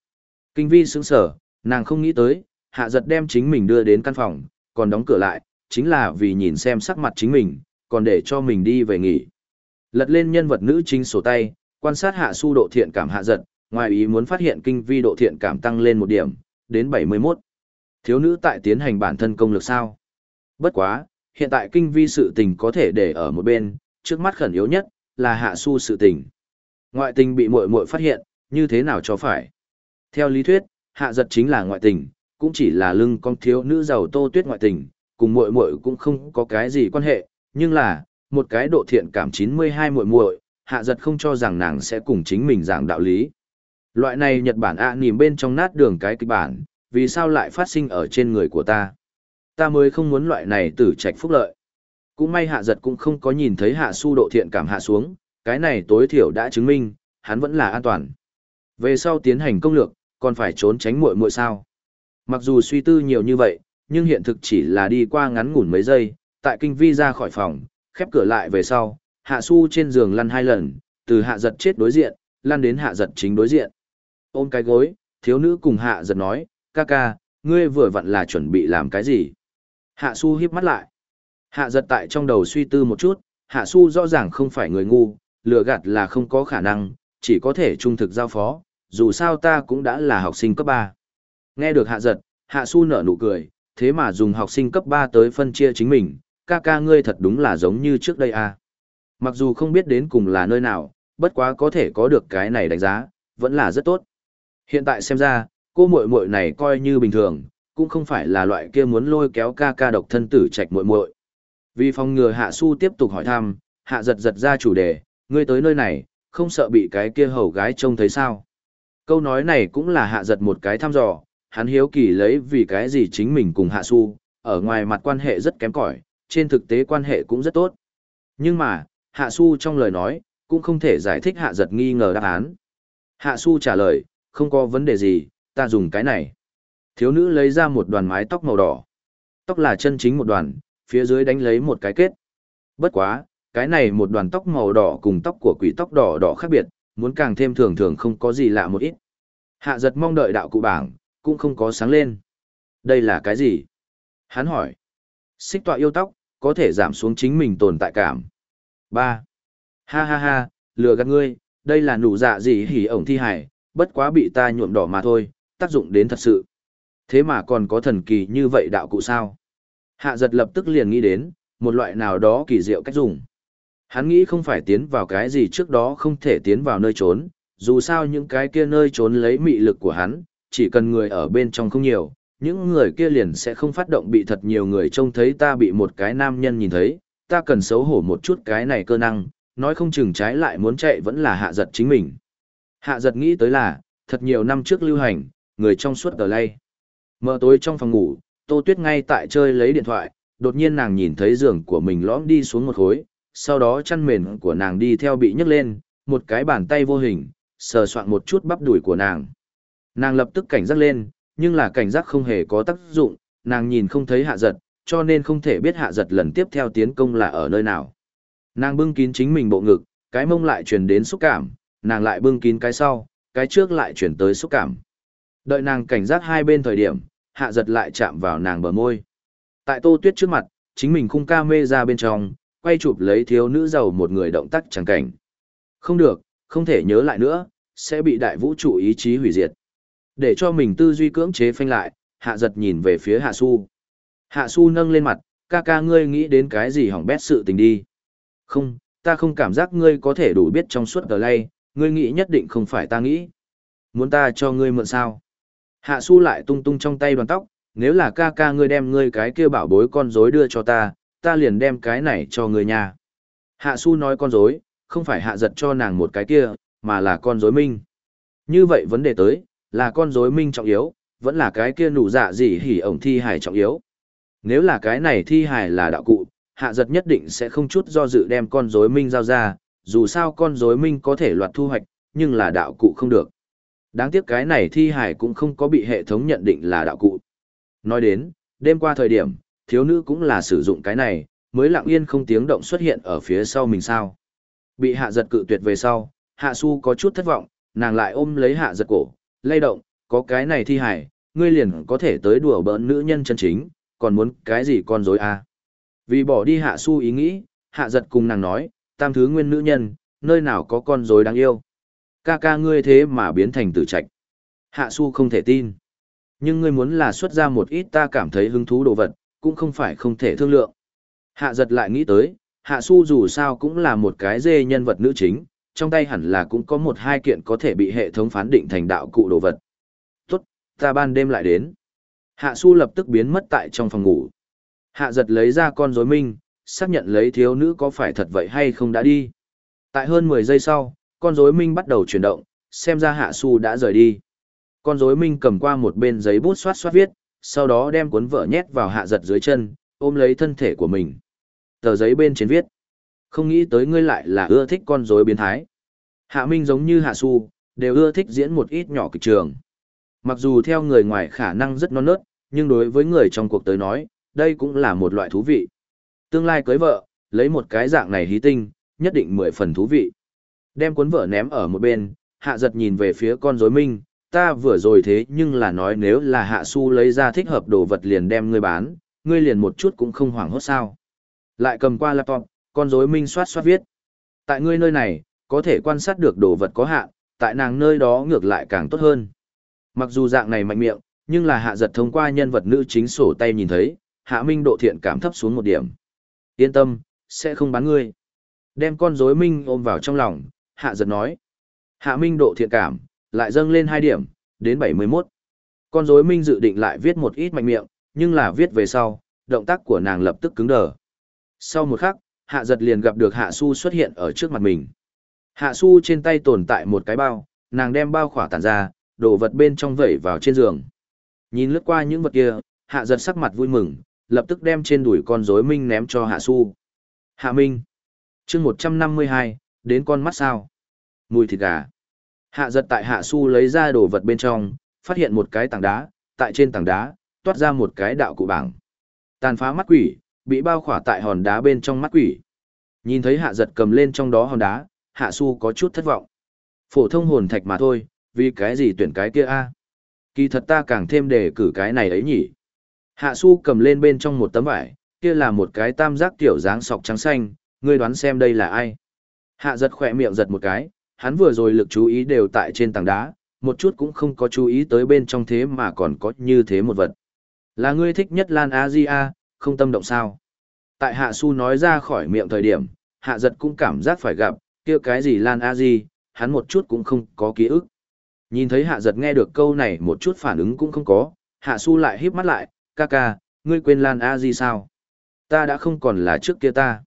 Kinh vi sững sở, nàng không nghĩ tới, hạ giật đem chính mình đưa đến căn phòng, còn đóng cửa lại, chính là vì nhìn xem sắc mặt chính mình, còn để cho mình đi về nghỉ. Lật lên nhân vật nữ chính sổ tay, quan sát hạ su độ thiện cảm hạ giật, ngoài ý muốn phát hiện kinh vi độ thiện cảm tăng lên một điểm, đến 71. Thiếu nữ tại tiến hành bản thân công lực sao? Bất quá, hiện tại kinh vi sự tình có thể để ở một bên, trước mắt khẩn yếu nhất là hạ su sự tình. Ngoại tình bị muội muội phát hiện, như thế nào cho phải? Theo lý thuyết, hạ giật chính là ngoại tình, cũng chỉ là lưng con thiếu nữ giàu tô tuyết ngoại tình, cùng muội muội cũng không có cái gì quan hệ, nhưng là, một cái độ thiện cảm 92 muội muội, hạ giật không cho rằng nàng sẽ cùng chính mình giảng đạo lý. Loại này Nhật Bản ạ à, nìm bên trong nát đường cái kịch bản, vì sao lại phát sinh ở trên người của ta? Ta mới không muốn loại này tử trạch phúc lợi. Cũng may hạ giật cũng không có nhìn thấy hạ su độ thiện cảm hạ xuống, cái này tối thiểu đã chứng minh, hắn vẫn là an toàn. Về sau tiến hành công lược, còn phải trốn tránh muội muội sao. Mặc dù suy tư nhiều như vậy, nhưng hiện thực chỉ là đi qua ngắn ngủn mấy giây, tại kinh vi ra khỏi phòng, khép cửa lại về sau, hạ su trên giường lăn hai lần, từ hạ giật chết đối diện, lăn đến hạ giật chính đối diện. Ôm cái gối, thiếu nữ cùng hạ giật nói, ca ca, ngươi vừa vặn là chuẩn bị làm cái gì? Hạ su hiếp mắt lại. Hạ giật tại trong đầu suy tư một chút, hạ su rõ ràng không phải người ngu, lừa gạt là không có khả năng, chỉ có thể trung thực giao phó, dù sao ta cũng đã là học sinh cấp 3. Nghe được hạ giật, hạ su nở nụ cười, thế mà dùng học sinh cấp 3 tới phân chia chính mình, ca ca ngươi thật đúng là giống như trước đây à. Mặc dù không biết đến cùng là nơi nào, bất quá có thể có được cái này đánh giá, vẫn là rất tốt. Hiện tại xem ra, cô muội muội này coi như bình thường, cũng không phải là loại kia muốn lôi kéo ca ca độc thân tử trạch muội muội. Vì phòng ngừa Hạ Su tiếp tục hỏi thăm, Hạ giật giật ra chủ đề, ngươi tới nơi này, không sợ bị cái kia hầu gái trông thấy sao. Câu nói này cũng là Hạ giật một cái thăm dò, hắn hiếu kỳ lấy vì cái gì chính mình cùng Hạ Su, ở ngoài mặt quan hệ rất kém cỏi, trên thực tế quan hệ cũng rất tốt. Nhưng mà, Hạ Su trong lời nói, cũng không thể giải thích Hạ giật nghi ngờ đáp án. Hạ Su trả lời, không có vấn đề gì, ta dùng cái này. Thiếu nữ lấy ra một đoàn mái tóc màu đỏ. Tóc là chân chính một đoàn, phía dưới đánh lấy một cái kết. Bất quá, cái này một đoàn tóc màu đỏ cùng tóc của quỷ tóc đỏ đỏ khác biệt, muốn càng thêm thường thường không có gì lạ một ít. Hạ giật mong đợi đạo cụ bảng, cũng không có sáng lên. Đây là cái gì? Hắn hỏi. Xích tọa yêu tóc, có thể giảm xuống chính mình tồn tại cảm. 3. Ha ha ha, lừa gạt ngươi, đây là nụ dạ gì hỉ ổng thi hải, bất quá bị ta nhuộm đỏ mà thôi, tác dụng đến thật sự. Thế mà còn có thần kỳ như vậy đạo cụ sao? Hạ giật lập tức liền nghĩ đến, một loại nào đó kỳ diệu cách dùng. Hắn nghĩ không phải tiến vào cái gì trước đó không thể tiến vào nơi trốn, dù sao những cái kia nơi trốn lấy mị lực của hắn, chỉ cần người ở bên trong không nhiều, những người kia liền sẽ không phát động bị thật nhiều người trông thấy ta bị một cái nam nhân nhìn thấy, ta cần xấu hổ một chút cái này cơ năng, nói không chừng trái lại muốn chạy vẫn là hạ giật chính mình. Hạ giật nghĩ tới là, thật nhiều năm trước lưu hành, người trong suốt tờ lay. Mở tối trong phòng ngủ, Tô Tuyết ngay tại chơi lấy điện thoại, đột nhiên nàng nhìn thấy giường của mình lõm đi xuống một khối, sau đó chăn mền của nàng đi theo bị nhấc lên, một cái bàn tay vô hình, sờ soạn một chút bắp đùi của nàng. Nàng lập tức cảnh giác lên, nhưng là cảnh giác không hề có tác dụng, nàng nhìn không thấy hạ giật, cho nên không thể biết hạ giật lần tiếp theo tiến công là ở nơi nào. Nàng bưng kín chính mình bộ ngực, cái mông lại truyền đến xúc cảm, nàng lại bưng kín cái sau, cái trước lại chuyển tới xúc cảm. Đợi nàng cảnh giác hai bên thời điểm, hạ giật lại chạm vào nàng bờ môi. Tại tô tuyết trước mặt, chính mình khung ca mê ra bên trong, quay chụp lấy thiếu nữ giàu một người động tác chẳng cảnh. Không được, không thể nhớ lại nữa, sẽ bị đại vũ trụ ý chí hủy diệt. Để cho mình tư duy cưỡng chế phanh lại, hạ giật nhìn về phía hạ su. Hạ su nâng lên mặt, ca ca ngươi nghĩ đến cái gì hỏng bét sự tình đi. Không, ta không cảm giác ngươi có thể đủ biết trong suốt tờ lay, ngươi nghĩ nhất định không phải ta nghĩ. Muốn ta cho ngươi mượn sao? Hạ su lại tung tung trong tay đoàn tóc, nếu là ca ca ngươi đem ngươi cái kia bảo bối con rối đưa cho ta, ta liền đem cái này cho ngươi nhà. Hạ su nói con rối, không phải hạ giật cho nàng một cái kia, mà là con rối minh. Như vậy vấn đề tới, là con rối minh trọng yếu, vẫn là cái kia nụ dạ gì hỉ ổng thi hài trọng yếu. Nếu là cái này thi hài là đạo cụ, hạ giật nhất định sẽ không chút do dự đem con rối minh giao ra, dù sao con rối minh có thể loạt thu hoạch, nhưng là đạo cụ không được. Đáng tiếc cái này thi hài cũng không có bị hệ thống nhận định là đạo cụ. Nói đến, đêm qua thời điểm, thiếu nữ cũng là sử dụng cái này, mới lặng yên không tiếng động xuất hiện ở phía sau mình sao. Bị hạ giật cự tuyệt về sau, hạ su có chút thất vọng, nàng lại ôm lấy hạ giật cổ, lay động, có cái này thi hải, ngươi liền có thể tới đùa bỡn nữ nhân chân chính, còn muốn cái gì con dối à. Vì bỏ đi hạ su ý nghĩ, hạ giật cùng nàng nói, tam thứ nguyên nữ nhân, nơi nào có con dối đáng yêu. Ca ca ngươi thế mà biến thành tử trạch. Hạ su không thể tin. Nhưng ngươi muốn là xuất ra một ít ta cảm thấy hứng thú đồ vật, cũng không phải không thể thương lượng. Hạ giật lại nghĩ tới, hạ su dù sao cũng là một cái dê nhân vật nữ chính, trong tay hẳn là cũng có một hai kiện có thể bị hệ thống phán định thành đạo cụ đồ vật. Tốt, ta ban đêm lại đến. Hạ su lập tức biến mất tại trong phòng ngủ. Hạ giật lấy ra con rối minh, xác nhận lấy thiếu nữ có phải thật vậy hay không đã đi. Tại hơn 10 giây sau, con rối minh bắt đầu chuyển động, xem ra hạ su đã rời đi. Con rối minh cầm qua một bên giấy bút xoát xoát viết, sau đó đem cuốn vợ nhét vào hạ giật dưới chân, ôm lấy thân thể của mình. Tờ giấy bên trên viết. Không nghĩ tới ngươi lại là ưa thích con rối biến thái. Hạ Minh giống như Hạ Su, đều ưa thích diễn một ít nhỏ kịch trường. Mặc dù theo người ngoài khả năng rất non nớt, nhưng đối với người trong cuộc tới nói, đây cũng là một loại thú vị. Tương lai cưới vợ, lấy một cái dạng này hí tinh, nhất định mười phần thú vị. Đem cuốn vợ ném ở một bên, hạ giật nhìn về phía con rối minh, ta vừa rồi thế nhưng là nói nếu là hạ su lấy ra thích hợp đồ vật liền đem ngươi bán, ngươi liền một chút cũng không hoảng hốt sao. Lại cầm qua laptop, con rối minh soát soát viết. Tại ngươi nơi này, có thể quan sát được đồ vật có hạn, tại nàng nơi đó ngược lại càng tốt hơn. Mặc dù dạng này mạnh miệng, nhưng là hạ giật thông qua nhân vật nữ chính sổ tay nhìn thấy, hạ minh độ thiện cảm thấp xuống một điểm. Yên tâm, sẽ không bán ngươi. Đem con rối minh ôm vào trong lòng, hạ giật nói. Hạ minh độ thiện cảm, lại dâng lên 2 điểm, đến 71. Con rối minh dự định lại viết một ít mạnh miệng, nhưng là viết về sau, động tác của nàng lập tức cứng đờ. Sau một khắc, hạ giật liền gặp được hạ su xuất hiện ở trước mặt mình. Hạ su trên tay tồn tại một cái bao, nàng đem bao khỏa tản ra, đổ vật bên trong vẩy vào trên giường. Nhìn lướt qua những vật kia, hạ giật sắc mặt vui mừng, lập tức đem trên đùi con rối minh ném cho hạ su. Hạ minh. chương 152, đến con mắt sao. Mùi thịt gà. Hạ giật tại hạ su lấy ra đồ vật bên trong, phát hiện một cái tảng đá, tại trên tảng đá, toát ra một cái đạo cụ bảng. Tàn phá mắt quỷ, bị bao khỏa tại hòn đá bên trong mắt quỷ. Nhìn thấy hạ giật cầm lên trong đó hòn đá, hạ su có chút thất vọng. Phổ thông hồn thạch mà thôi, vì cái gì tuyển cái kia a Kỳ thật ta càng thêm đề cử cái này ấy nhỉ. Hạ su cầm lên bên trong một tấm vải, kia là một cái tam giác tiểu dáng sọc trắng xanh, ngươi đoán xem đây là ai. Hạ giật khỏe miệng giật một cái, hắn vừa rồi lực chú ý đều tại trên tảng đá, một chút cũng không có chú ý tới bên trong thế mà còn có như thế một vật. Là ngươi thích nhất Lan Asia, không tâm động sao? Tại Hạ Su nói ra khỏi miệng thời điểm, Hạ giật cũng cảm giác phải gặp, kia cái gì Lan A Di, hắn một chút cũng không có ký ức. Nhìn thấy Hạ giật nghe được câu này một chút phản ứng cũng không có, Hạ Su lại híp mắt lại, ca ca, ngươi quên Lan A Di sao? Ta đã không còn là trước kia ta.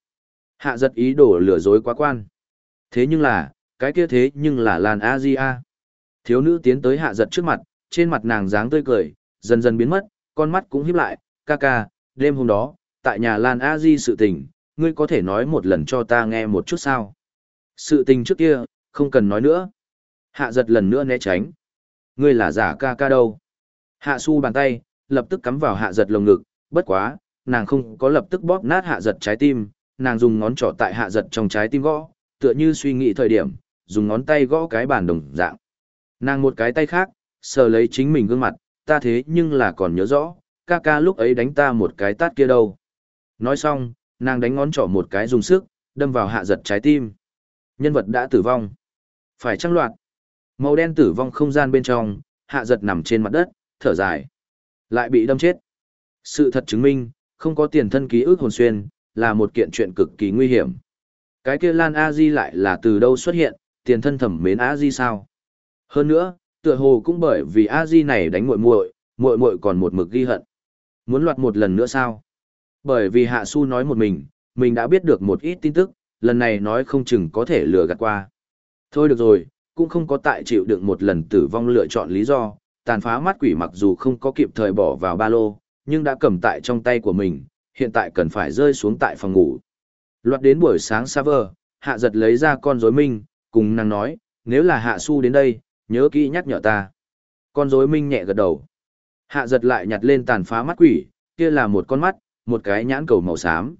Hạ giật ý đồ lừa dối quá quan. Thế nhưng là, cái kia thế nhưng là Lan A Di a. Thiếu nữ tiến tới hạ giật trước mặt, trên mặt nàng dáng tươi cười, dần dần biến mất, con mắt cũng híp lại, ca ca, đêm hôm đó, tại nhà Lan A Di sự tình, ngươi có thể nói một lần cho ta nghe một chút sao? Sự tình trước kia, không cần nói nữa. Hạ giật lần nữa né tránh. Ngươi là giả ca ca đâu? Hạ su bàn tay, lập tức cắm vào hạ giật lồng ngực, bất quá, nàng không có lập tức bóp nát hạ giật trái tim, nàng dùng ngón trỏ tại hạ giật trong trái tim gõ, tựa như suy nghĩ thời điểm, dùng ngón tay gõ cái bàn đồng dạng. Nàng một cái tay khác, sờ lấy chính mình gương mặt, ta thế nhưng là còn nhớ rõ, ca ca lúc ấy đánh ta một cái tát kia đâu. Nói xong, nàng đánh ngón trỏ một cái dùng sức, đâm vào hạ giật trái tim. Nhân vật đã tử vong. Phải trăng loạt. Màu đen tử vong không gian bên trong, hạ giật nằm trên mặt đất, thở dài. Lại bị đâm chết. Sự thật chứng minh, không có tiền thân ký ức hồn xuyên, là một kiện chuyện cực kỳ nguy hiểm. Cái kia Lan A Di lại là từ đâu xuất hiện, tiền thân thẩm mến A Di sao? Hơn nữa, tựa hồ cũng bởi vì A Di này đánh muội muội, muội muội còn một mực ghi hận. Muốn loạt một lần nữa sao? Bởi vì Hạ Su nói một mình, mình đã biết được một ít tin tức, lần này nói không chừng có thể lừa gạt qua. Thôi được rồi, cũng không có tại chịu đựng một lần tử vong lựa chọn lý do, tàn phá mắt quỷ mặc dù không có kịp thời bỏ vào ba lô, nhưng đã cầm tại trong tay của mình, hiện tại cần phải rơi xuống tại phòng ngủ. Loạt đến buổi sáng server, hạ giật lấy ra con rối minh, cùng nàng nói, nếu là hạ su đến đây, nhớ kỹ nhắc nhở ta. Con rối minh nhẹ gật đầu. Hạ giật lại nhặt lên tàn phá mắt quỷ, kia là một con mắt, một cái nhãn cầu màu xám.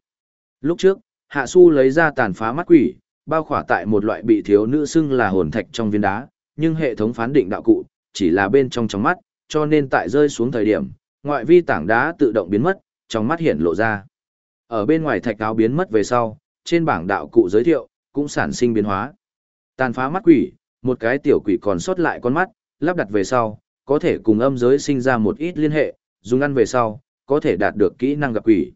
Lúc trước, hạ su lấy ra tàn phá mắt quỷ, bao khỏa tại một loại bị thiếu nữ xưng là hồn thạch trong viên đá, nhưng hệ thống phán định đạo cụ, chỉ là bên trong trong mắt, cho nên tại rơi xuống thời điểm, ngoại vi tảng đá tự động biến mất, trong mắt hiện lộ ra. Ở bên ngoài thạch áo biến mất về sau, trên bảng đạo cụ giới thiệu, cũng sản sinh biến hóa. Tàn phá mắt quỷ, một cái tiểu quỷ còn sót lại con mắt, lắp đặt về sau, có thể cùng âm giới sinh ra một ít liên hệ, dùng ăn về sau, có thể đạt được kỹ năng gặp quỷ.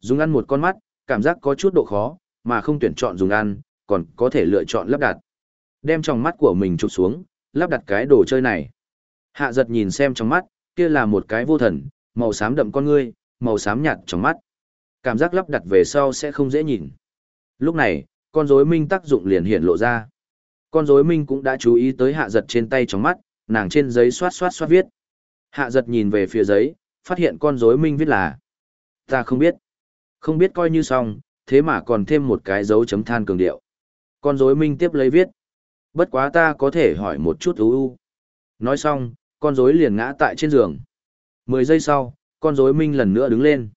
Dùng ăn một con mắt, cảm giác có chút độ khó, mà không tuyển chọn dùng ăn, còn có thể lựa chọn lắp đặt. Đem trong mắt của mình chụp xuống, lắp đặt cái đồ chơi này. Hạ giật nhìn xem trong mắt, kia là một cái vô thần, màu xám đậm con ngươi, màu xám nhạt trong mắt. Cảm giác lắp đặt về sau sẽ không dễ nhìn. Lúc này, con rối minh tác dụng liền hiện lộ ra. Con rối minh cũng đã chú ý tới hạ giật trên tay trong mắt, nàng trên giấy xoát xoát xoát viết. Hạ giật nhìn về phía giấy, phát hiện con rối minh viết là. Ta không biết. Không biết coi như xong, thế mà còn thêm một cái dấu chấm than cường điệu. Con rối minh tiếp lấy viết. Bất quá ta có thể hỏi một chút ú u. Nói xong, con rối liền ngã tại trên giường. Mười giây sau, con rối minh lần nữa đứng lên.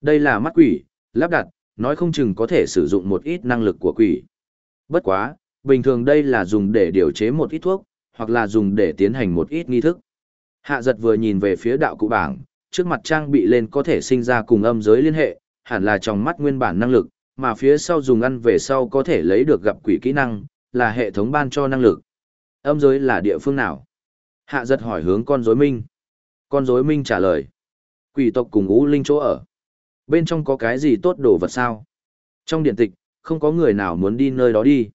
Đây là mắt quỷ, lắp đặt, nói không chừng có thể sử dụng một ít năng lực của quỷ. Bất quá, bình thường đây là dùng để điều chế một ít thuốc, hoặc là dùng để tiến hành một ít nghi thức. Hạ giật vừa nhìn về phía đạo cụ bảng, trước mặt trang bị lên có thể sinh ra cùng âm giới liên hệ, hẳn là trong mắt nguyên bản năng lực, mà phía sau dùng ăn về sau có thể lấy được gặp quỷ kỹ năng, là hệ thống ban cho năng lực. Âm giới là địa phương nào? Hạ giật hỏi hướng con rối minh. Con rối minh trả lời. Quỷ tộc cùng ngũ linh chỗ ở. Bên trong có cái gì tốt đồ vật sao? Trong điện tịch, không có người nào muốn đi nơi đó đi.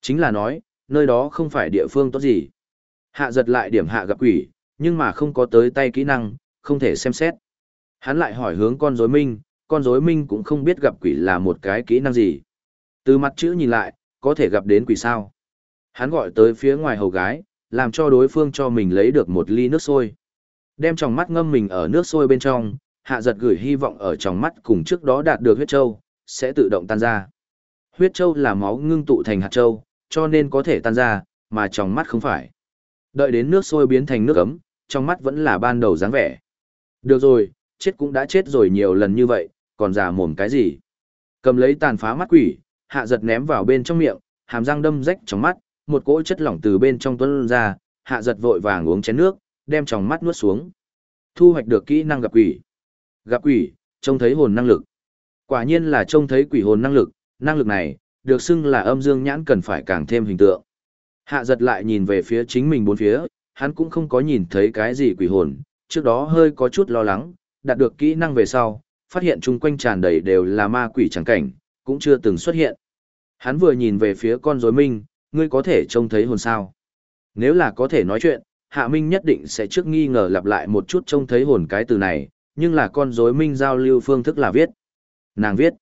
Chính là nói, nơi đó không phải địa phương tốt gì. Hạ giật lại điểm hạ gặp quỷ, nhưng mà không có tới tay kỹ năng, không thể xem xét. Hắn lại hỏi hướng con rối minh, con rối minh cũng không biết gặp quỷ là một cái kỹ năng gì. Từ mặt chữ nhìn lại, có thể gặp đến quỷ sao. Hắn gọi tới phía ngoài hầu gái, làm cho đối phương cho mình lấy được một ly nước sôi. Đem tròng mắt ngâm mình ở nước sôi bên trong, hạ giật gửi hy vọng ở tròng mắt cùng trước đó đạt được huyết châu, sẽ tự động tan ra. Huyết châu là máu ngưng tụ thành hạt châu, cho nên có thể tan ra, mà trong mắt không phải. Đợi đến nước sôi biến thành nước ấm, trong mắt vẫn là ban đầu dáng vẻ. Được rồi, chết cũng đã chết rồi nhiều lần như vậy, còn giả mồm cái gì? Cầm lấy tàn phá mắt quỷ, hạ giật ném vào bên trong miệng, hàm răng đâm rách trong mắt, một cỗ chất lỏng từ bên trong tuôn ra, hạ giật vội vàng uống chén nước, đem trong mắt nuốt xuống. Thu hoạch được kỹ năng gặp quỷ. Gặp quỷ, trông thấy hồn năng lực. Quả nhiên là trông thấy quỷ hồn năng lực, năng lực này, được xưng là âm dương nhãn cần phải càng thêm hình tượng. Hạ giật lại nhìn về phía chính mình bốn phía, hắn cũng không có nhìn thấy cái gì quỷ hồn, trước đó hơi có chút lo lắng, đạt được kỹ năng về sau, phát hiện chung quanh tràn đầy đều là ma quỷ trắng cảnh, cũng chưa từng xuất hiện. Hắn vừa nhìn về phía con rối minh, ngươi có thể trông thấy hồn sao. Nếu là có thể nói chuyện, Hạ Minh nhất định sẽ trước nghi ngờ lặp lại một chút trông thấy hồn cái từ này, nhưng là con rối minh giao lưu phương thức là viết. Nàng viết,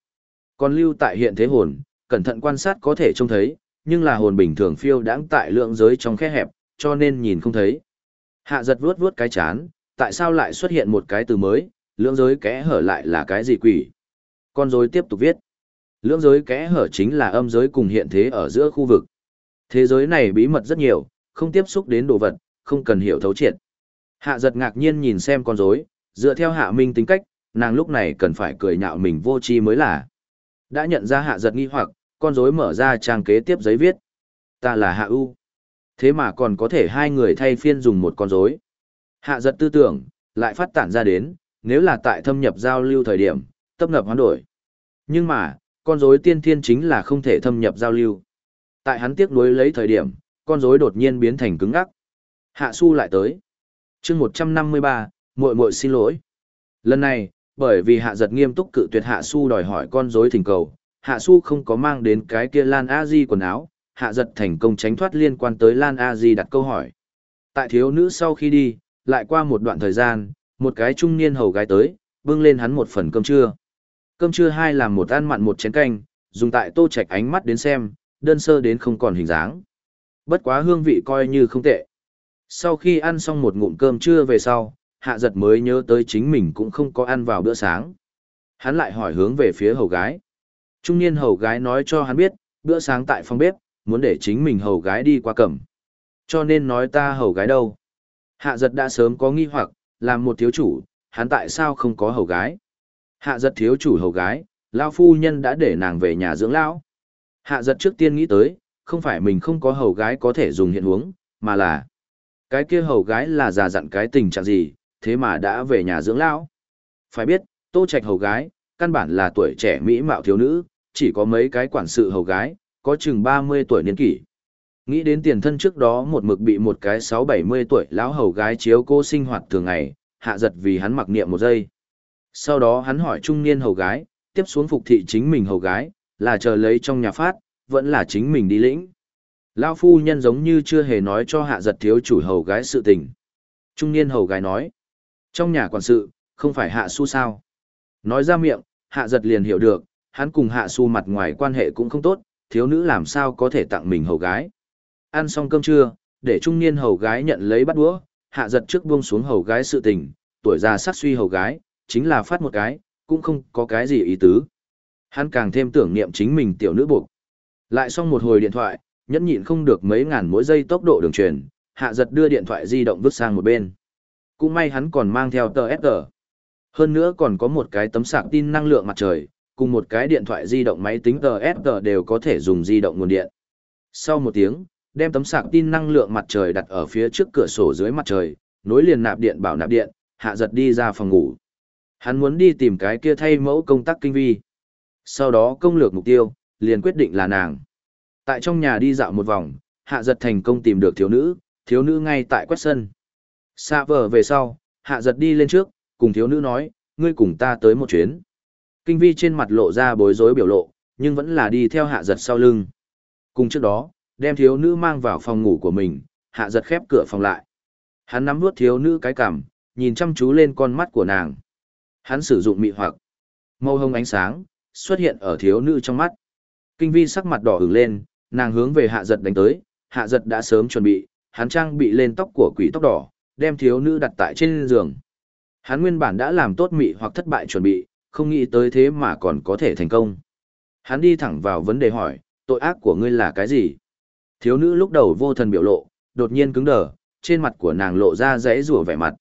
con lưu tại hiện thế hồn, cẩn thận quan sát có thể trông thấy, nhưng là hồn bình thường phiêu đãng tại lượng giới trong khe hẹp, cho nên nhìn không thấy. Hạ giật vuốt vuốt cái chán, tại sao lại xuất hiện một cái từ mới, lượng giới kẽ hở lại là cái gì quỷ? Con rối tiếp tục viết. lượng giới kẽ hở chính là âm giới cùng hiện thế ở giữa khu vực. Thế giới này bí mật rất nhiều, không tiếp xúc đến đồ vật, không cần hiểu thấu triệt. Hạ giật ngạc nhiên nhìn xem con rối, dựa theo hạ minh tính cách, nàng lúc này cần phải cười nhạo mình vô tri mới là. Đã nhận ra hạ giật nghi hoặc, con rối mở ra trang kế tiếp giấy viết. Ta là hạ u. Thế mà còn có thể hai người thay phiên dùng một con rối. Hạ giật tư tưởng, lại phát tản ra đến, nếu là tại thâm nhập giao lưu thời điểm, tấp nập hoán đổi. Nhưng mà, con rối tiên thiên chính là không thể thâm nhập giao lưu. Tại hắn tiếc nuối lấy thời điểm, con rối đột nhiên biến thành cứng ngắc. Hạ Su lại tới. Chương 153, muội muội xin lỗi. Lần này, bởi vì Hạ Giật nghiêm túc cự tuyệt Hạ Su đòi hỏi con rối thỉnh cầu, Hạ Su không có mang đến cái kia Lan A Di quần áo, Hạ Giật thành công tránh thoát liên quan tới Lan A Di đặt câu hỏi. Tại thiếu nữ sau khi đi, lại qua một đoạn thời gian, một cái trung niên hầu gái tới, bưng lên hắn một phần cơm trưa. Cơm trưa hai làm một ăn mặn một chén canh, dùng tại tô trạch ánh mắt đến xem, đơn sơ đến không còn hình dáng. Bất quá hương vị coi như không tệ. Sau khi ăn xong một ngụm cơm trưa về sau, hạ giật mới nhớ tới chính mình cũng không có ăn vào bữa sáng. Hắn lại hỏi hướng về phía hầu gái. Trung niên hầu gái nói cho hắn biết, bữa sáng tại phòng bếp, muốn để chính mình hầu gái đi qua cẩm. Cho nên nói ta hầu gái đâu. Hạ giật đã sớm có nghi hoặc, làm một thiếu chủ, hắn tại sao không có hầu gái. Hạ giật thiếu chủ hầu gái, lao phu nhân đã để nàng về nhà dưỡng lão. Hạ giật trước tiên nghĩ tới, không phải mình không có hầu gái có thể dùng hiện huống, mà là cái kia hầu gái là già dặn cái tình trạng gì, thế mà đã về nhà dưỡng lão. Phải biết, tô trạch hầu gái, căn bản là tuổi trẻ mỹ mạo thiếu nữ, chỉ có mấy cái quản sự hầu gái, có chừng 30 tuổi niên kỷ. Nghĩ đến tiền thân trước đó một mực bị một cái 6-70 tuổi lão hầu gái chiếu cô sinh hoạt thường ngày, hạ giật vì hắn mặc niệm một giây. Sau đó hắn hỏi trung niên hầu gái, tiếp xuống phục thị chính mình hầu gái, là chờ lấy trong nhà phát, vẫn là chính mình đi lĩnh. lão phu nhân giống như chưa hề nói cho hạ giật thiếu chủ hầu gái sự tình. Trung niên hầu gái nói, trong nhà quản sự, không phải hạ su sao. Nói ra miệng, hạ giật liền hiểu được, hắn cùng hạ su mặt ngoài quan hệ cũng không tốt, thiếu nữ làm sao có thể tặng mình hầu gái. Ăn xong cơm trưa, để trung niên hầu gái nhận lấy bắt đũa, hạ giật trước buông xuống hầu gái sự tình, tuổi già sát suy hầu gái, chính là phát một cái, cũng không có cái gì ý tứ. Hắn càng thêm tưởng niệm chính mình tiểu nữ buộc. Lại xong một hồi điện thoại, nhẫn nhịn không được mấy ngàn mỗi giây tốc độ đường truyền, hạ giật đưa điện thoại di động vứt sang một bên. Cũng may hắn còn mang theo tờ SG. Hơn nữa còn có một cái tấm sạc tin năng lượng mặt trời, cùng một cái điện thoại di động máy tính tờ đều có thể dùng di động nguồn điện. Sau một tiếng, đem tấm sạc tin năng lượng mặt trời đặt ở phía trước cửa sổ dưới mặt trời, nối liền nạp điện bảo nạp điện, hạ giật đi ra phòng ngủ. Hắn muốn đi tìm cái kia thay mẫu công tác kinh vi. Sau đó công lược mục tiêu, liền quyết định là nàng. Tại trong nhà đi dạo một vòng, hạ giật thành công tìm được thiếu nữ, thiếu nữ ngay tại quét sân. Xa vờ về sau, hạ giật đi lên trước, cùng thiếu nữ nói, ngươi cùng ta tới một chuyến. Kinh vi trên mặt lộ ra bối rối biểu lộ, nhưng vẫn là đi theo hạ giật sau lưng. Cùng trước đó, đem thiếu nữ mang vào phòng ngủ của mình, hạ giật khép cửa phòng lại. Hắn nắm vuốt thiếu nữ cái cằm, nhìn chăm chú lên con mắt của nàng. Hắn sử dụng mị hoặc. Màu hồng ánh sáng, xuất hiện ở thiếu nữ trong mắt. Kinh vi sắc mặt đỏ ửng lên, nàng hướng về hạ giật đánh tới, hạ giật đã sớm chuẩn bị, hắn trang bị lên tóc của quỷ tóc đỏ, đem thiếu nữ đặt tại trên giường. Hắn nguyên bản đã làm tốt mị hoặc thất bại chuẩn bị, không nghĩ tới thế mà còn có thể thành công. Hắn đi thẳng vào vấn đề hỏi, tội ác của ngươi là cái gì? Thiếu nữ lúc đầu vô thần biểu lộ, đột nhiên cứng đờ, trên mặt của nàng lộ ra rẽ rùa vẻ mặt.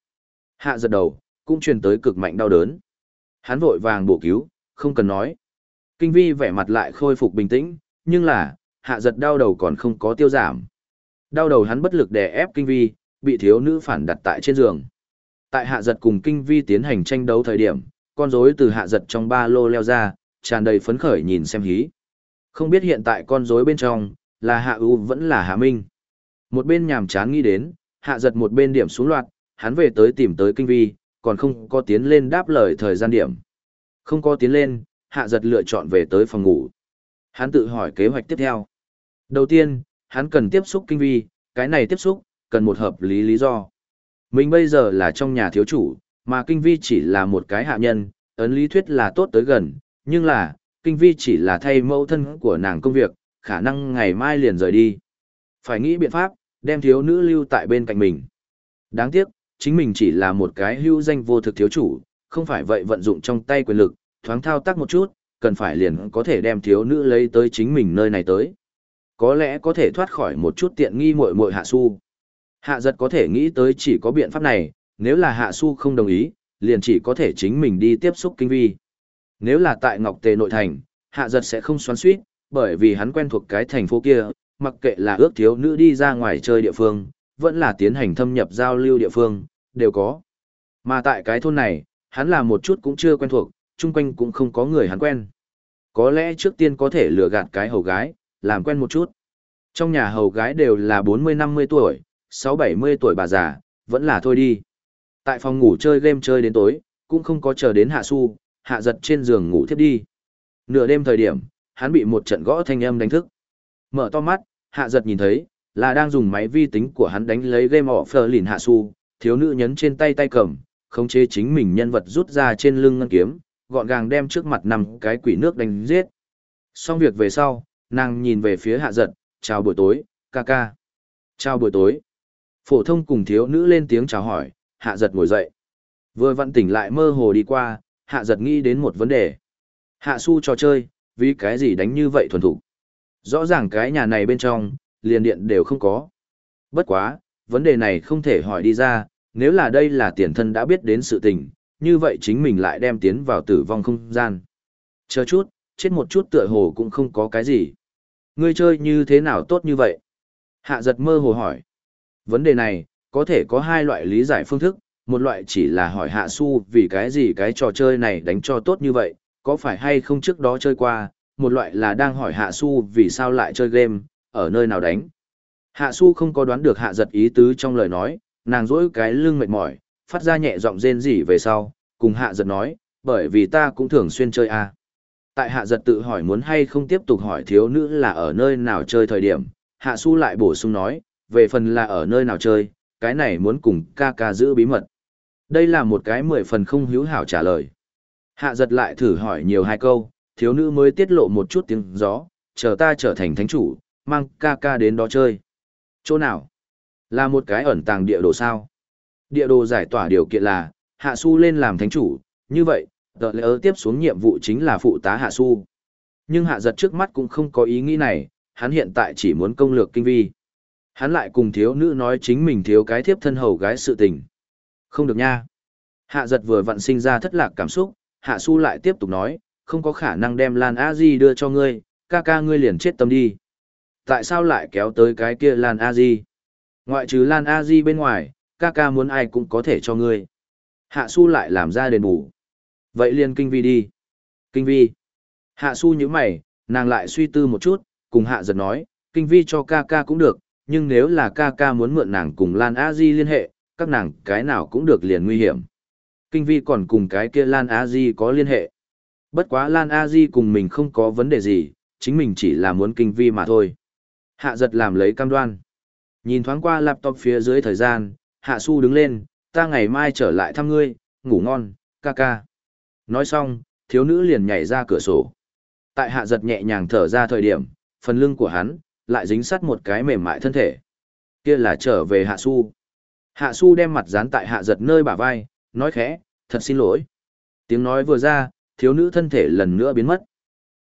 Hạ giật đầu, cũng truyền tới cực mạnh đau đớn. Hắn vội vàng bổ cứu, không cần nói. Kinh vi vẻ mặt lại khôi phục bình tĩnh, nhưng là, hạ giật đau đầu còn không có tiêu giảm. Đau đầu hắn bất lực đè ép kinh vi, bị thiếu nữ phản đặt tại trên giường. Tại hạ giật cùng kinh vi tiến hành tranh đấu thời điểm, con rối từ hạ giật trong ba lô leo ra, tràn đầy phấn khởi nhìn xem hí. Không biết hiện tại con rối bên trong, là hạ ưu vẫn là hạ minh. Một bên nhàm chán nghĩ đến, hạ giật một bên điểm xuống loạt, hắn về tới tìm tới kinh vi, còn không có tiến lên đáp lời thời gian điểm. Không có tiến lên, hạ giật lựa chọn về tới phòng ngủ. Hắn tự hỏi kế hoạch tiếp theo. Đầu tiên, hắn cần tiếp xúc kinh vi, cái này tiếp xúc, cần một hợp lý lý do. Mình bây giờ là trong nhà thiếu chủ, mà kinh vi chỉ là một cái hạ nhân, ấn lý thuyết là tốt tới gần, nhưng là, kinh vi chỉ là thay mẫu thân của nàng công việc, khả năng ngày mai liền rời đi. Phải nghĩ biện pháp, đem thiếu nữ lưu tại bên cạnh mình. Đáng tiếc, chính mình chỉ là một cái hưu danh vô thực thiếu chủ, không phải vậy vận dụng trong tay quyền lực, thoáng thao tác một chút, cần phải liền có thể đem thiếu nữ lấy tới chính mình nơi này tới. Có lẽ có thể thoát khỏi một chút tiện nghi muội muội hạ su. Hạ giật có thể nghĩ tới chỉ có biện pháp này, nếu là hạ su không đồng ý, liền chỉ có thể chính mình đi tiếp xúc kinh vi. Nếu là tại Ngọc Tề nội thành, hạ giật sẽ không xoắn suýt, bởi vì hắn quen thuộc cái thành phố kia, mặc kệ là ước thiếu nữ đi ra ngoài chơi địa phương, vẫn là tiến hành thâm nhập giao lưu địa phương, đều có. Mà tại cái thôn này, hắn là một chút cũng chưa quen thuộc, chung quanh cũng không có người hắn quen. Có lẽ trước tiên có thể lừa gạt cái hầu gái, làm quen một chút. Trong nhà hầu gái đều là 40-50 tuổi, 6-70 tuổi bà già, vẫn là thôi đi. Tại phòng ngủ chơi game chơi đến tối, cũng không có chờ đến hạ su, hạ giật trên giường ngủ thiếp đi. Nửa đêm thời điểm, hắn bị một trận gõ thanh âm đánh thức. Mở to mắt, hạ giật nhìn thấy, là đang dùng máy vi tính của hắn đánh lấy game offer lìn hạ su, thiếu nữ nhấn trên tay tay cầm, khống chế chính mình nhân vật rút ra trên lưng ngân kiếm, gọn gàng đem trước mặt nằm cái quỷ nước đánh giết. Xong việc về sau, nàng nhìn về phía hạ giật, chào buổi tối, ca ca. Chào buổi tối. Phổ thông cùng thiếu nữ lên tiếng chào hỏi, hạ giật ngồi dậy. Vừa vặn tỉnh lại mơ hồ đi qua, hạ giật nghĩ đến một vấn đề. Hạ su trò chơi, vì cái gì đánh như vậy thuần thủ. Rõ ràng cái nhà này bên trong, liền điện đều không có. Bất quá, vấn đề này không thể hỏi đi ra, nếu là đây là tiền thân đã biết đến sự tình, như vậy chính mình lại đem tiến vào tử vong không gian. Chờ chút, chết một chút tựa hồ cũng không có cái gì. Ngươi chơi như thế nào tốt như vậy? Hạ giật mơ hồ hỏi. Vấn đề này, có thể có hai loại lý giải phương thức, một loại chỉ là hỏi hạ su vì cái gì cái trò chơi này đánh cho tốt như vậy, có phải hay không trước đó chơi qua, một loại là đang hỏi hạ su vì sao lại chơi game, ở nơi nào đánh. Hạ su không có đoán được hạ giật ý tứ trong lời nói, nàng dỗi cái lưng mệt mỏi, phát ra nhẹ giọng rên rỉ về sau, cùng hạ giật nói, bởi vì ta cũng thường xuyên chơi a. Tại hạ giật tự hỏi muốn hay không tiếp tục hỏi thiếu nữ là ở nơi nào chơi thời điểm, hạ su lại bổ sung nói, về phần là ở nơi nào chơi, cái này muốn cùng ca ca giữ bí mật. Đây là một cái mười phần không hữu hảo trả lời. Hạ giật lại thử hỏi nhiều hai câu, thiếu nữ mới tiết lộ một chút tiếng gió, chờ ta trở thành thánh chủ, mang ca ca đến đó chơi. Chỗ nào? Là một cái ẩn tàng địa đồ sao? Địa đồ giải tỏa điều kiện là, Hạ Su lên làm thánh chủ, như vậy, tờ lễ tiếp xuống nhiệm vụ chính là phụ tá Hạ Su. Nhưng Hạ giật trước mắt cũng không có ý nghĩ này, hắn hiện tại chỉ muốn công lược kinh vi. Hắn lại cùng thiếu nữ nói chính mình thiếu cái thiếp thân hầu gái sự tình. Không được nha. Hạ giật vừa vặn sinh ra thất lạc cảm xúc, Hạ Su lại tiếp tục nói, không có khả năng đem Lan A Di đưa cho ngươi, ca ca ngươi liền chết tâm đi. Tại sao lại kéo tới cái kia Lan A Di? Ngoại trừ Lan A Di bên ngoài, ca ca muốn ai cũng có thể cho ngươi. Hạ Su lại làm ra đền bù. Vậy liền kinh vi đi. Kinh vi. Hạ Su như mày, nàng lại suy tư một chút, cùng Hạ giật nói, kinh vi cho ca ca cũng được, nhưng nếu là ca ca muốn mượn nàng cùng Lan A Di liên hệ, các nàng cái nào cũng được liền nguy hiểm. Kinh vi còn cùng cái kia Lan A Di có liên hệ. Bất quá Lan A Di cùng mình không có vấn đề gì, chính mình chỉ là muốn kinh vi mà thôi. Hạ giật làm lấy cam đoan. Nhìn thoáng qua laptop phía dưới thời gian, hạ su đứng lên, ta ngày mai trở lại thăm ngươi, ngủ ngon, ca ca. Nói xong, thiếu nữ liền nhảy ra cửa sổ. Tại hạ giật nhẹ nhàng thở ra thời điểm, phần lưng của hắn, lại dính sắt một cái mềm mại thân thể. Kia là trở về hạ su. Hạ su đem mặt dán tại hạ giật nơi bả vai, nói khẽ, thật xin lỗi. Tiếng nói vừa ra, thiếu nữ thân thể lần nữa biến mất.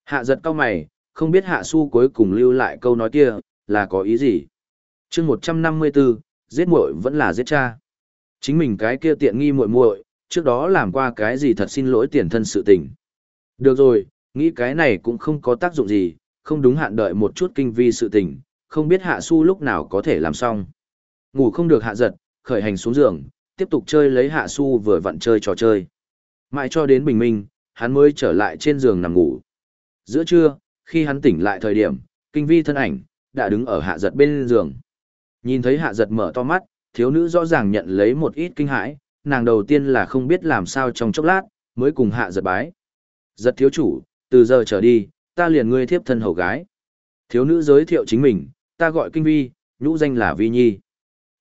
Hạ giật cao mày, không biết hạ su cuối cùng lưu lại câu nói kia, là có ý gì. chương 154, giết muội vẫn là giết cha. Chính mình cái kia tiện nghi muội muội trước đó làm qua cái gì thật xin lỗi tiền thân sự tình. Được rồi, nghĩ cái này cũng không có tác dụng gì, không đúng hạn đợi một chút kinh vi sự tình, không biết hạ su lúc nào có thể làm xong. Ngủ không được hạ giật, khởi hành xuống giường, tiếp tục chơi lấy hạ su vừa vặn chơi trò chơi. Mãi cho đến bình minh, hắn mới trở lại trên giường nằm ngủ. Giữa trưa, khi hắn tỉnh lại thời điểm, kinh vi thân ảnh, đã đứng ở hạ giật bên giường. Nhìn thấy hạ giật mở to mắt, thiếu nữ rõ ràng nhận lấy một ít kinh hãi, nàng đầu tiên là không biết làm sao trong chốc lát, mới cùng hạ giật bái. Giật thiếu chủ, từ giờ trở đi, ta liền ngươi thiếp thân hầu gái. Thiếu nữ giới thiệu chính mình, ta gọi kinh vi, nhũ danh là vi nhi.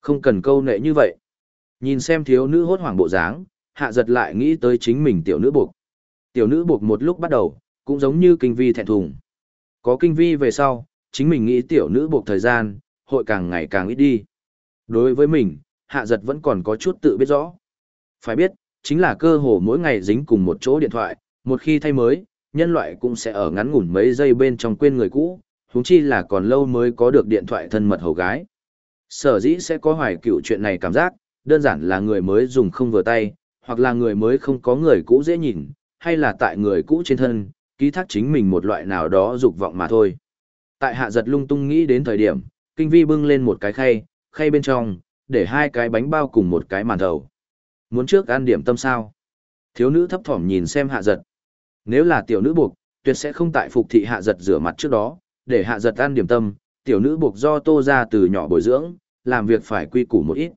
Không cần câu nệ như vậy. Nhìn xem thiếu nữ hốt hoảng bộ dáng, hạ giật lại nghĩ tới chính mình tiểu nữ buộc. Tiểu nữ buộc một lúc bắt đầu, cũng giống như kinh vi thẹn thùng. Có kinh vi về sau, chính mình nghĩ tiểu nữ buộc thời gian, hội càng ngày càng ít đi. Đối với mình, hạ giật vẫn còn có chút tự biết rõ. Phải biết, chính là cơ hồ mỗi ngày dính cùng một chỗ điện thoại, một khi thay mới, nhân loại cũng sẽ ở ngắn ngủn mấy giây bên trong quên người cũ, huống chi là còn lâu mới có được điện thoại thân mật hầu gái. Sở dĩ sẽ có hoài cựu chuyện này cảm giác, đơn giản là người mới dùng không vừa tay, hoặc là người mới không có người cũ dễ nhìn, hay là tại người cũ trên thân, ký thác chính mình một loại nào đó dục vọng mà thôi. Tại hạ giật lung tung nghĩ đến thời điểm, kinh vi bưng lên một cái khay, khay bên trong, để hai cái bánh bao cùng một cái màn thầu. Muốn trước ăn điểm tâm sao? Thiếu nữ thấp thỏm nhìn xem hạ giật. Nếu là tiểu nữ buộc, tuyệt sẽ không tại phục thị hạ giật rửa mặt trước đó, để hạ giật ăn điểm tâm, tiểu nữ buộc do tô ra từ nhỏ bồi dưỡng, làm việc phải quy củ một ít.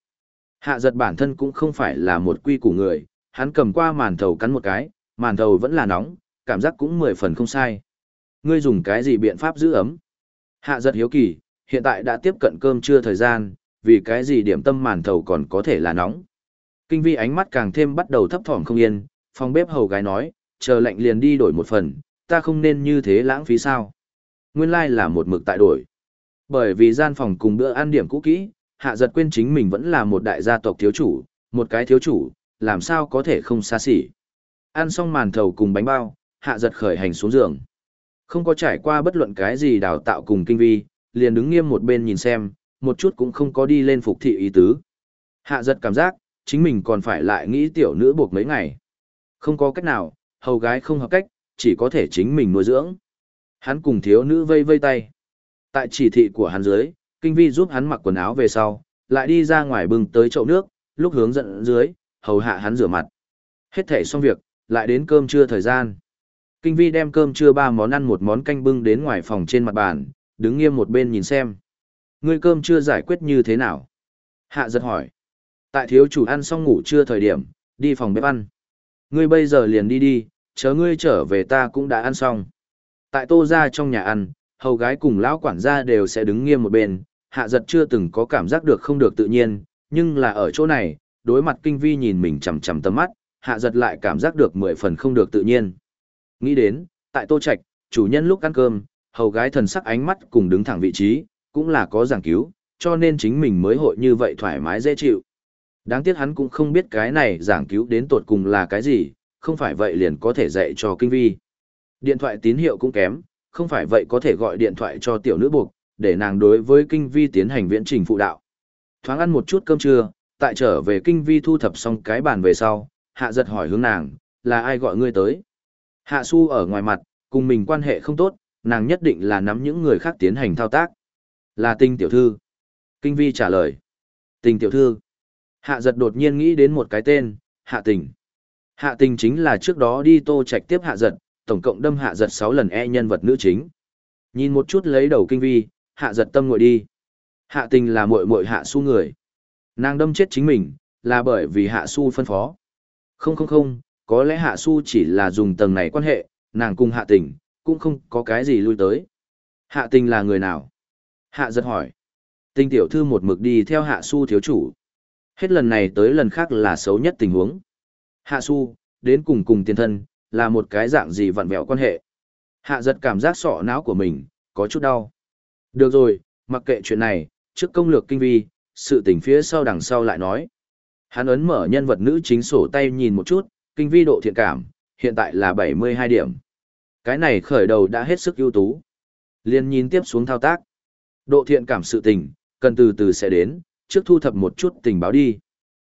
Hạ giật bản thân cũng không phải là một quy củ người, hắn cầm qua màn thầu cắn một cái, màn thầu vẫn là nóng, cảm giác cũng mười phần không sai. Ngươi dùng cái gì biện pháp giữ ấm? Hạ giật hiếu kỳ, hiện tại đã tiếp cận cơm trưa thời gian, vì cái gì điểm tâm màn thầu còn có thể là nóng. Kinh vi ánh mắt càng thêm bắt đầu thấp thỏm không yên, phòng bếp hầu gái nói, chờ lệnh liền đi đổi một phần, ta không nên như thế lãng phí sao. Nguyên lai like là một mực tại đổi. Bởi vì gian phòng cùng bữa ăn điểm cũ kỹ, hạ giật quên chính mình vẫn là một đại gia tộc thiếu chủ, một cái thiếu chủ, làm sao có thể không xa xỉ. Ăn xong màn thầu cùng bánh bao, hạ giật khởi hành xuống giường. Không có trải qua bất luận cái gì đào tạo cùng kinh vi, liền đứng nghiêm một bên nhìn xem, một chút cũng không có đi lên phục thị ý tứ. Hạ giật cảm giác, chính mình còn phải lại nghĩ tiểu nữ buộc mấy ngày. Không có cách nào, hầu gái không hợp cách, chỉ có thể chính mình nuôi dưỡng. Hắn cùng thiếu nữ vây vây tay. Tại chỉ thị của hắn dưới, kinh vi giúp hắn mặc quần áo về sau, lại đi ra ngoài bưng tới chậu nước, lúc hướng dẫn dưới, hầu hạ hắn rửa mặt. Hết thể xong việc, lại đến cơm trưa thời gian. Kinh vi đem cơm trưa ba món ăn một món canh bưng đến ngoài phòng trên mặt bàn, đứng nghiêm một bên nhìn xem. Ngươi cơm chưa giải quyết như thế nào? Hạ giật hỏi. Tại thiếu chủ ăn xong ngủ trưa thời điểm, đi phòng bếp ăn. Ngươi bây giờ liền đi đi, chớ ngươi trở về ta cũng đã ăn xong. Tại tô ra trong nhà ăn, hầu gái cùng lão quản gia đều sẽ đứng nghiêm một bên, hạ giật chưa từng có cảm giác được không được tự nhiên, nhưng là ở chỗ này, đối mặt kinh vi nhìn mình chằm chằm tầm mắt, hạ giật lại cảm giác được mười phần không được tự nhiên. Nghĩ đến, tại tô trạch, chủ nhân lúc ăn cơm, hầu gái thần sắc ánh mắt cùng đứng thẳng vị trí, cũng là có giảng cứu, cho nên chính mình mới hội như vậy thoải mái dễ chịu. Đáng tiếc hắn cũng không biết cái này giảng cứu đến tột cùng là cái gì, không phải vậy liền có thể dạy cho kinh vi. Điện thoại tín hiệu cũng kém, không phải vậy có thể gọi điện thoại cho tiểu nữ buộc, để nàng đối với kinh vi tiến hành viễn trình phụ đạo. Thoáng ăn một chút cơm trưa, tại trở về kinh vi thu thập xong cái bàn về sau, hạ giật hỏi hướng nàng, là ai gọi ngươi tới? Hạ su ở ngoài mặt, cùng mình quan hệ không tốt, nàng nhất định là nắm những người khác tiến hành thao tác. Là tinh tiểu thư. Kinh vi trả lời. Tình tiểu thư. Hạ giật đột nhiên nghĩ đến một cái tên, hạ tình. Hạ tình chính là trước đó đi tô trạch tiếp hạ giật, tổng cộng đâm hạ giật 6 lần e nhân vật nữ chính. Nhìn một chút lấy đầu kinh vi, hạ giật tâm ngồi đi. Hạ tình là muội muội hạ su người. Nàng đâm chết chính mình, là bởi vì hạ su phân phó. Không không không, có lẽ hạ su chỉ là dùng tầng này quan hệ, nàng cùng hạ tình, cũng không có cái gì lui tới. Hạ tình là người nào? Hạ giật hỏi. Tinh tiểu thư một mực đi theo hạ su thiếu chủ. Hết lần này tới lần khác là xấu nhất tình huống. Hạ su, đến cùng cùng tiền thân, là một cái dạng gì vặn vẹo quan hệ. Hạ giật cảm giác sọ não của mình, có chút đau. Được rồi, mặc kệ chuyện này, trước công lược kinh vi, sự tình phía sau đằng sau lại nói. Hắn ấn mở nhân vật nữ chính sổ tay nhìn một chút, kinh vi độ thiện cảm, hiện tại là 72 điểm. Cái này khởi đầu đã hết sức ưu tú. Liên nhìn tiếp xuống thao tác. Độ thiện cảm sự tình, cần từ từ sẽ đến, trước thu thập một chút tình báo đi.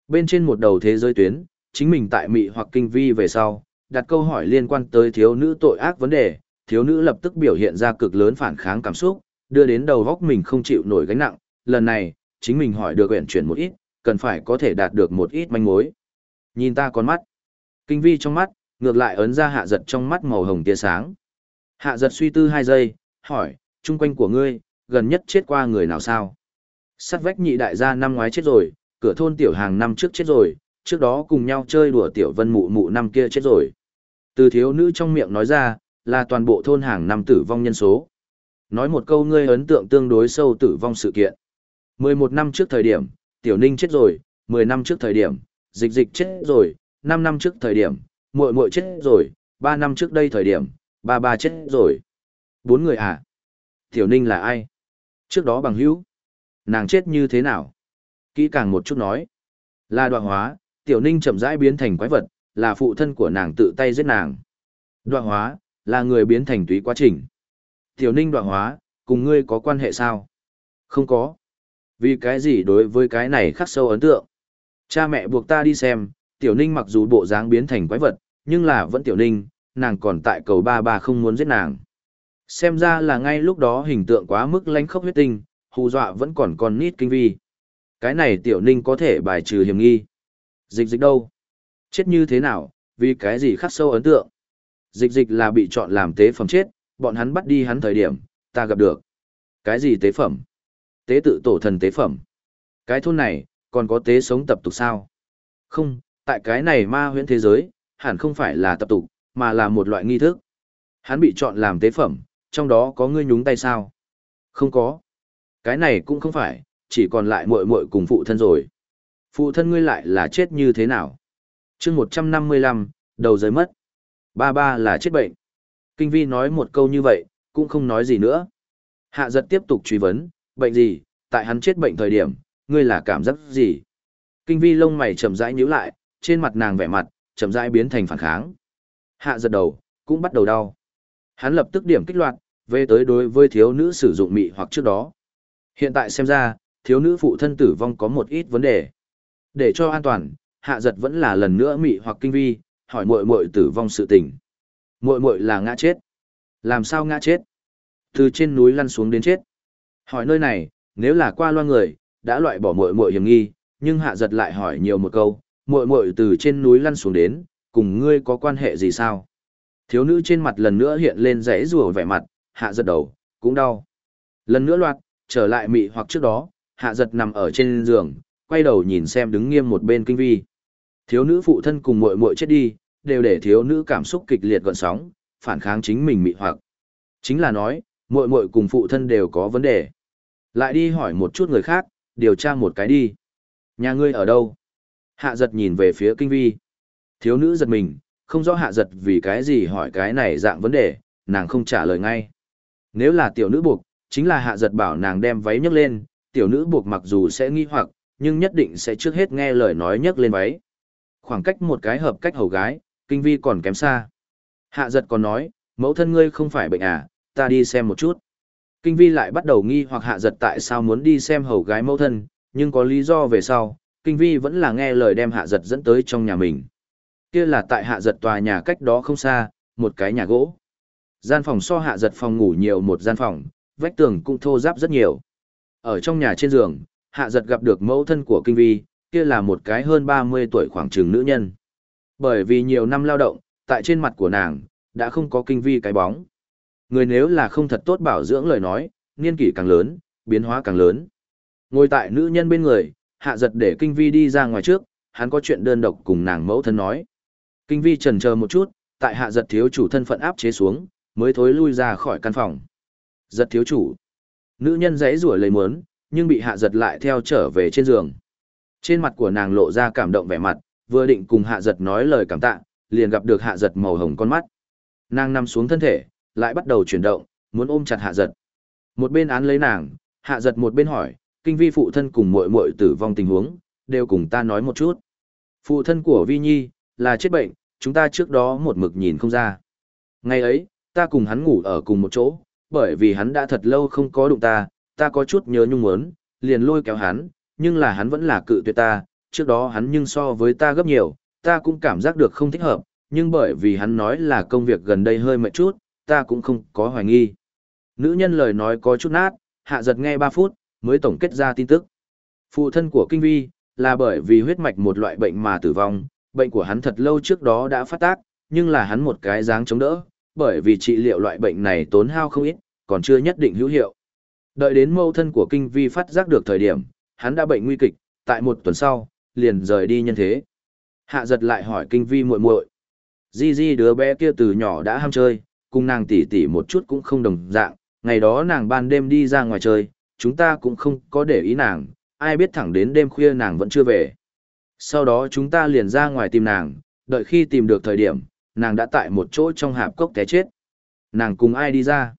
Bên trên một đầu thế giới tuyến, chính mình tại mỹ hoặc kinh vi về sau, đặt câu hỏi liên quan tới thiếu nữ tội ác vấn đề, thiếu nữ lập tức biểu hiện ra cực lớn phản kháng cảm xúc, đưa đến đầu góc mình không chịu nổi gánh nặng, lần này, chính mình hỏi được quyển chuyển một ít, cần phải có thể đạt được một ít manh mối. Nhìn ta con mắt. Kinh vi trong mắt, ngược lại ấn ra hạ giật trong mắt màu hồng tia sáng. Hạ giật suy tư hai giây, hỏi, chung quanh của ngươi, gần nhất chết qua người nào sao? Sắt vách nhị đại gia năm ngoái chết rồi, cửa thôn tiểu hàng năm trước chết rồi, trước đó cùng nhau chơi đùa tiểu vân mụ mụ năm kia chết rồi. Từ thiếu nữ trong miệng nói ra, là toàn bộ thôn hàng năm tử vong nhân số. Nói một câu ngươi ấn tượng tương đối sâu tử vong sự kiện. 11 năm trước thời điểm, tiểu ninh chết rồi, 10 năm trước thời điểm, dịch dịch chết rồi, 5 năm trước thời điểm, muội muội chết rồi, 3 năm trước đây thời điểm, ba ba chết rồi. Bốn người à? Tiểu ninh là ai? Trước đó bằng hữu. Nàng chết như thế nào? Kỹ càng một chút nói. Là đoạn hóa, tiểu ninh chậm rãi biến thành quái vật, là phụ thân của nàng tự tay giết nàng. Đoạn hóa, là người biến thành túy quá trình. Tiểu ninh đoạn hóa, cùng ngươi có quan hệ sao? Không có. Vì cái gì đối với cái này khắc sâu ấn tượng? Cha mẹ buộc ta đi xem, tiểu ninh mặc dù bộ dáng biến thành quái vật, nhưng là vẫn tiểu ninh, nàng còn tại cầu ba ba không muốn giết nàng. Xem ra là ngay lúc đó hình tượng quá mức lánh khốc huyết tinh, hù dọa vẫn còn con nít kinh vi. Cái này tiểu ninh có thể bài trừ hiểm nghi. Dịch dịch đâu? Chết như thế nào, vì cái gì khắc sâu ấn tượng? Dịch dịch là bị chọn làm tế phẩm chết, bọn hắn bắt đi hắn thời điểm, ta gặp được. Cái gì tế phẩm? Tế tự tổ thần tế phẩm. Cái thôn này, còn có tế sống tập tục sao? Không, tại cái này ma huyễn thế giới, hẳn không phải là tập tục, mà là một loại nghi thức. Hắn bị chọn làm tế phẩm, trong đó có ngươi nhúng tay sao? Không có. Cái này cũng không phải, chỉ còn lại muội muội cùng phụ thân rồi. Phụ thân ngươi lại là chết như thế nào? chương 155, đầu giới mất. Ba ba là chết bệnh. Kinh vi nói một câu như vậy, cũng không nói gì nữa. Hạ giật tiếp tục truy vấn, bệnh gì, tại hắn chết bệnh thời điểm, ngươi là cảm giác gì? Kinh vi lông mày chậm rãi nhíu lại, trên mặt nàng vẻ mặt, chậm rãi biến thành phản kháng. Hạ giật đầu, cũng bắt đầu đau. Hắn lập tức điểm kích loạt, về tới đối với thiếu nữ sử dụng mị hoặc trước đó. Hiện tại xem ra, thiếu nữ phụ thân tử vong có một ít vấn đề. Để cho an toàn, hạ giật vẫn là lần nữa mị hoặc kinh vi, hỏi muội muội tử vong sự tình. Muội muội là ngã chết. Làm sao ngã chết? Từ trên núi lăn xuống đến chết. Hỏi nơi này, nếu là qua loa người, đã loại bỏ muội muội hiểm nghi, nhưng hạ giật lại hỏi nhiều một câu, muội muội từ trên núi lăn xuống đến, cùng ngươi có quan hệ gì sao? Thiếu nữ trên mặt lần nữa hiện lên rẽ rùa vẻ mặt, hạ giật đầu, cũng đau. Lần nữa loạt, trở lại mị hoặc trước đó, hạ giật nằm ở trên giường, quay đầu nhìn xem đứng nghiêm một bên kinh vi. Thiếu nữ phụ thân cùng muội muội chết đi, đều để thiếu nữ cảm xúc kịch liệt gọn sóng, phản kháng chính mình mị hoặc. Chính là nói, muội muội cùng phụ thân đều có vấn đề. Lại đi hỏi một chút người khác, điều tra một cái đi. Nhà ngươi ở đâu? Hạ giật nhìn về phía kinh vi. Thiếu nữ giật mình, không rõ hạ giật vì cái gì hỏi cái này dạng vấn đề, nàng không trả lời ngay. Nếu là tiểu nữ buộc, chính là hạ giật bảo nàng đem váy nhấc lên, tiểu nữ buộc mặc dù sẽ nghi hoặc, nhưng nhất định sẽ trước hết nghe lời nói nhấc lên váy. Khoảng cách một cái hợp cách hầu gái, kinh vi còn kém xa. Hạ giật còn nói, mẫu thân ngươi không phải bệnh à, ta đi xem một chút. Kinh vi lại bắt đầu nghi hoặc hạ giật tại sao muốn đi xem hầu gái mẫu thân, nhưng có lý do về sau, kinh vi vẫn là nghe lời đem hạ giật dẫn tới trong nhà mình. Kia là tại hạ giật tòa nhà cách đó không xa, một cái nhà gỗ. Gian phòng so hạ giật phòng ngủ nhiều một gian phòng, vách tường cũng thô ráp rất nhiều. Ở trong nhà trên giường, hạ giật gặp được mẫu thân của kinh vi, kia là một cái hơn 30 tuổi khoảng trường nữ nhân. Bởi vì nhiều năm lao động, tại trên mặt của nàng, đã không có kinh vi cái bóng. Người nếu là không thật tốt bảo dưỡng lời nói, niên kỷ càng lớn, biến hóa càng lớn. Ngồi tại nữ nhân bên người, hạ giật để kinh vi đi ra ngoài trước, hắn có chuyện đơn độc cùng nàng mẫu thân nói. Kinh vi trần chờ một chút, tại hạ giật thiếu chủ thân phận áp chế xuống, mới thối lui ra khỏi căn phòng. Giật thiếu chủ. Nữ nhân dãy rủa lấy muốn, nhưng bị hạ giật lại theo trở về trên giường. Trên mặt của nàng lộ ra cảm động vẻ mặt, vừa định cùng hạ giật nói lời cảm tạ, liền gặp được hạ giật màu hồng con mắt. Nàng nằm xuống thân thể, lại bắt đầu chuyển động, muốn ôm chặt hạ giật. Một bên án lấy nàng, hạ giật một bên hỏi, kinh vi phụ thân cùng muội muội tử vong tình huống, đều cùng ta nói một chút. Phụ thân của Vi Nhi, là chết bệnh, chúng ta trước đó một mực nhìn không ra. Ngày ấy, ta cùng hắn ngủ ở cùng một chỗ, bởi vì hắn đã thật lâu không có đụng ta, ta có chút nhớ nhung muốn, liền lôi kéo hắn, nhưng là hắn vẫn là cự tuyệt ta, trước đó hắn nhưng so với ta gấp nhiều, ta cũng cảm giác được không thích hợp, nhưng bởi vì hắn nói là công việc gần đây hơi mệt chút, ta cũng không có hoài nghi. Nữ nhân lời nói có chút nát, hạ giật nghe 3 phút, mới tổng kết ra tin tức. Phụ thân của Kinh Vi, là bởi vì huyết mạch một loại bệnh mà tử vong, bệnh của hắn thật lâu trước đó đã phát tác, nhưng là hắn một cái dáng chống đỡ, bởi vì trị liệu loại bệnh này tốn hao không ít, còn chưa nhất định hữu hiệu. Đợi đến mâu thân của Kinh Vi phát giác được thời điểm, hắn đã bệnh nguy kịch, tại một tuần sau, liền rời đi nhân thế. Hạ giật lại hỏi Kinh Vi muội muội, Di Di đứa bé kia từ nhỏ đã ham chơi, cùng nàng tỉ tỉ một chút cũng không đồng dạng, ngày đó nàng ban đêm đi ra ngoài chơi, chúng ta cũng không có để ý nàng, ai biết thẳng đến đêm khuya nàng vẫn chưa về. Sau đó chúng ta liền ra ngoài tìm nàng, đợi khi tìm được thời điểm, nàng đã tại một chỗ trong hạp cốc té chết. Nàng cùng ai đi ra?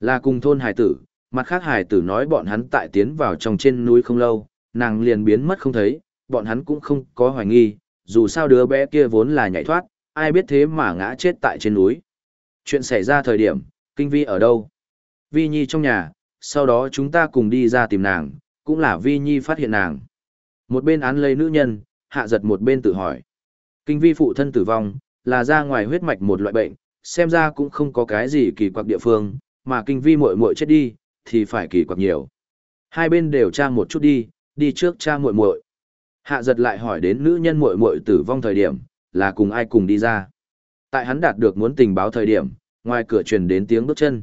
Là cùng thôn hải tử, mặt khác hải tử nói bọn hắn tại tiến vào trong trên núi không lâu, nàng liền biến mất không thấy, bọn hắn cũng không có hoài nghi, dù sao đứa bé kia vốn là nhảy thoát, ai biết thế mà ngã chết tại trên núi. Chuyện xảy ra thời điểm, kinh vi ở đâu? Vi Nhi trong nhà, sau đó chúng ta cùng đi ra tìm nàng, cũng là Vi Nhi phát hiện nàng. Một bên án lấy nữ nhân, hạ giật một bên tự hỏi. Kinh vi phụ thân tử vong, là ra ngoài huyết mạch một loại bệnh, xem ra cũng không có cái gì kỳ quặc địa phương, mà kinh vi muội muội chết đi, thì phải kỳ quặc nhiều. Hai bên đều tra một chút đi, đi trước cha muội muội. Hạ giật lại hỏi đến nữ nhân muội muội tử vong thời điểm, là cùng ai cùng đi ra. Tại hắn đạt được muốn tình báo thời điểm, ngoài cửa truyền đến tiếng bước chân.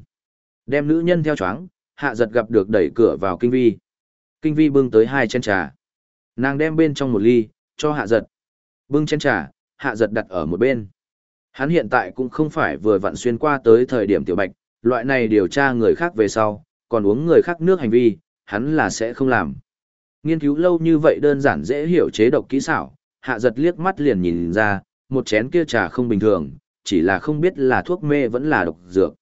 Đem nữ nhân theo choáng, hạ giật gặp được đẩy cửa vào kinh vi. Kinh vi bưng tới hai chén trà. Nàng đem bên trong một ly, cho hạ giật. Bưng chén trà, hạ giật đặt ở một bên. Hắn hiện tại cũng không phải vừa vặn xuyên qua tới thời điểm tiểu bạch, loại này điều tra người khác về sau, còn uống người khác nước hành vi, hắn là sẽ không làm. Nghiên cứu lâu như vậy đơn giản dễ hiểu chế độc kỹ xảo, hạ giật liếc mắt liền nhìn ra, một chén kia trà không bình thường, chỉ là không biết là thuốc mê vẫn là độc dược.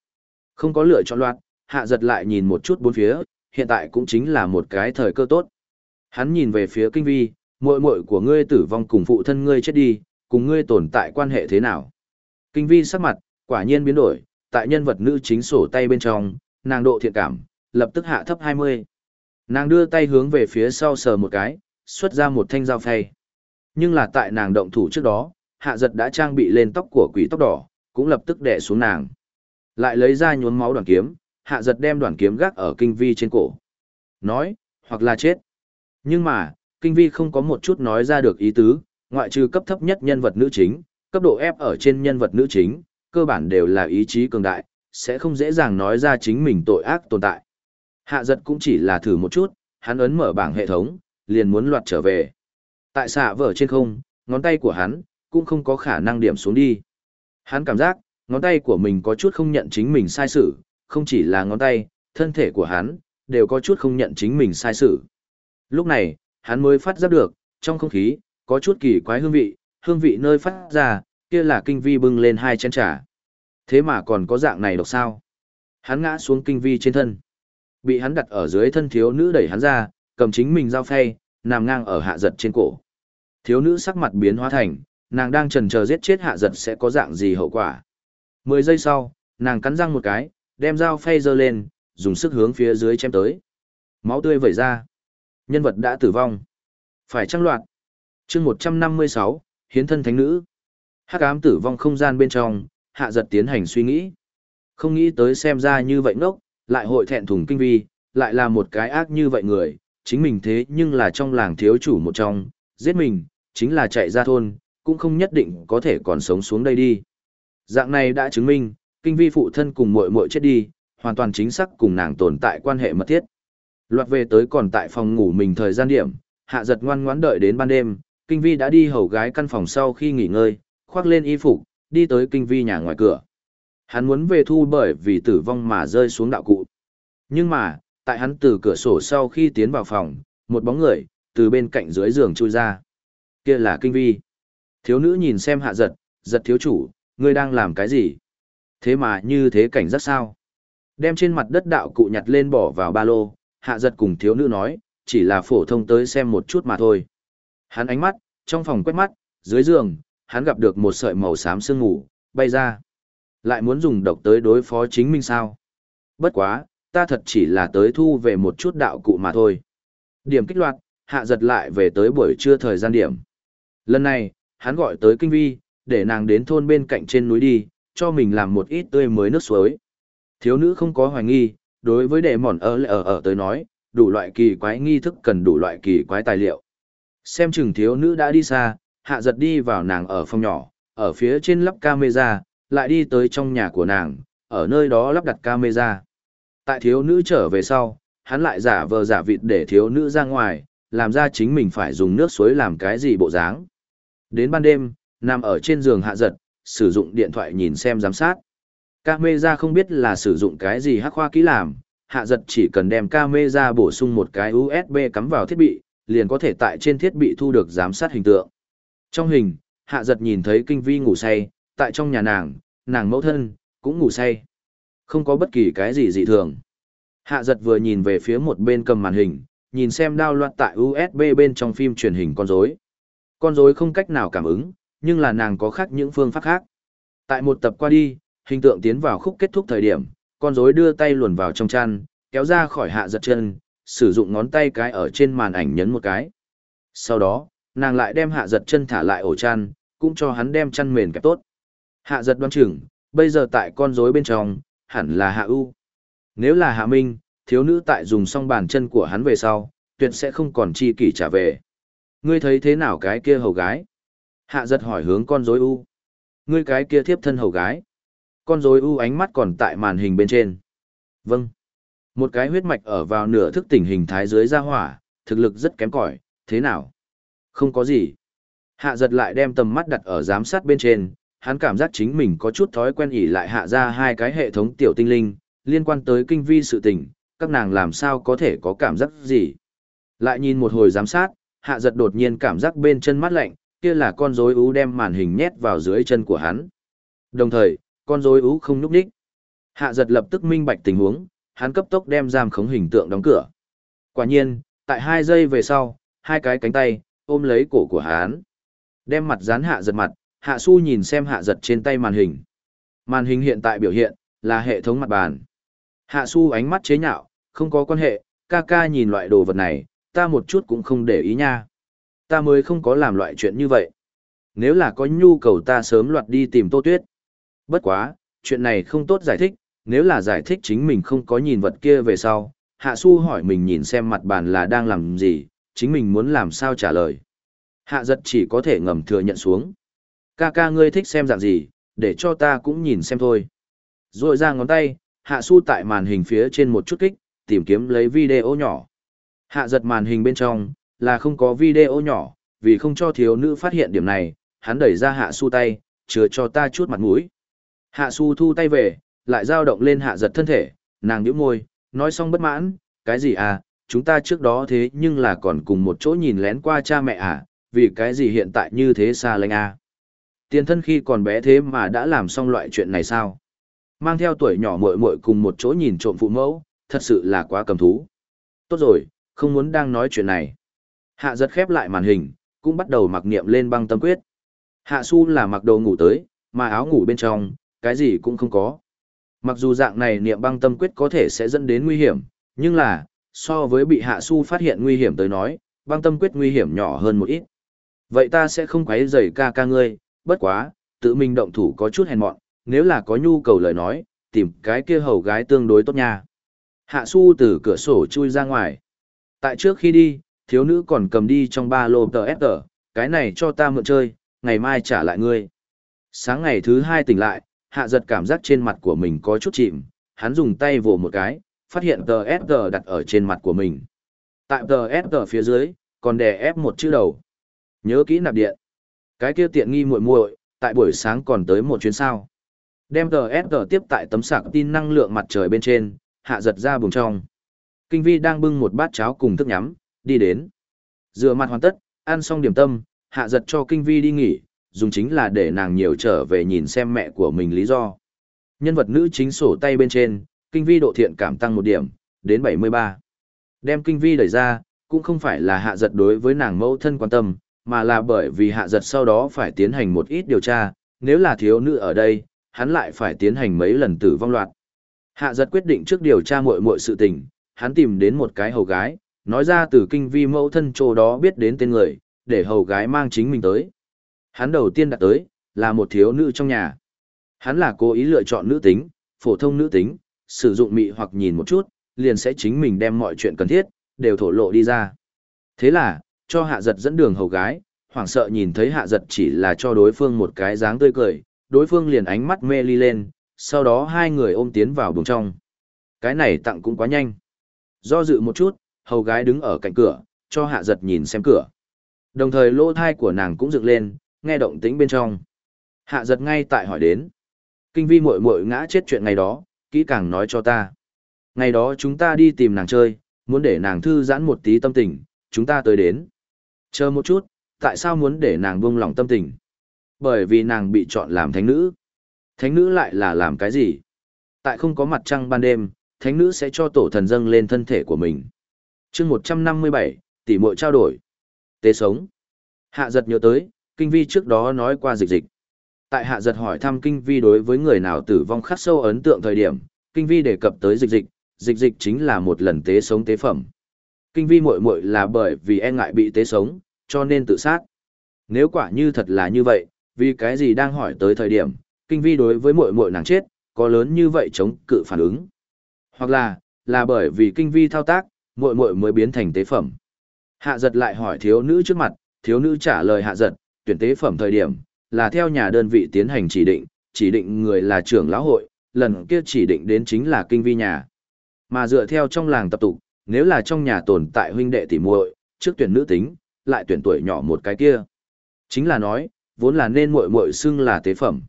Không có lựa chọn loạt, hạ giật lại nhìn một chút bốn phía, hiện tại cũng chính là một cái thời cơ tốt. Hắn nhìn về phía kinh vi, muội muội của ngươi tử vong cùng phụ thân ngươi chết đi, cùng ngươi tồn tại quan hệ thế nào. Kinh vi sắc mặt, quả nhiên biến đổi, tại nhân vật nữ chính sổ tay bên trong, nàng độ thiện cảm, lập tức hạ thấp 20. Nàng đưa tay hướng về phía sau sờ một cái, xuất ra một thanh dao phay. Nhưng là tại nàng động thủ trước đó, hạ giật đã trang bị lên tóc của quỷ tóc đỏ, cũng lập tức đè xuống nàng. Lại lấy ra nhuốm máu đoàn kiếm, hạ giật đem đoàn kiếm gác ở kinh vi trên cổ. Nói, hoặc là chết. Nhưng mà, kinh vi không có một chút nói ra được ý tứ, ngoại trừ cấp thấp nhất nhân vật nữ chính, cấp độ ép ở trên nhân vật nữ chính, cơ bản đều là ý chí cường đại, sẽ không dễ dàng nói ra chính mình tội ác tồn tại. Hạ giật cũng chỉ là thử một chút, hắn ấn mở bảng hệ thống, liền muốn loạt trở về. Tại xạ vở trên không, ngón tay của hắn, cũng không có khả năng điểm xuống đi. Hắn cảm giác, ngón tay của mình có chút không nhận chính mình sai sự, không chỉ là ngón tay, thân thể của hắn, đều có chút không nhận chính mình sai sự. Lúc này, hắn mới phát giác được, trong không khí, có chút kỳ quái hương vị, hương vị nơi phát ra, kia là kinh vi bưng lên hai chén trà. Thế mà còn có dạng này độc sao? Hắn ngã xuống kinh vi trên thân. Bị hắn đặt ở dưới thân thiếu nữ đẩy hắn ra, cầm chính mình dao phay, nằm ngang ở hạ giật trên cổ. Thiếu nữ sắc mặt biến hóa thành, nàng đang trần chờ giết chết hạ giật sẽ có dạng gì hậu quả. Mười giây sau, nàng cắn răng một cái, đem dao phay giơ lên, dùng sức hướng phía dưới chém tới. Máu tươi vẩy ra. Nhân vật đã tử vong. Phải trăng loạt. chương 156, hiến thân thánh nữ. Hắc ám tử vong không gian bên trong, hạ giật tiến hành suy nghĩ. Không nghĩ tới xem ra như vậy ngốc, lại hội thẹn thùng kinh vi, lại là một cái ác như vậy người, chính mình thế nhưng là trong làng thiếu chủ một trong, giết mình, chính là chạy ra thôn, cũng không nhất định có thể còn sống xuống đây đi. Dạng này đã chứng minh, kinh vi phụ thân cùng muội muội chết đi, hoàn toàn chính xác cùng nàng tồn tại quan hệ mật thiết. Loạt về tới còn tại phòng ngủ mình thời gian điểm, hạ giật ngoan ngoãn đợi đến ban đêm, kinh vi đã đi hầu gái căn phòng sau khi nghỉ ngơi, khoác lên y phục, đi tới kinh vi nhà ngoài cửa. Hắn muốn về thu bởi vì tử vong mà rơi xuống đạo cụ. Nhưng mà, tại hắn từ cửa sổ sau khi tiến vào phòng, một bóng người, từ bên cạnh dưới giường chui ra. Kia là kinh vi. Thiếu nữ nhìn xem hạ giật, giật thiếu chủ, ngươi đang làm cái gì? Thế mà như thế cảnh rất sao? Đem trên mặt đất đạo cụ nhặt lên bỏ vào ba lô, hạ giật cùng thiếu nữ nói, chỉ là phổ thông tới xem một chút mà thôi. Hắn ánh mắt, trong phòng quét mắt, dưới giường, hắn gặp được một sợi màu xám sương ngủ, bay ra. Lại muốn dùng độc tới đối phó chính mình sao? Bất quá, ta thật chỉ là tới thu về một chút đạo cụ mà thôi. Điểm kích loạt, hạ giật lại về tới buổi trưa thời gian điểm. Lần này, hắn gọi tới kinh vi, để nàng đến thôn bên cạnh trên núi đi, cho mình làm một ít tươi mới nước suối. Thiếu nữ không có hoài nghi, đối với đệ mòn ở ở ở tới nói, đủ loại kỳ quái nghi thức cần đủ loại kỳ quái tài liệu. Xem chừng thiếu nữ đã đi xa, hạ giật đi vào nàng ở phòng nhỏ, ở phía trên lắp camera, lại đi tới trong nhà của nàng, ở nơi đó lắp đặt camera. Tại thiếu nữ trở về sau, hắn lại giả vờ giả vịt để thiếu nữ ra ngoài, làm ra chính mình phải dùng nước suối làm cái gì bộ dáng. Đến ban đêm, nằm ở trên giường hạ giật, sử dụng điện thoại nhìn xem giám sát. Camera không biết là sử dụng cái gì hắc khoa kỹ làm, hạ giật chỉ cần đem camera bổ sung một cái USB cắm vào thiết bị, liền có thể tại trên thiết bị thu được giám sát hình tượng. Trong hình, hạ giật nhìn thấy kinh vi ngủ say, tại trong nhà nàng, nàng mẫu thân, cũng ngủ say. Không có bất kỳ cái gì dị thường. Hạ giật vừa nhìn về phía một bên cầm màn hình, nhìn xem đao loạt tại USB bên trong phim truyền hình con rối. Con rối không cách nào cảm ứng, nhưng là nàng có khác những phương pháp khác. Tại một tập qua đi, hình tượng tiến vào khúc kết thúc thời điểm, con rối đưa tay luồn vào trong chăn, kéo ra khỏi hạ giật chân, sử dụng ngón tay cái ở trên màn ảnh nhấn một cái. Sau đó, nàng lại đem hạ giật chân thả lại ổ chăn, cũng cho hắn đem chăn mền kẹp tốt. Hạ giật đoán chừng, bây giờ tại con rối bên trong, hẳn là hạ u. Nếu là hạ minh, thiếu nữ tại dùng xong bàn chân của hắn về sau, tuyệt sẽ không còn chi kỷ trả về. Ngươi thấy thế nào cái kia hầu gái? Hạ giật hỏi hướng con rối u. Ngươi cái kia thiếp thân hầu gái. Con rối u ánh mắt còn tại màn hình bên trên. Vâng. Một cái huyết mạch ở vào nửa thức tỉnh hình thái dưới ra hỏa, thực lực rất kém cỏi, thế nào? Không có gì. Hạ giật lại đem tầm mắt đặt ở giám sát bên trên, hắn cảm giác chính mình có chút thói quen ỉ lại hạ ra hai cái hệ thống tiểu tinh linh, liên quan tới kinh vi sự tình, các nàng làm sao có thể có cảm giác gì. Lại nhìn một hồi giám sát, hạ giật đột nhiên cảm giác bên chân mắt lạnh, kia là con rối ú đem màn hình nhét vào dưới chân của hắn. Đồng thời, con rối ú không núp đích. Hạ giật lập tức minh bạch tình huống, hắn cấp tốc đem giam khống hình tượng đóng cửa. Quả nhiên, tại hai giây về sau, hai cái cánh tay, ôm lấy cổ của hắn. Đem mặt dán hạ giật mặt, hạ su nhìn xem hạ giật trên tay màn hình. Màn hình hiện tại biểu hiện, là hệ thống mặt bàn. Hạ su ánh mắt chế nhạo, không có quan hệ, ca ca nhìn loại đồ vật này, ta một chút cũng không để ý nha. Ta mới không có làm loại chuyện như vậy. Nếu là có nhu cầu ta sớm loạt đi tìm Tô Tuyết. Bất quá, chuyện này không tốt giải thích, nếu là giải thích chính mình không có nhìn vật kia về sau. Hạ su hỏi mình nhìn xem mặt bàn là đang làm gì, chính mình muốn làm sao trả lời. Hạ giật chỉ có thể ngầm thừa nhận xuống. Ca ca ngươi thích xem dạng gì, để cho ta cũng nhìn xem thôi. Rồi ra ngón tay, hạ su tại màn hình phía trên một chút kích, tìm kiếm lấy video nhỏ. Hạ giật màn hình bên trong, là không có video nhỏ, vì không cho thiếu nữ phát hiện điểm này, hắn đẩy ra hạ su tay, chứa cho ta chút mặt mũi. Hạ su thu tay về, lại dao động lên hạ giật thân thể, nàng nhíu môi, nói xong bất mãn, cái gì à, chúng ta trước đó thế nhưng là còn cùng một chỗ nhìn lén qua cha mẹ à, vì cái gì hiện tại như thế xa lánh à. Tiền thân khi còn bé thế mà đã làm xong loại chuyện này sao? Mang theo tuổi nhỏ muội muội cùng một chỗ nhìn trộm phụ mẫu, thật sự là quá cầm thú. Tốt rồi, không muốn đang nói chuyện này. Hạ giật khép lại màn hình, cũng bắt đầu mặc niệm lên băng tâm quyết. Hạ su là mặc đồ ngủ tới, mà áo ngủ bên trong, cái gì cũng không có. Mặc dù dạng này niệm băng tâm quyết có thể sẽ dẫn đến nguy hiểm, nhưng là, so với bị hạ su phát hiện nguy hiểm tới nói, băng tâm quyết nguy hiểm nhỏ hơn một ít. Vậy ta sẽ không quấy rầy ca ca ngươi, bất quá, tự mình động thủ có chút hèn mọn, nếu là có nhu cầu lời nói, tìm cái kia hầu gái tương đối tốt nha. Hạ su từ cửa sổ chui ra ngoài. Tại trước khi đi, thiếu nữ còn cầm đi trong ba lô tờ ép tờ, cái này cho ta mượn chơi, ngày mai trả lại ngươi. Sáng ngày thứ hai tỉnh lại, hạ giật cảm giác trên mặt của mình có chút chìm, hắn dùng tay vồ một cái, phát hiện tờ ép tờ đặt ở trên mặt của mình. Tại tờ ép tờ phía dưới, còn đè ép một chữ đầu. Nhớ kỹ nạp điện. Cái kia tiện nghi muội muội, tại buổi sáng còn tới một chuyến sao. Đem tờ S tiếp tại tấm sạc tin năng lượng mặt trời bên trên, hạ giật ra bùng trong. Kinh vi đang bưng một bát cháo cùng thức nhắm, đi đến. Rửa mặt hoàn tất, ăn xong điểm tâm, hạ giật cho kinh vi đi nghỉ, dùng chính là để nàng nhiều trở về nhìn xem mẹ của mình lý do. Nhân vật nữ chính sổ tay bên trên, kinh vi độ thiện cảm tăng một điểm, đến 73. Đem kinh vi đẩy ra, cũng không phải là hạ giật đối với nàng mẫu thân quan tâm, mà là bởi vì hạ giật sau đó phải tiến hành một ít điều tra, nếu là thiếu nữ ở đây, hắn lại phải tiến hành mấy lần tử vong loạt. Hạ giật quyết định trước điều tra muội muội sự tình, hắn tìm đến một cái hầu gái, nói ra từ kinh vi mẫu thân chỗ đó biết đến tên người, để hầu gái mang chính mình tới. Hắn đầu tiên đặt tới, là một thiếu nữ trong nhà. Hắn là cố ý lựa chọn nữ tính, phổ thông nữ tính, sử dụng mị hoặc nhìn một chút, liền sẽ chính mình đem mọi chuyện cần thiết, đều thổ lộ đi ra. Thế là, cho hạ giật dẫn đường hầu gái, hoảng sợ nhìn thấy hạ giật chỉ là cho đối phương một cái dáng tươi cười, đối phương liền ánh mắt mê ly lên, sau đó hai người ôm tiến vào buồng trong. Cái này tặng cũng quá nhanh. Do dự một chút, hầu gái đứng ở cạnh cửa, cho hạ giật nhìn xem cửa. Đồng thời lỗ thai của nàng cũng dựng lên, nghe động tĩnh bên trong. Hạ giật ngay tại hỏi đến. Kinh vi muội muội ngã chết chuyện ngày đó, kỹ càng nói cho ta. Ngày đó chúng ta đi tìm nàng chơi, muốn để nàng thư giãn một tí tâm tình, chúng ta tới đến. Chờ một chút, tại sao muốn để nàng buông lòng tâm tình? Bởi vì nàng bị chọn làm thánh nữ. Thánh nữ lại là làm cái gì? Tại không có mặt trăng ban đêm, thánh nữ sẽ cho tổ thần dâng lên thân thể của mình. chương 157, tỷ muội trao đổi. Tế sống. Hạ giật nhớ tới, kinh vi trước đó nói qua dịch dịch. Tại hạ giật hỏi thăm kinh vi đối với người nào tử vong khắc sâu ấn tượng thời điểm, kinh vi đề cập tới dịch dịch, dịch dịch chính là một lần tế sống tế phẩm. Kinh vi muội muội là bởi vì e ngại bị tế sống, cho nên tự sát. Nếu quả như thật là như vậy, vì cái gì đang hỏi tới thời điểm, kinh vi đối với muội muội nàng chết, có lớn như vậy chống cự phản ứng. Hoặc là, là bởi vì kinh vi thao tác, muội muội mới biến thành tế phẩm. Hạ giật lại hỏi thiếu nữ trước mặt, thiếu nữ trả lời hạ giật, tuyển tế phẩm thời điểm, là theo nhà đơn vị tiến hành chỉ định, chỉ định người là trưởng lão hội, lần kia chỉ định đến chính là kinh vi nhà. Mà dựa theo trong làng tập tục, nếu là trong nhà tồn tại huynh đệ tỉ muội, trước tuyển nữ tính, lại tuyển tuổi nhỏ một cái kia. Chính là nói, vốn là nên muội muội xưng là tế phẩm.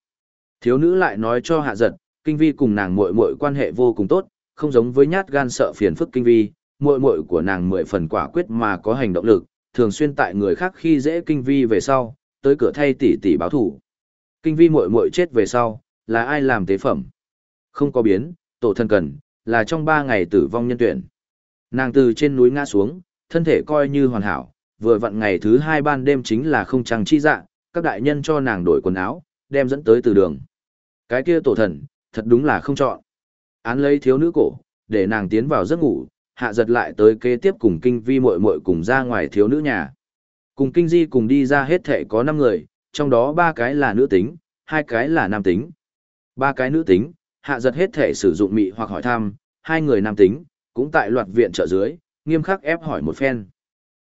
Thiếu nữ lại nói cho hạ giật, kinh vi cùng nàng muội muội quan hệ vô cùng tốt, không giống với nhát gan sợ phiền phức kinh vi, muội muội của nàng mười phần quả quyết mà có hành động lực, thường xuyên tại người khác khi dễ kinh vi về sau, tới cửa thay tỷ tỷ báo thủ. Kinh vi muội muội chết về sau, là ai làm tế phẩm? Không có biến, tổ thân cần, là trong ba ngày tử vong nhân tuyển. Nàng từ trên núi ngã xuống, thân thể coi như hoàn hảo, vừa vặn ngày thứ hai ban đêm chính là không trăng chi dạ, các đại nhân cho nàng đổi quần áo, đem dẫn tới từ đường. Cái kia tổ thần, thật đúng là không chọn. Án lấy thiếu nữ cổ, để nàng tiến vào giấc ngủ, hạ giật lại tới kế tiếp cùng kinh vi muội muội cùng ra ngoài thiếu nữ nhà. Cùng kinh di cùng đi ra hết thể có 5 người, trong đó ba cái là nữ tính, hai cái là nam tính. Ba cái nữ tính, hạ giật hết thể sử dụng mị hoặc hỏi thăm, hai người nam tính, cũng tại loạt viện trợ dưới, nghiêm khắc ép hỏi một phen.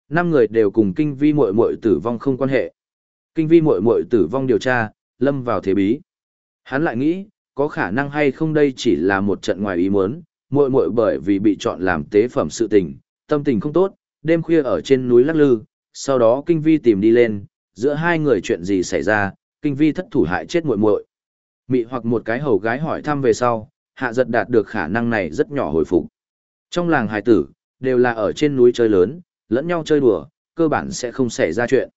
Năm người đều cùng kinh vi muội muội tử vong không quan hệ. Kinh vi muội muội tử vong điều tra, lâm vào thế bí. Hắn lại nghĩ, có khả năng hay không đây chỉ là một trận ngoài ý muốn, muội muội bởi vì bị chọn làm tế phẩm sự tình, tâm tình không tốt, đêm khuya ở trên núi lắc lư, sau đó kinh vi tìm đi lên, giữa hai người chuyện gì xảy ra, kinh vi thất thủ hại chết muội muội. Mị hoặc một cái hầu gái hỏi thăm về sau, hạ giật đạt được khả năng này rất nhỏ hồi phục. Trong làng hài tử, đều là ở trên núi chơi lớn, lẫn nhau chơi đùa, cơ bản sẽ không xảy ra chuyện.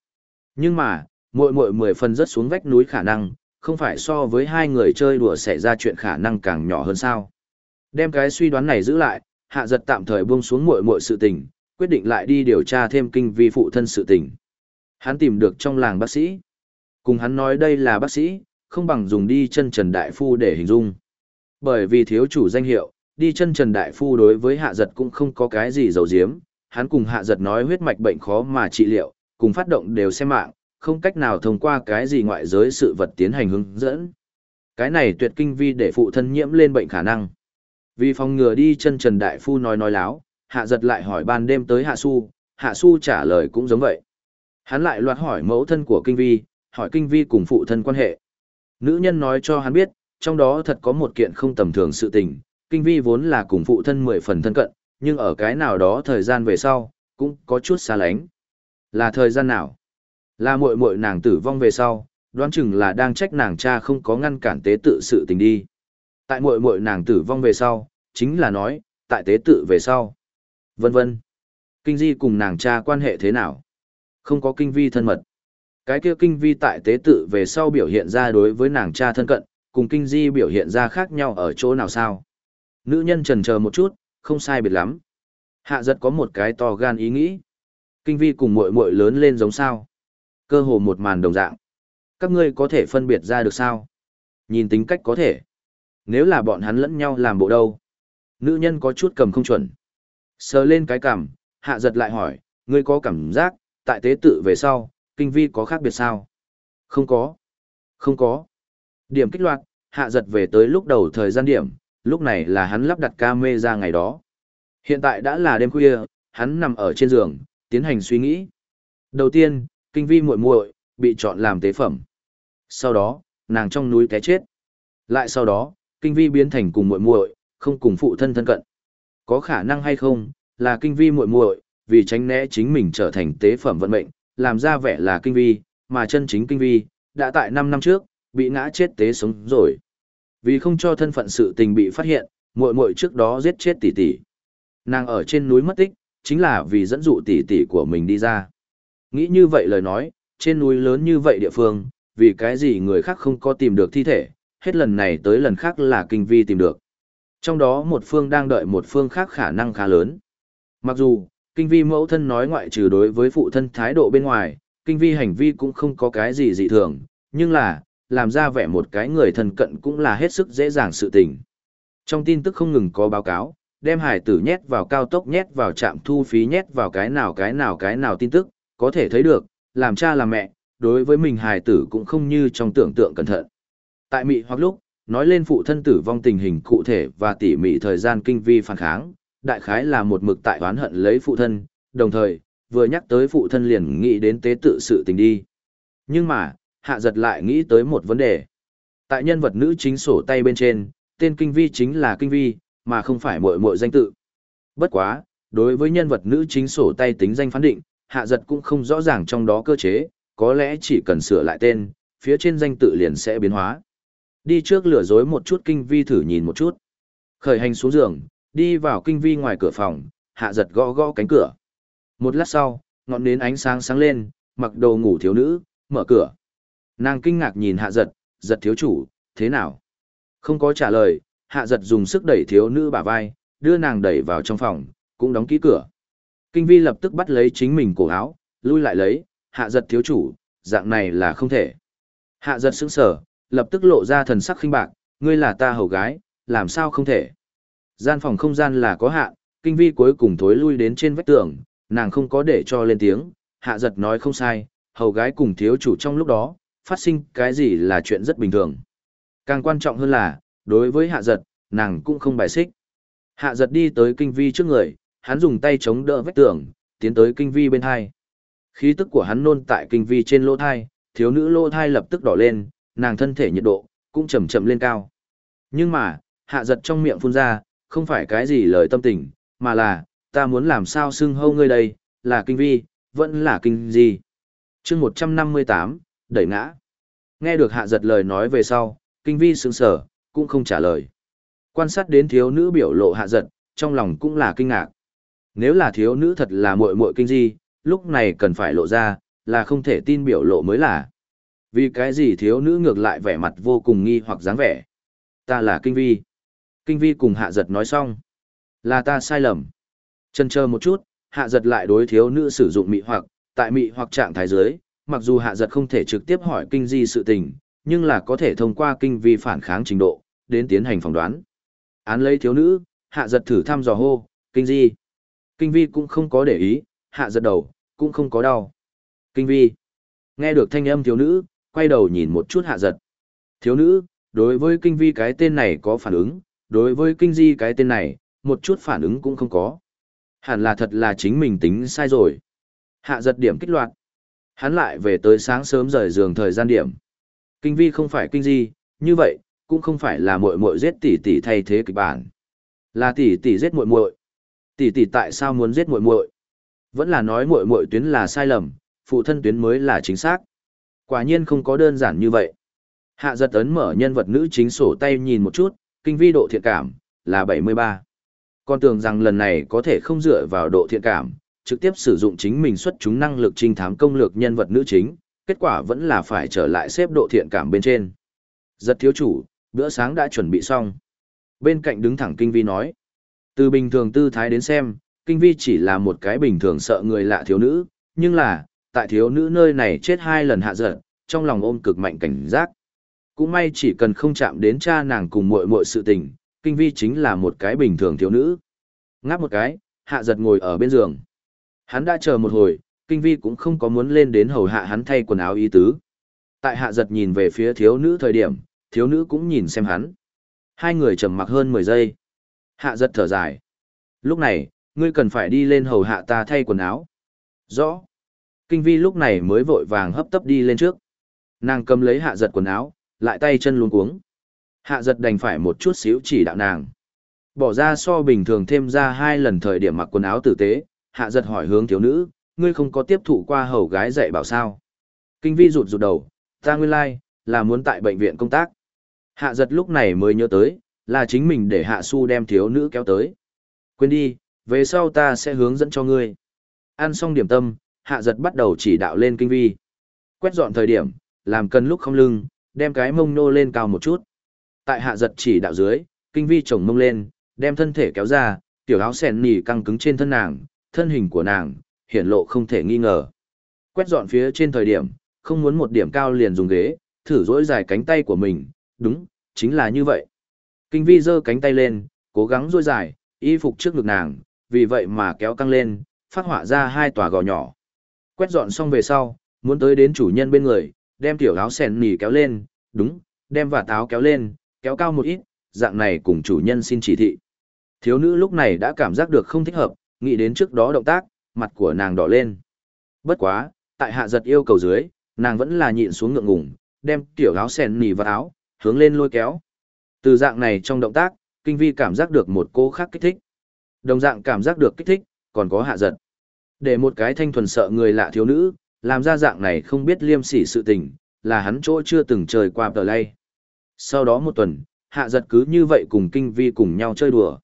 Nhưng mà, muội muội mười phần rất xuống vách núi khả năng, không phải so với hai người chơi đùa xảy ra chuyện khả năng càng nhỏ hơn sao. Đem cái suy đoán này giữ lại, hạ giật tạm thời buông xuống muội muội sự tình, quyết định lại đi điều tra thêm kinh vi phụ thân sự tình. Hắn tìm được trong làng bác sĩ. Cùng hắn nói đây là bác sĩ, không bằng dùng đi chân trần đại phu để hình dung. Bởi vì thiếu chủ danh hiệu, đi chân trần đại phu đối với hạ giật cũng không có cái gì dầu diếm. Hắn cùng hạ giật nói huyết mạch bệnh khó mà trị liệu, cùng phát động đều xem mạng, không cách nào thông qua cái gì ngoại giới sự vật tiến hành hướng dẫn. Cái này tuyệt kinh vi để phụ thân nhiễm lên bệnh khả năng. Vì phòng ngừa đi chân trần đại phu nói nói láo, hạ giật lại hỏi ban đêm tới hạ su, hạ su trả lời cũng giống vậy. Hắn lại loạt hỏi mẫu thân của kinh vi, hỏi kinh vi cùng phụ thân quan hệ. Nữ nhân nói cho hắn biết, trong đó thật có một kiện không tầm thường sự tình, kinh vi vốn là cùng phụ thân mười phần thân cận, nhưng ở cái nào đó thời gian về sau, cũng có chút xa lánh. Là thời gian nào? Là muội muội nàng tử vong về sau, đoán chừng là đang trách nàng cha không có ngăn cản tế tự sự tình đi. Tại muội muội nàng tử vong về sau, chính là nói, tại tế tự về sau. Vân vân. Kinh di cùng nàng cha quan hệ thế nào? Không có kinh vi thân mật. Cái kia kinh vi tại tế tự về sau biểu hiện ra đối với nàng cha thân cận, cùng kinh di biểu hiện ra khác nhau ở chỗ nào sao? Nữ nhân trần chờ một chút, không sai biệt lắm. Hạ giật có một cái to gan ý nghĩ. Kinh vi cùng muội muội lớn lên giống sao? Cơ hồ một màn đồng dạng. Các ngươi có thể phân biệt ra được sao? Nhìn tính cách có thể. Nếu là bọn hắn lẫn nhau làm bộ đâu? Nữ nhân có chút cầm không chuẩn. Sờ lên cái cằm, hạ giật lại hỏi, ngươi có cảm giác, tại tế tự về sau, kinh vi có khác biệt sao? Không có. Không có. Điểm kích loạt, hạ giật về tới lúc đầu thời gian điểm, lúc này là hắn lắp đặt ca mê ra ngày đó. Hiện tại đã là đêm khuya, hắn nằm ở trên giường, tiến hành suy nghĩ. Đầu tiên, kinh vi muội muội bị chọn làm tế phẩm. Sau đó, nàng trong núi té chết. Lại sau đó, kinh vi biến thành cùng muội muội, không cùng phụ thân thân cận. Có khả năng hay không, là kinh vi muội muội, vì tránh né chính mình trở thành tế phẩm vận mệnh, làm ra vẻ là kinh vi, mà chân chính kinh vi, đã tại 5 năm trước, bị ngã chết tế sống rồi. Vì không cho thân phận sự tình bị phát hiện, muội muội trước đó giết chết tỷ tỷ. Nàng ở trên núi mất tích, chính là vì dẫn dụ tỷ tỷ của mình đi ra. Nghĩ như vậy lời nói, trên núi lớn như vậy địa phương, vì cái gì người khác không có tìm được thi thể, hết lần này tới lần khác là kinh vi tìm được. Trong đó một phương đang đợi một phương khác khả năng khá lớn. Mặc dù, kinh vi mẫu thân nói ngoại trừ đối với phụ thân thái độ bên ngoài, kinh vi hành vi cũng không có cái gì dị thường, nhưng là, làm ra vẻ một cái người thân cận cũng là hết sức dễ dàng sự tình. Trong tin tức không ngừng có báo cáo, đem hải tử nhét vào cao tốc nhét vào trạm thu phí nhét vào cái nào cái nào cái nào tin tức, có thể thấy được, làm cha làm mẹ, đối với mình hải tử cũng không như trong tưởng tượng cẩn thận. Tại Mỹ hoặc lúc, nói lên phụ thân tử vong tình hình cụ thể và tỉ mỉ thời gian kinh vi phản kháng, đại khái là một mực tại oán hận lấy phụ thân, đồng thời, vừa nhắc tới phụ thân liền nghĩ đến tế tự sự tình đi. Nhưng mà, hạ giật lại nghĩ tới một vấn đề. Tại nhân vật nữ chính sổ tay bên trên, tên kinh vi chính là kinh vi, mà không phải mội mội danh tự. Bất quá, đối với nhân vật nữ chính sổ tay tính danh phán định, hạ giật cũng không rõ ràng trong đó cơ chế, có lẽ chỉ cần sửa lại tên, phía trên danh tự liền sẽ biến hóa. Đi trước lừa dối một chút kinh vi thử nhìn một chút. Khởi hành xuống giường, đi vào kinh vi ngoài cửa phòng, hạ giật gõ gõ cánh cửa. Một lát sau, ngọn nến ánh sáng sáng lên, mặc đồ ngủ thiếu nữ, mở cửa. Nàng kinh ngạc nhìn hạ giật, giật thiếu chủ, thế nào? Không có trả lời, hạ giật dùng sức đẩy thiếu nữ bả vai, đưa nàng đẩy vào trong phòng, cũng đóng kỹ cửa. Kinh vi lập tức bắt lấy chính mình cổ áo, lui lại lấy, hạ giật thiếu chủ, dạng này là không thể. Hạ giật sững sở, lập tức lộ ra thần sắc khinh bạc, ngươi là ta hầu gái, làm sao không thể. Gian phòng không gian là có hạn, kinh vi cuối cùng thối lui đến trên vách tường, nàng không có để cho lên tiếng, hạ giật nói không sai, hầu gái cùng thiếu chủ trong lúc đó, phát sinh cái gì là chuyện rất bình thường. Càng quan trọng hơn là, đối với hạ giật, nàng cũng không bài xích. Hạ giật đi tới kinh vi trước người, hắn dùng tay chống đỡ vách tường, tiến tới kinh vi bên hai. Khí tức của hắn nôn tại kinh vi trên lỗ thai, thiếu nữ lỗ thai lập tức đỏ lên, nàng thân thể nhiệt độ, cũng chậm chậm lên cao. Nhưng mà, hạ giật trong miệng phun ra, không phải cái gì lời tâm tình, mà là, ta muốn làm sao xưng hâu ngươi đây, là kinh vi, vẫn là kinh gì. chương 158, đẩy ngã. Nghe được hạ giật lời nói về sau, kinh vi sướng sở, cũng không trả lời. Quan sát đến thiếu nữ biểu lộ hạ giật, trong lòng cũng là kinh ngạc. Nếu là thiếu nữ thật là muội muội kinh di, lúc này cần phải lộ ra, là không thể tin biểu lộ mới là. Vì cái gì thiếu nữ ngược lại vẻ mặt vô cùng nghi hoặc dáng vẻ. Ta là kinh vi. Kinh vi cùng hạ giật nói xong. Là ta sai lầm. Chân chờ một chút, hạ giật lại đối thiếu nữ sử dụng mị hoặc, tại mị hoặc trạng thái dưới, mặc dù hạ giật không thể trực tiếp hỏi kinh di sự tình, nhưng là có thể thông qua kinh vi phản kháng trình độ, đến tiến hành phỏng đoán. Án lấy thiếu nữ, hạ giật thử thăm dò hô, kinh di. Kinh vi cũng không có để ý, hạ giật đầu, cũng không có đau. Kinh vi. Nghe được thanh âm thiếu nữ, quay đầu nhìn một chút hạ giật. Thiếu nữ, đối với kinh vi cái tên này có phản ứng, đối với kinh di cái tên này, một chút phản ứng cũng không có. Hẳn là thật là chính mình tính sai rồi. Hạ giật điểm kích loạt. Hắn lại về tới sáng sớm rời giường thời gian điểm. Kinh vi không phải kinh di, như vậy, cũng không phải là muội muội giết tỷ tỷ thay thế kịch bản. Là tỷ tỷ giết muội muội. Tỷ tỷ tại sao muốn giết muội muội? Vẫn là nói muội muội tuyến là sai lầm, phụ thân tuyến mới là chính xác. Quả nhiên không có đơn giản như vậy. Hạ giật ấn mở nhân vật nữ chính sổ tay nhìn một chút, kinh vi độ thiện cảm, là 73. còn tưởng rằng lần này có thể không dựa vào độ thiện cảm, trực tiếp sử dụng chính mình xuất chúng năng lực trinh thám công lược nhân vật nữ chính, kết quả vẫn là phải trở lại xếp độ thiện cảm bên trên. Giật thiếu chủ, bữa sáng đã chuẩn bị xong. Bên cạnh đứng thẳng Kinh Vi nói. Từ bình thường tư thái đến xem, Kinh Vi chỉ là một cái bình thường sợ người lạ thiếu nữ, nhưng là, tại thiếu nữ nơi này chết hai lần hạ giật, trong lòng ôm cực mạnh cảnh giác. Cũng may chỉ cần không chạm đến cha nàng cùng muội muội sự tình, Kinh Vi chính là một cái bình thường thiếu nữ. Ngáp một cái, hạ giật ngồi ở bên giường. Hắn đã chờ một hồi, Kinh Vi cũng không có muốn lên đến hầu hạ hắn thay quần áo ý tứ. Tại hạ giật nhìn về phía thiếu nữ thời điểm, thiếu nữ cũng nhìn xem hắn. Hai người trầm mặc hơn 10 giây. Hạ giật thở dài. Lúc này, ngươi cần phải đi lên hầu hạ ta thay quần áo. Rõ. Kinh vi lúc này mới vội vàng hấp tấp đi lên trước. Nàng cầm lấy hạ giật quần áo, lại tay chân luống cuống. Hạ giật đành phải một chút xíu chỉ đạo nàng. Bỏ ra so bình thường thêm ra hai lần thời điểm mặc quần áo tử tế, hạ giật hỏi hướng thiếu nữ, ngươi không có tiếp thụ qua hầu gái dạy bảo sao. Kinh vi rụt rụt đầu, ta nguyên lai, là muốn tại bệnh viện công tác. Hạ giật lúc này mới nhớ tới, là chính mình để hạ su đem thiếu nữ kéo tới. Quên đi, về sau ta sẽ hướng dẫn cho ngươi. Ăn xong điểm tâm, hạ giật bắt đầu chỉ đạo lên kinh vi. Quét dọn thời điểm, làm cần lúc không lưng, đem cái mông nô lên cao một chút. Tại hạ giật chỉ đạo dưới, kinh vi chồng mông lên, đem thân thể kéo ra, tiểu áo sèn nỉ căng cứng trên thân nàng, thân hình của nàng, hiển lộ không thể nghi ngờ. Quét dọn phía trên thời điểm, không muốn một điểm cao liền dùng ghế, thử dỗi dài cánh tay của mình, đúng, chính là như vậy. Kinh vi giơ cánh tay lên, cố gắng dôi dài, y phục trước ngực nàng, vì vậy mà kéo căng lên, phát họa ra hai tòa gò nhỏ. Quét dọn xong về sau, muốn tới đến chủ nhân bên người, đem tiểu áo sèn nỉ kéo lên, đúng, đem vạt áo kéo lên, kéo cao một ít, dạng này cùng chủ nhân xin chỉ thị. Thiếu nữ lúc này đã cảm giác được không thích hợp, nghĩ đến trước đó động tác, mặt của nàng đỏ lên. Bất quá, tại hạ giật yêu cầu dưới, nàng vẫn là nhịn xuống ngượng ngùng, đem tiểu áo sèn nỉ vào áo, hướng lên lôi kéo. Từ dạng này trong động tác, kinh vi cảm giác được một cô khác kích thích. Đồng dạng cảm giác được kích thích, còn có hạ giật. Để một cái thanh thuần sợ người lạ thiếu nữ, làm ra dạng này không biết liêm sỉ sự tình, là hắn chỗ chưa từng trời qua tờ lay. Sau đó một tuần, hạ giật cứ như vậy cùng kinh vi cùng nhau chơi đùa.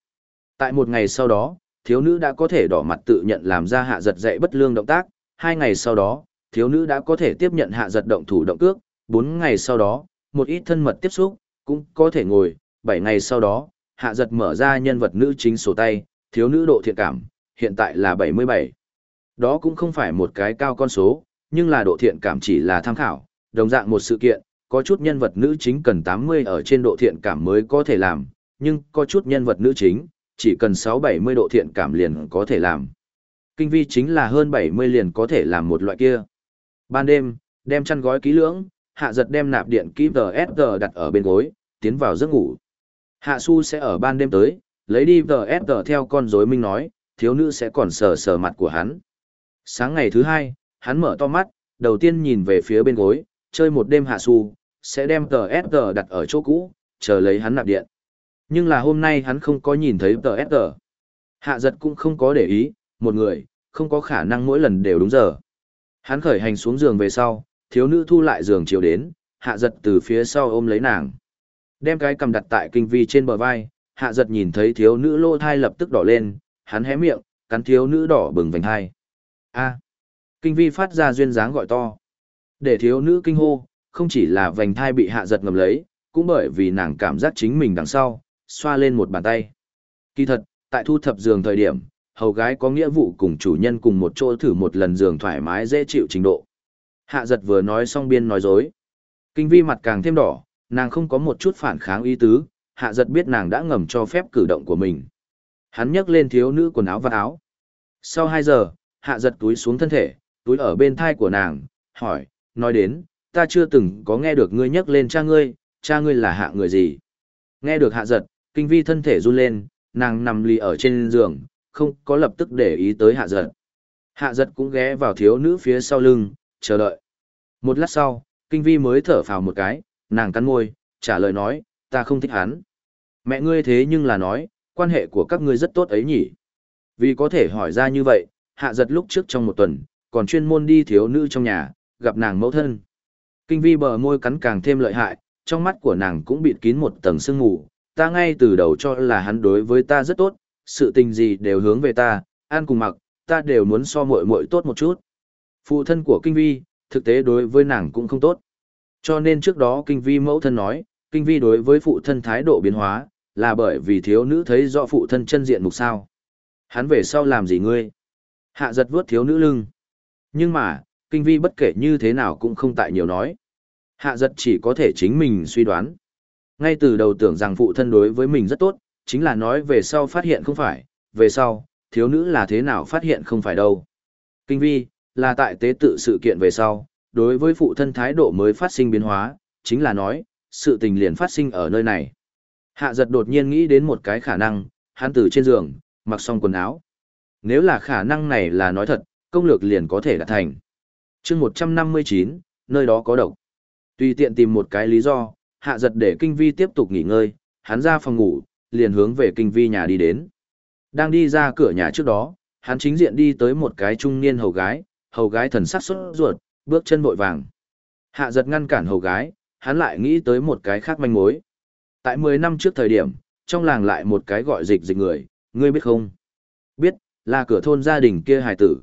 Tại một ngày sau đó, thiếu nữ đã có thể đỏ mặt tự nhận làm ra hạ giật dạy bất lương động tác. Hai ngày sau đó, thiếu nữ đã có thể tiếp nhận hạ giật động thủ động cước. Bốn ngày sau đó, một ít thân mật tiếp xúc, cũng có thể ngồi. Bảy ngày sau đó, hạ giật mở ra nhân vật nữ chính sổ tay, thiếu nữ độ thiện cảm, hiện tại là 77. Đó cũng không phải một cái cao con số, nhưng là độ thiện cảm chỉ là tham khảo, đồng dạng một sự kiện, có chút nhân vật nữ chính cần 80 ở trên độ thiện cảm mới có thể làm, nhưng có chút nhân vật nữ chính, chỉ cần 6-70 độ thiện cảm liền có thể làm. Kinh vi chính là hơn 70 liền có thể làm một loại kia. Ban đêm, đem chăn gói kỹ lưỡng, hạ giật đem nạp điện kỹ VSG đặt ở bên gối, tiến vào giấc ngủ. Hạ su sẽ ở ban đêm tới, lấy đi VSG theo con rối minh nói, thiếu nữ sẽ còn sờ sờ mặt của hắn. Sáng ngày thứ hai, hắn mở to mắt, đầu tiên nhìn về phía bên gối, chơi một đêm hạ su, sẽ đem tờ s tờ đặt ở chỗ cũ, chờ lấy hắn nạp điện. Nhưng là hôm nay hắn không có nhìn thấy tờ s tờ. Hạ giật cũng không có để ý, một người, không có khả năng mỗi lần đều đúng giờ. Hắn khởi hành xuống giường về sau, thiếu nữ thu lại giường chiều đến, hạ giật từ phía sau ôm lấy nàng. Đem cái cầm đặt tại kinh vi trên bờ vai, hạ giật nhìn thấy thiếu nữ lô thai lập tức đỏ lên, hắn hé miệng, cắn thiếu nữ đỏ bừng vành hai. A. Kinh vi phát ra duyên dáng gọi to. Để thiếu nữ kinh hô, không chỉ là vành thai bị hạ giật ngầm lấy, cũng bởi vì nàng cảm giác chính mình đằng sau, xoa lên một bàn tay. Kỳ thật, tại thu thập giường thời điểm, hầu gái có nghĩa vụ cùng chủ nhân cùng một chỗ thử một lần giường thoải mái dễ chịu trình độ. Hạ giật vừa nói xong biên nói dối. Kinh vi mặt càng thêm đỏ, nàng không có một chút phản kháng ý tứ, hạ giật biết nàng đã ngầm cho phép cử động của mình. Hắn nhấc lên thiếu nữ quần áo và áo. Sau hai giờ, hạ giật túi xuống thân thể, túi ở bên thai của nàng, hỏi, nói đến, ta chưa từng có nghe được ngươi nhắc lên cha ngươi, cha ngươi là hạ người gì. Nghe được hạ giật, kinh vi thân thể run lên, nàng nằm lì ở trên giường, không có lập tức để ý tới hạ giật. Hạ giật cũng ghé vào thiếu nữ phía sau lưng, chờ đợi. Một lát sau, kinh vi mới thở phào một cái, nàng cắn môi, trả lời nói, ta không thích hắn. Mẹ ngươi thế nhưng là nói, quan hệ của các ngươi rất tốt ấy nhỉ. Vì có thể hỏi ra như vậy, hạ giật lúc trước trong một tuần, còn chuyên môn đi thiếu nữ trong nhà, gặp nàng mẫu thân. Kinh vi bờ môi cắn càng thêm lợi hại, trong mắt của nàng cũng bịt kín một tầng sương mù, ta ngay từ đầu cho là hắn đối với ta rất tốt, sự tình gì đều hướng về ta, ăn cùng mặc, ta đều muốn so muội muội tốt một chút. Phụ thân của Kinh Vi, thực tế đối với nàng cũng không tốt. Cho nên trước đó Kinh Vi mẫu thân nói, Kinh Vi đối với phụ thân thái độ biến hóa, là bởi vì thiếu nữ thấy rõ phụ thân chân diện mục sao. Hắn về sau làm gì ngươi? Hạ giật vuốt thiếu nữ lưng. Nhưng mà, Kinh Vi bất kể như thế nào cũng không tại nhiều nói. Hạ giật chỉ có thể chính mình suy đoán. Ngay từ đầu tưởng rằng phụ thân đối với mình rất tốt, chính là nói về sau phát hiện không phải, về sau, thiếu nữ là thế nào phát hiện không phải đâu. Kinh vi, là tại tế tự sự kiện về sau, đối với phụ thân thái độ mới phát sinh biến hóa, chính là nói, sự tình liền phát sinh ở nơi này. Hạ giật đột nhiên nghĩ đến một cái khả năng, hắn từ trên giường, mặc xong quần áo. Nếu là khả năng này là nói thật, công lược liền có thể đạt thành. chương 159, nơi đó có độc. Tùy tiện tìm một cái lý do, hạ giật để kinh vi tiếp tục nghỉ ngơi, hắn ra phòng ngủ, liền hướng về kinh vi nhà đi đến. Đang đi ra cửa nhà trước đó, hắn chính diện đi tới một cái trung niên hầu gái, hầu gái thần sắc sốt ruột, bước chân vội vàng. Hạ giật ngăn cản hầu gái, hắn lại nghĩ tới một cái khác manh mối. Tại 10 năm trước thời điểm, trong làng lại một cái gọi dịch dịch người, ngươi biết không? Biết, là cửa thôn gia đình kia hài tử.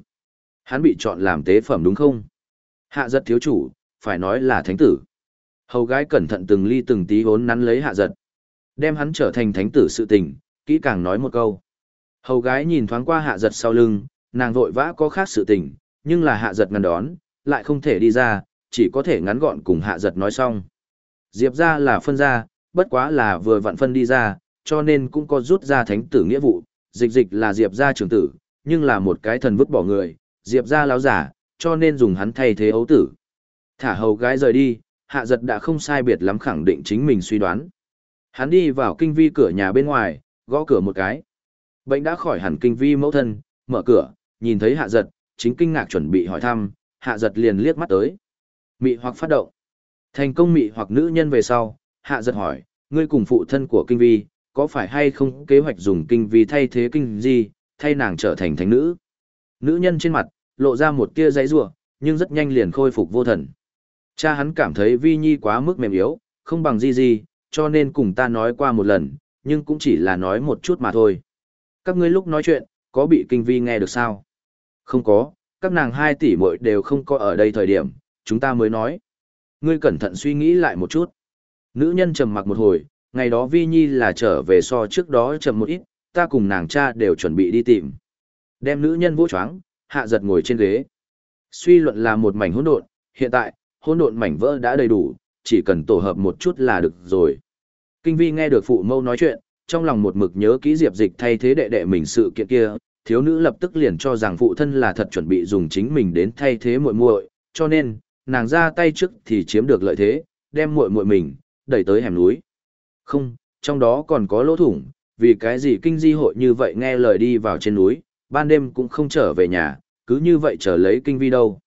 Hắn bị chọn làm tế phẩm đúng không? Hạ giật thiếu chủ, phải nói là thánh tử. Hầu gái cẩn thận từng ly từng tí hốn nắn lấy hạ giật. Đem hắn trở thành thánh tử sự tình, kỹ càng nói một câu. Hầu gái nhìn thoáng qua hạ giật sau lưng, nàng vội vã có khác sự tình, nhưng là hạ giật ngăn đón, lại không thể đi ra, chỉ có thể ngắn gọn cùng hạ giật nói xong. Diệp ra là phân ra, bất quá là vừa vặn phân đi ra, cho nên cũng có rút ra thánh tử nghĩa vụ, dịch dịch là Diệp gia trưởng tử, nhưng là một cái thần vứt bỏ người, Diệp gia láo giả, cho nên dùng hắn thay thế ấu tử. Thả hầu gái rời đi, hạ giật đã không sai biệt lắm khẳng định chính mình suy đoán. Hắn đi vào kinh vi cửa nhà bên ngoài, gõ cửa một cái. Bệnh đã khỏi hẳn kinh vi mẫu thân, mở cửa, nhìn thấy hạ giật, chính kinh ngạc chuẩn bị hỏi thăm, hạ giật liền liếc mắt tới. Mị hoặc phát động. Thành công mị hoặc nữ nhân về sau, hạ giật hỏi, ngươi cùng phụ thân của kinh vi, có phải hay không kế hoạch dùng kinh vi thay thế kinh di, thay nàng trở thành thánh nữ? Nữ nhân trên mặt, lộ ra một tia giấy rủa nhưng rất nhanh liền khôi phục vô thần. Cha hắn cảm thấy vi nhi quá mức mềm yếu, không bằng di di, cho nên cùng ta nói qua một lần, nhưng cũng chỉ là nói một chút mà thôi. Các ngươi lúc nói chuyện, có bị kinh vi nghe được sao? Không có, các nàng hai tỷ muội đều không có ở đây thời điểm, chúng ta mới nói. Ngươi cẩn thận suy nghĩ lại một chút. Nữ nhân trầm mặc một hồi, ngày đó Vi Nhi là trở về so trước đó chậm một ít, ta cùng nàng cha đều chuẩn bị đi tìm. Đem nữ nhân vô choáng, hạ giật ngồi trên ghế. Suy luận là một mảnh hỗn độn, hiện tại, hỗn độn mảnh vỡ đã đầy đủ, chỉ cần tổ hợp một chút là được rồi. Kinh vi nghe được phụ mâu nói chuyện, trong lòng một mực nhớ kỹ diệp dịch thay thế đệ đệ mình sự kiện kia, thiếu nữ lập tức liền cho rằng phụ thân là thật chuẩn bị dùng chính mình đến thay thế muội muội, cho nên, nàng ra tay trước thì chiếm được lợi thế, đem muội muội mình đẩy tới hẻm núi. Không, trong đó còn có lỗ thủng, vì cái gì kinh di hội như vậy nghe lời đi vào trên núi, ban đêm cũng không trở về nhà, cứ như vậy chờ lấy kinh vi đâu.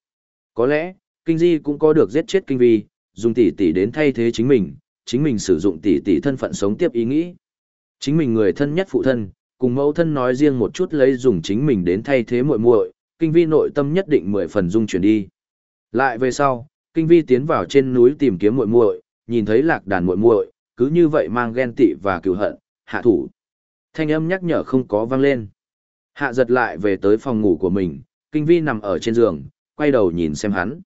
Có lẽ, kinh di cũng có được giết chết kinh vi, dùng tỷ tỷ đến thay thế chính mình, chính mình sử dụng tỷ tỷ thân phận sống tiếp ý nghĩ. Chính mình người thân nhất phụ thân, cùng mẫu thân nói riêng một chút lấy dùng chính mình đến thay thế muội muội, kinh vi nội tâm nhất định mười phần dung chuyển đi. Lại về sau, kinh vi tiến vào trên núi tìm kiếm muội muội, nhìn thấy lạc đàn muội muội, cứ như vậy mang ghen tị và cựu hận, hạ thủ. Thanh âm nhắc nhở không có vang lên. Hạ giật lại về tới phòng ngủ của mình, kinh vi nằm ở trên giường, quay đầu nhìn xem hắn.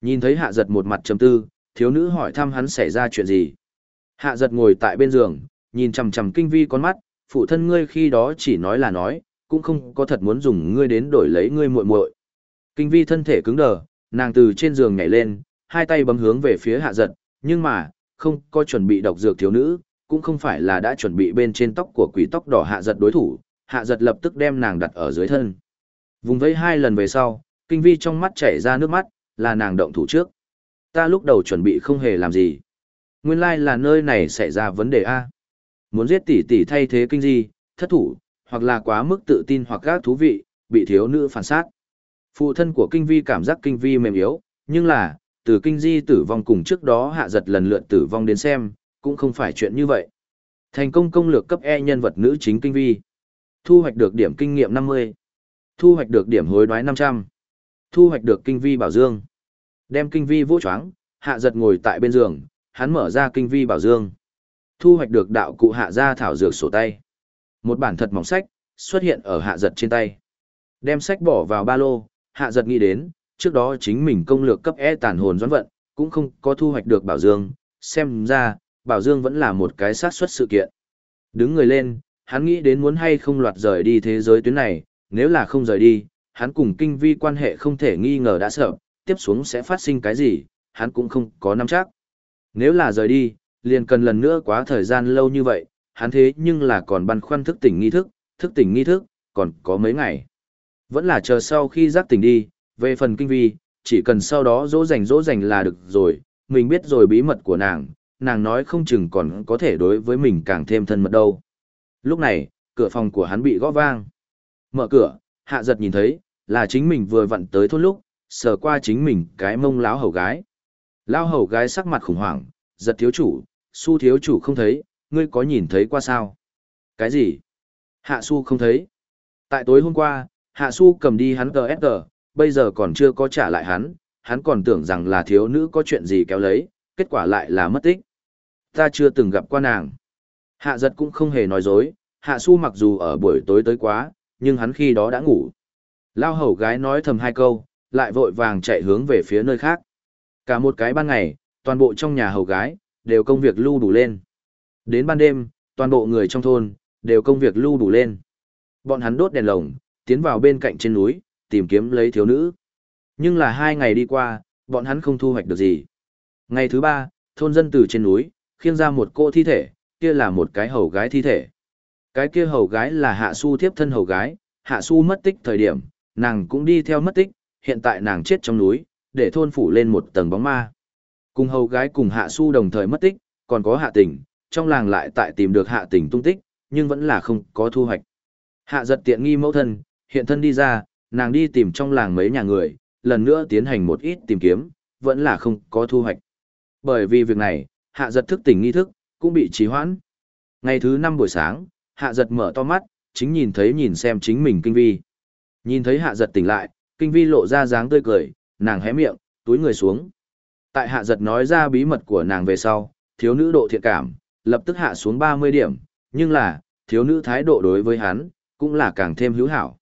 Nhìn thấy hạ giật một mặt trầm tư, thiếu nữ hỏi thăm hắn xảy ra chuyện gì. Hạ giật ngồi tại bên giường, nhìn chằm chằm kinh vi con mắt, phụ thân ngươi khi đó chỉ nói là nói, cũng không có thật muốn dùng ngươi đến đổi lấy ngươi muội muội. Kinh vi thân thể cứng đờ, nàng từ trên giường nhảy lên, hai tay bấm hướng về phía hạ giật, nhưng mà, không có chuẩn bị độc dược thiếu nữ, cũng không phải là đã chuẩn bị bên trên tóc của quỷ tóc đỏ hạ giật đối thủ, hạ giật lập tức đem nàng đặt ở dưới thân. Vùng vẫy hai lần về sau, kinh vi trong mắt chảy ra nước mắt, là nàng động thủ trước. Ta lúc đầu chuẩn bị không hề làm gì. Nguyên lai là nơi này xảy ra vấn đề A. Muốn giết tỷ tỷ thay thế kinh di, thất thủ, hoặc là quá mức tự tin hoặc gác thú vị, bị thiếu nữ phản sát. Phụ thân của kinh vi cảm giác kinh vi mềm yếu, nhưng là, từ kinh di tử vong cùng trước đó hạ giật lần lượt tử vong đến xem, cũng không phải chuyện như vậy. Thành công công lược cấp E nhân vật nữ chính kinh vi. Thu hoạch được điểm kinh nghiệm 50. Thu hoạch được điểm hối đoái 500. Thu hoạch được kinh vi bảo dương. Đem kinh vi vô choáng, hạ giật ngồi tại bên giường, hắn mở ra kinh vi bảo dương. Thu hoạch được đạo cụ hạ gia thảo dược sổ tay. Một bản thật mỏng sách, xuất hiện ở hạ giật trên tay. Đem sách bỏ vào ba lô, hạ giật nghĩ đến, trước đó chính mình công lược cấp E tàn hồn doãn vận, cũng không có thu hoạch được bảo dương, xem ra, bảo dương vẫn là một cái sát suất sự kiện. Đứng người lên, hắn nghĩ đến muốn hay không loạt rời đi thế giới tuyến này, nếu là không rời đi, hắn cùng kinh vi quan hệ không thể nghi ngờ đã sợ, tiếp xuống sẽ phát sinh cái gì, hắn cũng không có nắm chắc. Nếu là rời đi, liền cần lần nữa quá thời gian lâu như vậy, hắn thế nhưng là còn băn khoăn thức tỉnh nghi thức, thức tỉnh nghi thức, còn có mấy ngày. Vẫn là chờ sau khi giác tỉnh đi, về phần kinh vi, chỉ cần sau đó dỗ dành dỗ dành là được rồi, mình biết rồi bí mật của nàng, nàng nói không chừng còn có thể đối với mình càng thêm thân mật đâu. Lúc này, cửa phòng của hắn bị gõ vang. Mở cửa, hạ giật nhìn thấy, là chính mình vừa vặn tới thôn lúc, sờ qua chính mình cái mông láo hầu gái. Lao hầu gái sắc mặt khủng hoảng, giật thiếu chủ, su thiếu chủ không thấy, ngươi có nhìn thấy qua sao? Cái gì? Hạ su không thấy. Tại tối hôm qua, hạ su cầm đi hắn tờ bây giờ còn chưa có trả lại hắn, hắn còn tưởng rằng là thiếu nữ có chuyện gì kéo lấy, kết quả lại là mất tích. Ta chưa từng gặp qua nàng. Hạ giật cũng không hề nói dối, hạ su mặc dù ở buổi tối tới quá, nhưng hắn khi đó đã ngủ. Lao hầu gái nói thầm hai câu, lại vội vàng chạy hướng về phía nơi khác. Cả một cái ban ngày, toàn bộ trong nhà hầu gái, đều công việc lưu đủ lên. Đến ban đêm, toàn bộ người trong thôn, đều công việc lưu đủ lên. Bọn hắn đốt đèn lồng, tiến vào bên cạnh trên núi, tìm kiếm lấy thiếu nữ. Nhưng là hai ngày đi qua, bọn hắn không thu hoạch được gì. Ngày thứ ba, thôn dân từ trên núi, khiêng ra một cô thi thể, kia là một cái hầu gái thi thể. Cái kia hầu gái là hạ su thiếp thân hầu gái, hạ su mất tích thời điểm, nàng cũng đi theo mất tích, hiện tại nàng chết trong núi, để thôn phủ lên một tầng bóng ma. Cùng hầu gái cùng hạ su đồng thời mất tích, còn có hạ tình, trong làng lại tại tìm được hạ tình tung tích, nhưng vẫn là không có thu hoạch. Hạ giật tiện nghi mẫu thân, hiện thân đi ra, nàng đi tìm trong làng mấy nhà người, lần nữa tiến hành một ít tìm kiếm, vẫn là không có thu hoạch. Bởi vì việc này, hạ giật thức tỉnh nghi thức, cũng bị trì hoãn. Ngày thứ năm buổi sáng, hạ giật mở to mắt, chính nhìn thấy nhìn xem chính mình kinh vi. Nhìn thấy hạ giật tỉnh lại, kinh vi lộ ra dáng tươi cười, nàng hé miệng, túi người xuống. Tại hạ giật nói ra bí mật của nàng về sau, thiếu nữ độ thiện cảm, lập tức hạ xuống 30 điểm, nhưng là, thiếu nữ thái độ đối với hắn, cũng là càng thêm hữu hảo.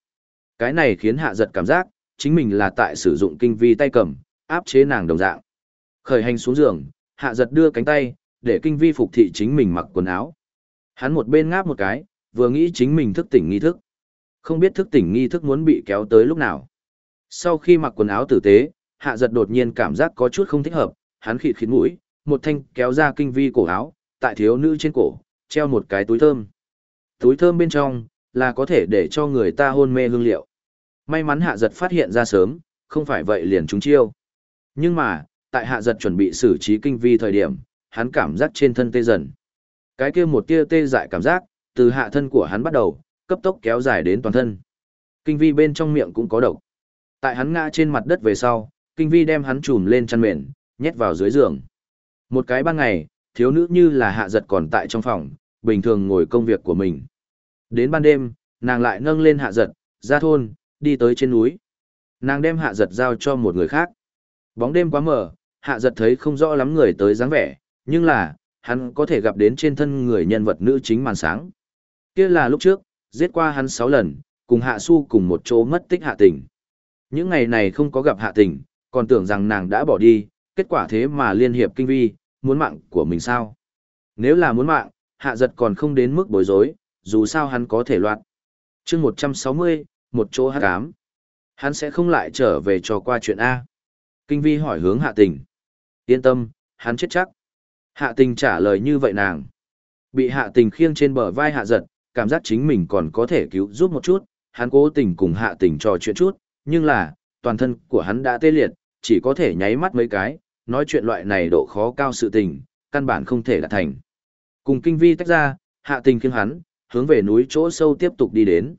Cái này khiến hạ giật cảm giác, chính mình là tại sử dụng kinh vi tay cầm, áp chế nàng đồng dạng. Khởi hành xuống giường, hạ giật đưa cánh tay, để kinh vi phục thị chính mình mặc quần áo. Hắn một bên ngáp một cái, vừa nghĩ chính mình thức tỉnh nghi thức. Không biết thức tỉnh nghi thức muốn bị kéo tới lúc nào. Sau khi mặc quần áo tử tế, hạ giật đột nhiên cảm giác có chút không thích hợp, hắn khịt khịt mũi, một thanh kéo ra kinh vi cổ áo, tại thiếu nữ trên cổ, treo một cái túi thơm. Túi thơm bên trong, là có thể để cho người ta hôn mê hương liệu. May mắn hạ giật phát hiện ra sớm, không phải vậy liền trúng chiêu. Nhưng mà, tại hạ giật chuẩn bị xử trí kinh vi thời điểm, hắn cảm giác trên thân tê dần. Cái kia một tia tê dại cảm giác, từ hạ thân của hắn bắt đầu, cấp tốc kéo dài đến toàn thân. Kinh vi bên trong miệng cũng có độc. Tại hắn ngã trên mặt đất về sau, kinh vi đem hắn trùm lên chăn mền, nhét vào dưới giường. Một cái ban ngày, thiếu nữ như là hạ giật còn tại trong phòng, bình thường ngồi công việc của mình. Đến ban đêm, nàng lại nâng lên hạ giật, ra thôn, đi tới trên núi. Nàng đem hạ giật giao cho một người khác. Bóng đêm quá mờ, hạ giật thấy không rõ lắm người tới dáng vẻ, nhưng là, hắn có thể gặp đến trên thân người nhân vật nữ chính màn sáng. Kia là lúc trước, giết qua hắn 6 lần, cùng hạ su cùng một chỗ mất tích hạ tình. Những ngày này không có gặp hạ tình, còn tưởng rằng nàng đã bỏ đi, kết quả thế mà liên hiệp kinh vi, muốn mạng của mình sao? Nếu là muốn mạng, hạ giật còn không đến mức bối rối, dù sao hắn có thể loạt. chương 160, một chỗ hát cám. Hắn sẽ không lại trở về cho qua chuyện A. Kinh vi hỏi hướng hạ tình. Yên tâm, hắn chết chắc. Hạ tình trả lời như vậy nàng. Bị hạ tình khiêng trên bờ vai hạ giật, cảm giác chính mình còn có thể cứu giúp một chút, hắn cố tình cùng hạ tình trò chuyện chút, nhưng là, toàn thân của hắn đã tê liệt, chỉ có thể nháy mắt mấy cái, nói chuyện loại này độ khó cao sự tình, căn bản không thể đạt thành. Cùng kinh vi tách ra, hạ tình khiêng hắn, hướng về núi chỗ sâu tiếp tục đi đến.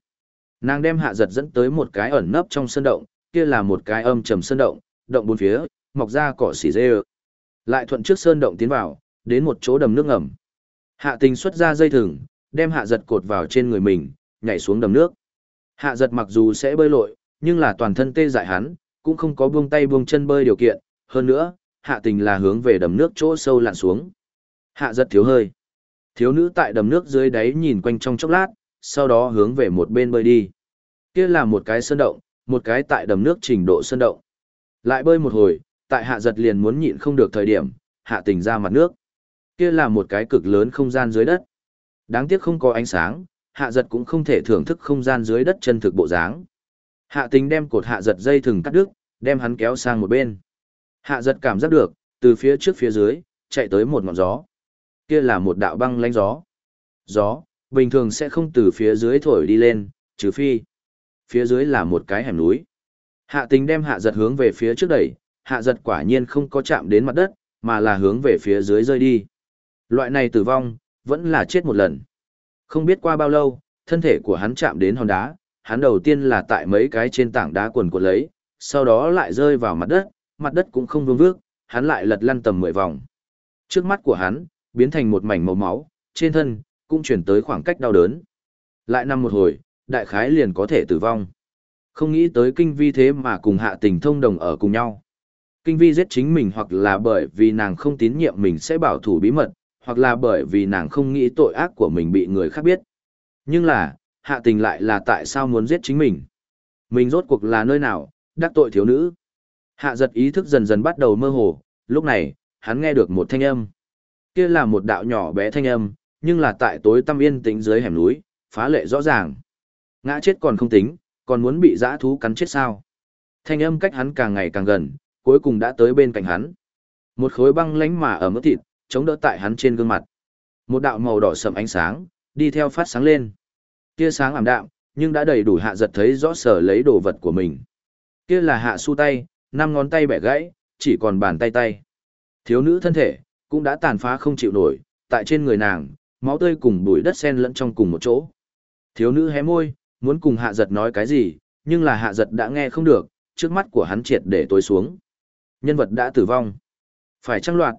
Nàng đem hạ giật dẫn tới một cái ẩn nấp trong sơn động, kia là một cái âm trầm sơn động, động bốn phía, mọc ra cỏ xỉ dê Lại thuận trước sơn động tiến vào, đến một chỗ đầm nước ngầm. Hạ tình xuất ra dây thừng, đem hạ giật cột vào trên người mình, nhảy xuống đầm nước. Hạ giật mặc dù sẽ bơi lội, nhưng là toàn thân tê dại hắn, cũng không có buông tay buông chân bơi điều kiện, hơn nữa, hạ tình là hướng về đầm nước chỗ sâu lặn xuống. Hạ giật thiếu hơi. Thiếu nữ tại đầm nước dưới đáy nhìn quanh trong chốc lát, sau đó hướng về một bên bơi đi. Kia là một cái sơn động, một cái tại đầm nước trình độ sơn động. Lại bơi một hồi, tại hạ giật liền muốn nhịn không được thời điểm, hạ tình ra mặt nước. Kia là một cái cực lớn không gian dưới đất. Đáng tiếc không có ánh sáng, hạ giật cũng không thể thưởng thức không gian dưới đất chân thực bộ dáng. Hạ tình đem cột hạ giật dây thừng cắt đứt, đem hắn kéo sang một bên. Hạ giật cảm giác được, từ phía trước phía dưới, chạy tới một ngọn gió. Kia là một đạo băng lánh gió. Gió, bình thường sẽ không từ phía dưới thổi đi lên, trừ phi. Phía dưới là một cái hẻm núi. Hạ tình đem hạ giật hướng về phía trước đẩy, hạ giật quả nhiên không có chạm đến mặt đất, mà là hướng về phía dưới rơi đi. Loại này tử vong, vẫn là chết một lần. Không biết qua bao lâu, thân thể của hắn chạm đến hòn đá, hắn đầu tiên là tại mấy cái trên tảng đá quần của lấy, sau đó lại rơi vào mặt đất, mặt đất cũng không vương vước, hắn lại lật lăn tầm 10 vòng. Trước mắt của hắn, biến thành một mảnh màu máu, trên thân, cũng chuyển tới khoảng cách đau đớn. Lại nằm một hồi, đại khái liền có thể tử vong. Không nghĩ tới kinh vi thế mà cùng hạ tình thông đồng ở cùng nhau. Kinh vi giết chính mình hoặc là bởi vì nàng không tín nhiệm mình sẽ bảo thủ bí mật, hoặc là bởi vì nàng không nghĩ tội ác của mình bị người khác biết. Nhưng là, hạ tình lại là tại sao muốn giết chính mình. Mình rốt cuộc là nơi nào, đắc tội thiếu nữ. Hạ giật ý thức dần dần bắt đầu mơ hồ, lúc này, hắn nghe được một thanh âm. Kia là một đạo nhỏ bé thanh âm, nhưng là tại tối tăm yên tĩnh dưới hẻm núi, phá lệ rõ ràng. Ngã chết còn không tính, còn muốn bị dã thú cắn chết sao. Thanh âm cách hắn càng ngày càng gần, cuối cùng đã tới bên cạnh hắn. Một khối băng lánh mà ở mức thịt, chống đỡ tại hắn trên gương mặt. Một đạo màu đỏ sầm ánh sáng, đi theo phát sáng lên. Tia sáng ảm đạm, nhưng đã đầy đủ hạ giật thấy rõ sở lấy đồ vật của mình. Kia là hạ su tay, năm ngón tay bẻ gãy, chỉ còn bàn tay tay. Thiếu nữ thân thể, cũng đã tàn phá không chịu nổi, tại trên người nàng, máu tươi cùng bụi đất sen lẫn trong cùng một chỗ. Thiếu nữ hé môi, muốn cùng hạ giật nói cái gì, nhưng là hạ giật đã nghe không được, trước mắt của hắn triệt để tối xuống. Nhân vật đã tử vong. Phải trăng loạt.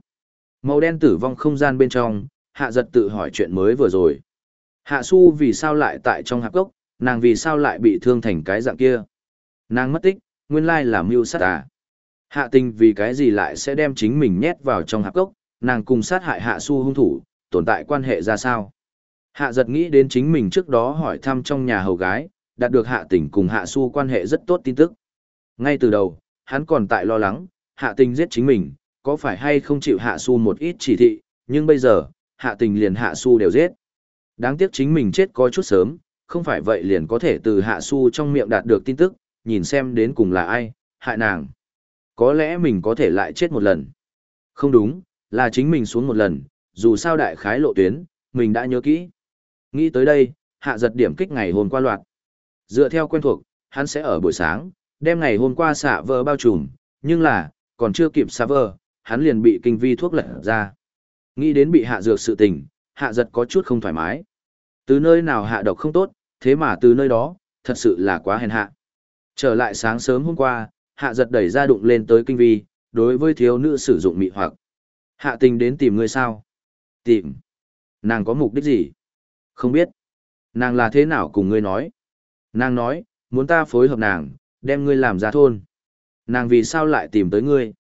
Màu đen tử vong không gian bên trong, hạ giật tự hỏi chuyện mới vừa rồi. Hạ su vì sao lại tại trong hạp gốc, nàng vì sao lại bị thương thành cái dạng kia. Nàng mất tích, nguyên lai là mưu sát à. Hạ tình vì cái gì lại sẽ đem chính mình nhét vào trong hạp gốc, nàng cùng sát hại hạ su hung thủ, tồn tại quan hệ ra sao. Hạ giật nghĩ đến chính mình trước đó hỏi thăm trong nhà hầu gái, đạt được hạ tình cùng hạ su quan hệ rất tốt tin tức. Ngay từ đầu, hắn còn tại lo lắng, hạ tình giết chính mình, có phải hay không chịu hạ su một ít chỉ thị, nhưng bây giờ, hạ tình liền hạ su đều giết. Đáng tiếc chính mình chết có chút sớm, không phải vậy liền có thể từ hạ su trong miệng đạt được tin tức, nhìn xem đến cùng là ai, hại nàng. Có lẽ mình có thể lại chết một lần. Không đúng, là chính mình xuống một lần, dù sao đại khái lộ tuyến, mình đã nhớ kỹ. Nghĩ tới đây, hạ giật điểm kích ngày hôm qua loạt. Dựa theo quen thuộc, hắn sẽ ở buổi sáng, đem ngày hôm qua xạ vờ bao trùm, nhưng là, còn chưa kịp xạ vờ, hắn liền bị kinh vi thuốc lật ra. Nghĩ đến bị hạ dược sự tình, hạ giật có chút không thoải mái. Từ nơi nào hạ độc không tốt, thế mà từ nơi đó, thật sự là quá hèn hạ. Trở lại sáng sớm hôm qua, hạ giật đẩy ra đụng lên tới kinh vi, đối với thiếu nữ sử dụng mị hoặc. Hạ tình đến tìm ngươi sao? Tìm. Nàng có mục đích gì? Không biết. Nàng là thế nào cùng ngươi nói? Nàng nói, muốn ta phối hợp nàng, đem ngươi làm ra thôn. Nàng vì sao lại tìm tới ngươi?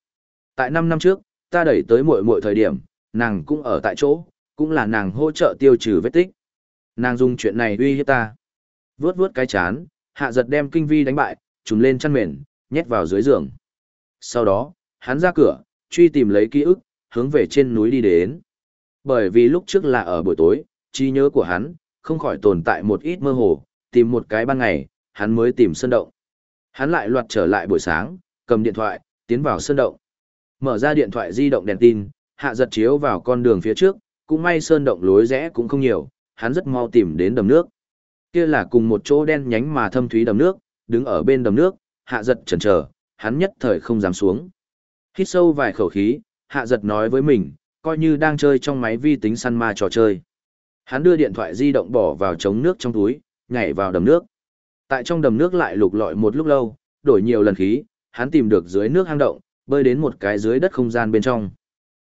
Tại 5 năm trước, ta đẩy tới muội muội thời điểm, nàng cũng ở tại chỗ, cũng là nàng hỗ trợ tiêu trừ vết tích. Nàng dùng chuyện này uy hiếp ta. Vướt vướt cái chán, hạ giật đem kinh vi đánh bại, trùm lên chăn mền, nhét vào dưới giường. Sau đó, hắn ra cửa, truy tìm lấy ký ức, hướng về trên núi đi đến. Bởi vì lúc trước là ở buổi tối, trí nhớ của hắn, không khỏi tồn tại một ít mơ hồ, tìm một cái ban ngày, hắn mới tìm sơn động. Hắn lại loạt trở lại buổi sáng, cầm điện thoại, tiến vào sơn động. Mở ra điện thoại di động đèn tin, hạ giật chiếu vào con đường phía trước, cũng may sơn động lối rẽ cũng không nhiều, hắn rất mau tìm đến đầm nước. Kia là cùng một chỗ đen nhánh mà thâm thúy đầm nước, đứng ở bên đầm nước, hạ giật chần chờ, hắn nhất thời không dám xuống. Hít sâu vài khẩu khí, hạ giật nói với mình, coi như đang chơi trong máy vi tính săn ma trò chơi. Hắn đưa điện thoại di động bỏ vào trống nước trong túi, nhảy vào đầm nước. Tại trong đầm nước lại lục lọi một lúc lâu, đổi nhiều lần khí, hắn tìm được dưới nước hang động, bơi đến một cái dưới đất không gian bên trong.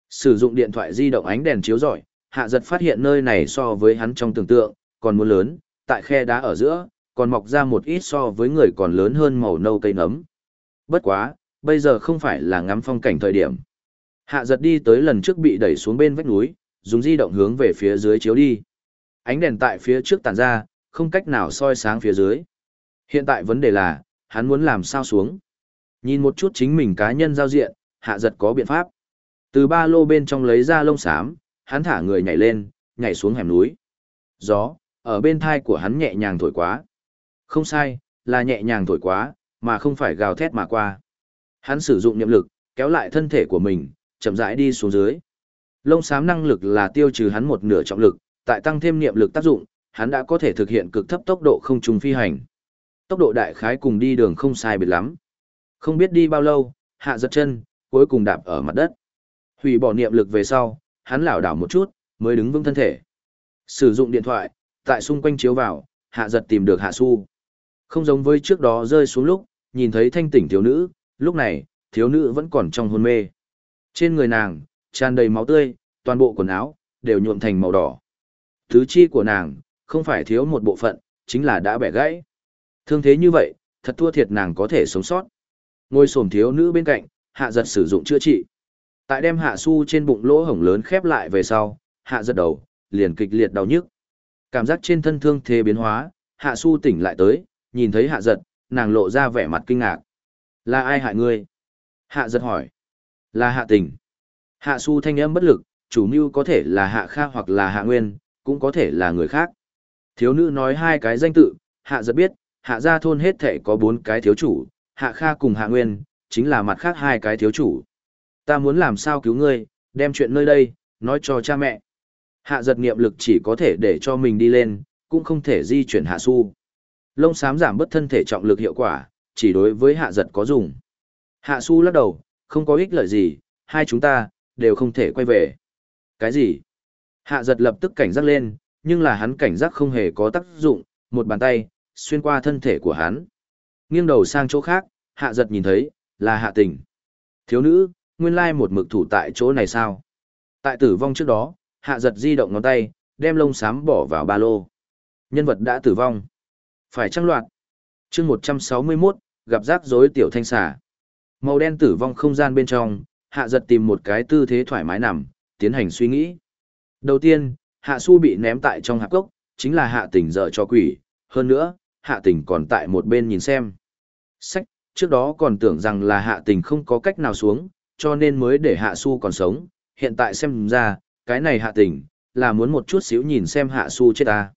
Sử dụng điện thoại di động ánh đèn chiếu rọi, hạ giật phát hiện nơi này so với hắn trong tưởng tượng, còn muốn lớn, tại khe đá ở giữa, còn mọc ra một ít so với người còn lớn hơn màu nâu cây nấm. Bất quá, bây giờ không phải là ngắm phong cảnh thời điểm. Hạ giật đi tới lần trước bị đẩy xuống bên vách núi, dùng di động hướng về phía dưới chiếu đi. Ánh đèn tại phía trước tàn ra, không cách nào soi sáng phía dưới. Hiện tại vấn đề là, hắn muốn làm sao xuống. Nhìn một chút chính mình cá nhân giao diện, hạ giật có biện pháp. Từ ba lô bên trong lấy ra lông xám, hắn thả người nhảy lên, nhảy xuống hẻm núi. Gió, ở bên thai của hắn nhẹ nhàng thổi quá. Không sai, là nhẹ nhàng thổi quá, mà không phải gào thét mà qua. Hắn sử dụng niệm lực, kéo lại thân thể của mình, chậm rãi đi xuống dưới. Lông xám năng lực là tiêu trừ hắn một nửa trọng lực, tại tăng thêm niệm lực tác dụng, hắn đã có thể thực hiện cực thấp tốc độ không trùng phi hành. Tốc độ đại khái cùng đi đường không sai biệt lắm. Không biết đi bao lâu, hạ giật chân, cuối cùng đạp ở mặt đất. Hủy bỏ niệm lực về sau, hắn lảo đảo một chút, mới đứng vững thân thể. Sử dụng điện thoại, tại xung quanh chiếu vào, hạ giật tìm được hạ su. Không giống với trước đó rơi xuống lúc, nhìn thấy thanh tỉnh thiếu nữ, lúc này, thiếu nữ vẫn còn trong hôn mê. Trên người nàng, tràn đầy máu tươi, toàn bộ quần áo, đều nhuộm thành màu đỏ. Thứ chi của nàng, không phải thiếu một bộ phận, chính là đã bẻ gãy. Thương thế như vậy, thật thua thiệt nàng có thể sống sót. Ngôi sổm thiếu nữ bên cạnh, hạ giật sử dụng chữa trị. Tại đem hạ su trên bụng lỗ hổng lớn khép lại về sau, hạ giật đầu, liền kịch liệt đau nhức. Cảm giác trên thân thương thế biến hóa, hạ su tỉnh lại tới, nhìn thấy hạ giật, nàng lộ ra vẻ mặt kinh ngạc. Là ai hại ngươi? Hạ giật hỏi. Là hạ tình. Hạ su thanh âm bất lực, chủ mưu có thể là hạ kha hoặc là hạ nguyên, cũng có thể là người khác. Thiếu nữ nói hai cái danh tự, hạ giật biết, hạ gia thôn hết thể có bốn cái thiếu chủ, hạ kha cùng hạ nguyên, chính là mặt khác hai cái thiếu chủ. Ta muốn làm sao cứu ngươi, đem chuyện nơi đây, nói cho cha mẹ. Hạ giật nghiệm lực chỉ có thể để cho mình đi lên, cũng không thể di chuyển hạ su. Lông xám giảm bất thân thể trọng lực hiệu quả, chỉ đối với hạ giật có dùng. Hạ su lắc đầu, không có ích lợi gì, hai chúng ta, đều không thể quay về. Cái gì? Hạ giật lập tức cảnh giác lên, nhưng là hắn cảnh giác không hề có tác dụng, một bàn tay, xuyên qua thân thể của hắn. Nghiêng đầu sang chỗ khác, hạ giật nhìn thấy, là hạ tình. Thiếu nữ, nguyên lai một mực thủ tại chỗ này sao? Tại tử vong trước đó, hạ giật di động ngón tay, đem lông xám bỏ vào ba lô. Nhân vật đã tử vong. Phải trăng loạt. chương 161, gặp rắc rối tiểu thanh xà. Màu đen tử vong không gian bên trong, hạ giật tìm một cái tư thế thoải mái nằm, tiến hành suy nghĩ. Đầu tiên, hạ su bị ném tại trong hạp cốc, chính là hạ tỉnh dở cho quỷ, hơn nữa, hạ tỉnh còn tại một bên nhìn xem. Sách, trước đó còn tưởng rằng là hạ tình không có cách nào xuống, cho nên mới để hạ su còn sống, hiện tại xem ra, cái này hạ tình, là muốn một chút xíu nhìn xem hạ su chết ta.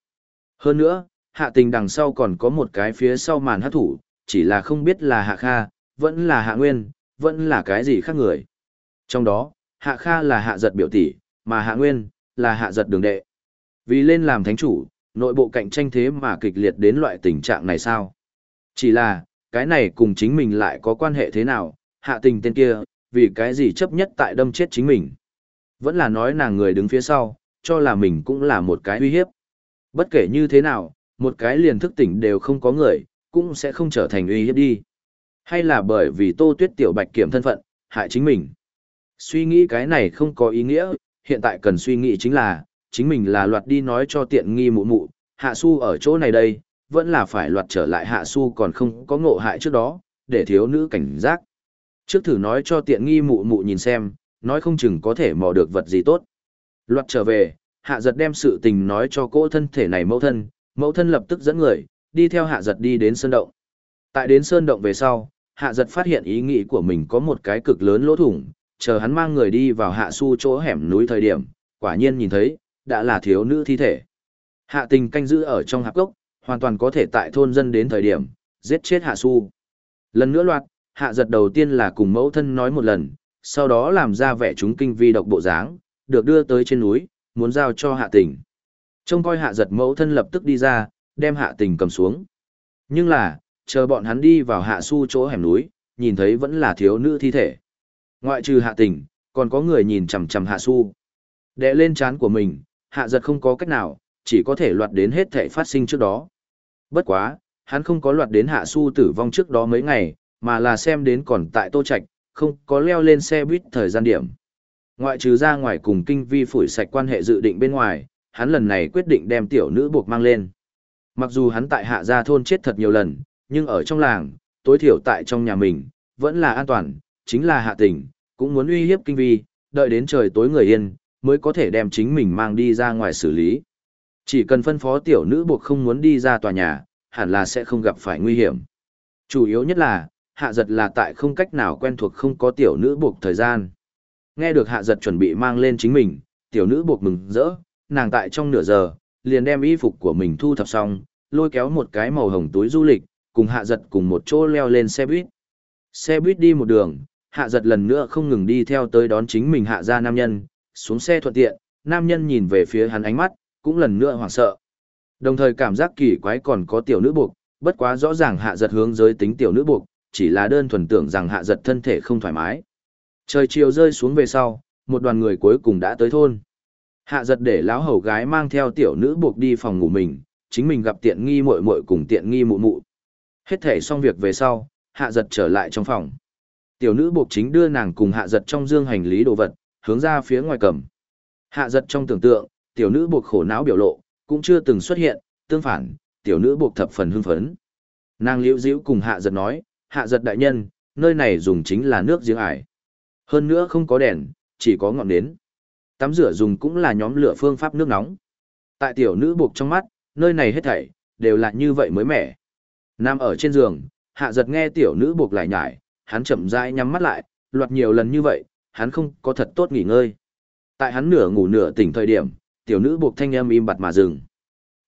Hơn nữa, hạ tình đằng sau còn có một cái phía sau màn hát thủ, chỉ là không biết là hạ kha, vẫn là hạ nguyên, vẫn là cái gì khác người. Trong đó, hạ kha là hạ giật biểu tỷ, mà hạ nguyên, là hạ giật đường đệ. Vì lên làm thánh chủ, nội bộ cạnh tranh thế mà kịch liệt đến loại tình trạng này sao? Chỉ là, cái này cùng chính mình lại có quan hệ thế nào, hạ tình tên kia, vì cái gì chấp nhất tại đâm chết chính mình. Vẫn là nói nàng người đứng phía sau, cho là mình cũng là một cái uy hiếp. Bất kể như thế nào, một cái liền thức tỉnh đều không có người, cũng sẽ không trở thành uy hiếp đi. Hay là bởi vì tô tuyết tiểu bạch kiểm thân phận, hại chính mình. Suy nghĩ cái này không có ý nghĩa, hiện tại cần suy nghĩ chính là, chính mình là loạt đi nói cho tiện nghi mụ mụ, hạ su ở chỗ này đây, vẫn là phải loạt trở lại hạ su còn không có ngộ hại trước đó, để thiếu nữ cảnh giác. Trước thử nói cho tiện nghi mụ mụ nhìn xem, nói không chừng có thể mò được vật gì tốt. Loạt trở về, hạ giật đem sự tình nói cho cô thân thể này mẫu thân, mẫu thân lập tức dẫn người, đi theo hạ giật đi đến sơn động. Tại đến sơn động về sau, hạ giật phát hiện ý nghĩ của mình có một cái cực lớn lỗ thủng, chờ hắn mang người đi vào hạ su chỗ hẻm núi thời điểm, quả nhiên nhìn thấy, đã là thiếu nữ thi thể. Hạ tình canh giữ ở trong hạp gốc, hoàn toàn có thể tại thôn dân đến thời điểm, giết chết hạ su. Lần nữa loạt, hạ giật đầu tiên là cùng mẫu thân nói một lần, sau đó làm ra vẻ chúng kinh vi độc bộ dáng, được đưa tới trên núi, muốn giao cho hạ tình. Trông coi hạ giật mẫu thân lập tức đi ra, đem hạ tình cầm xuống. Nhưng là, chờ bọn hắn đi vào hạ su chỗ hẻm núi, nhìn thấy vẫn là thiếu nữ thi thể. Ngoại trừ hạ tình, còn có người nhìn chằm chằm hạ su. Đệ lên chán của mình, hạ giật không có cách nào, chỉ có thể loạt đến hết thể phát sinh trước đó. Bất quá, hắn không có loạt đến hạ su tử vong trước đó mấy ngày, mà là xem đến còn tại tô Trạch không có leo lên xe buýt thời gian điểm. Ngoại trừ ra ngoài cùng kinh vi phủi sạch quan hệ dự định bên ngoài, hắn lần này quyết định đem tiểu nữ buộc mang lên. Mặc dù hắn tại hạ gia thôn chết thật nhiều lần, nhưng ở trong làng, tối thiểu tại trong nhà mình, vẫn là an toàn, chính là hạ tình, cũng muốn uy hiếp kinh vi, đợi đến trời tối người yên, mới có thể đem chính mình mang đi ra ngoài xử lý. Chỉ cần phân phó tiểu nữ buộc không muốn đi ra tòa nhà, hẳn là sẽ không gặp phải nguy hiểm. Chủ yếu nhất là, hạ giật là tại không cách nào quen thuộc không có tiểu nữ buộc thời gian. Nghe được hạ giật chuẩn bị mang lên chính mình, tiểu nữ buộc mừng rỡ, nàng tại trong nửa giờ, liền đem y phục của mình thu thập xong, lôi kéo một cái màu hồng túi du lịch, cùng hạ giật cùng một chỗ leo lên xe buýt. Xe buýt đi một đường, hạ giật lần nữa không ngừng đi theo tới đón chính mình hạ ra nam nhân, xuống xe thuận tiện, nam nhân nhìn về phía hắn ánh mắt, cũng lần nữa hoảng sợ. Đồng thời cảm giác kỳ quái còn có tiểu nữ buộc, bất quá rõ ràng hạ giật hướng giới tính tiểu nữ buộc, chỉ là đơn thuần tưởng rằng hạ giật thân thể không thoải mái. Trời chiều rơi xuống về sau, một đoàn người cuối cùng đã tới thôn. Hạ giật để lão hầu gái mang theo tiểu nữ buộc đi phòng ngủ mình, chính mình gặp tiện nghi muội muội cùng tiện nghi mụ mụ. Hết thể xong việc về sau, hạ giật trở lại trong phòng. Tiểu nữ buộc chính đưa nàng cùng hạ giật trong dương hành lý đồ vật, hướng ra phía ngoài cầm. Hạ giật trong tưởng tượng, tiểu nữ buộc khổ não biểu lộ, cũng chưa từng xuất hiện, tương phản, tiểu nữ buộc thập phần hưng phấn. Nàng liễu diễu cùng hạ giật nói, hạ giật đại nhân, nơi này dùng chính là nước giếng ải. Hơn nữa không có đèn, chỉ có ngọn nến. Tắm rửa dùng cũng là nhóm lửa phương pháp nước nóng. Tại tiểu nữ buộc trong mắt, nơi này hết thảy, đều là như vậy mới mẻ. Nằm ở trên giường, hạ giật nghe tiểu nữ buộc lại nhải, hắn chậm rãi nhắm mắt lại, loạt nhiều lần như vậy, hắn không có thật tốt nghỉ ngơi. Tại hắn nửa ngủ nửa tỉnh thời điểm, tiểu nữ buộc thanh âm im bặt mà dừng.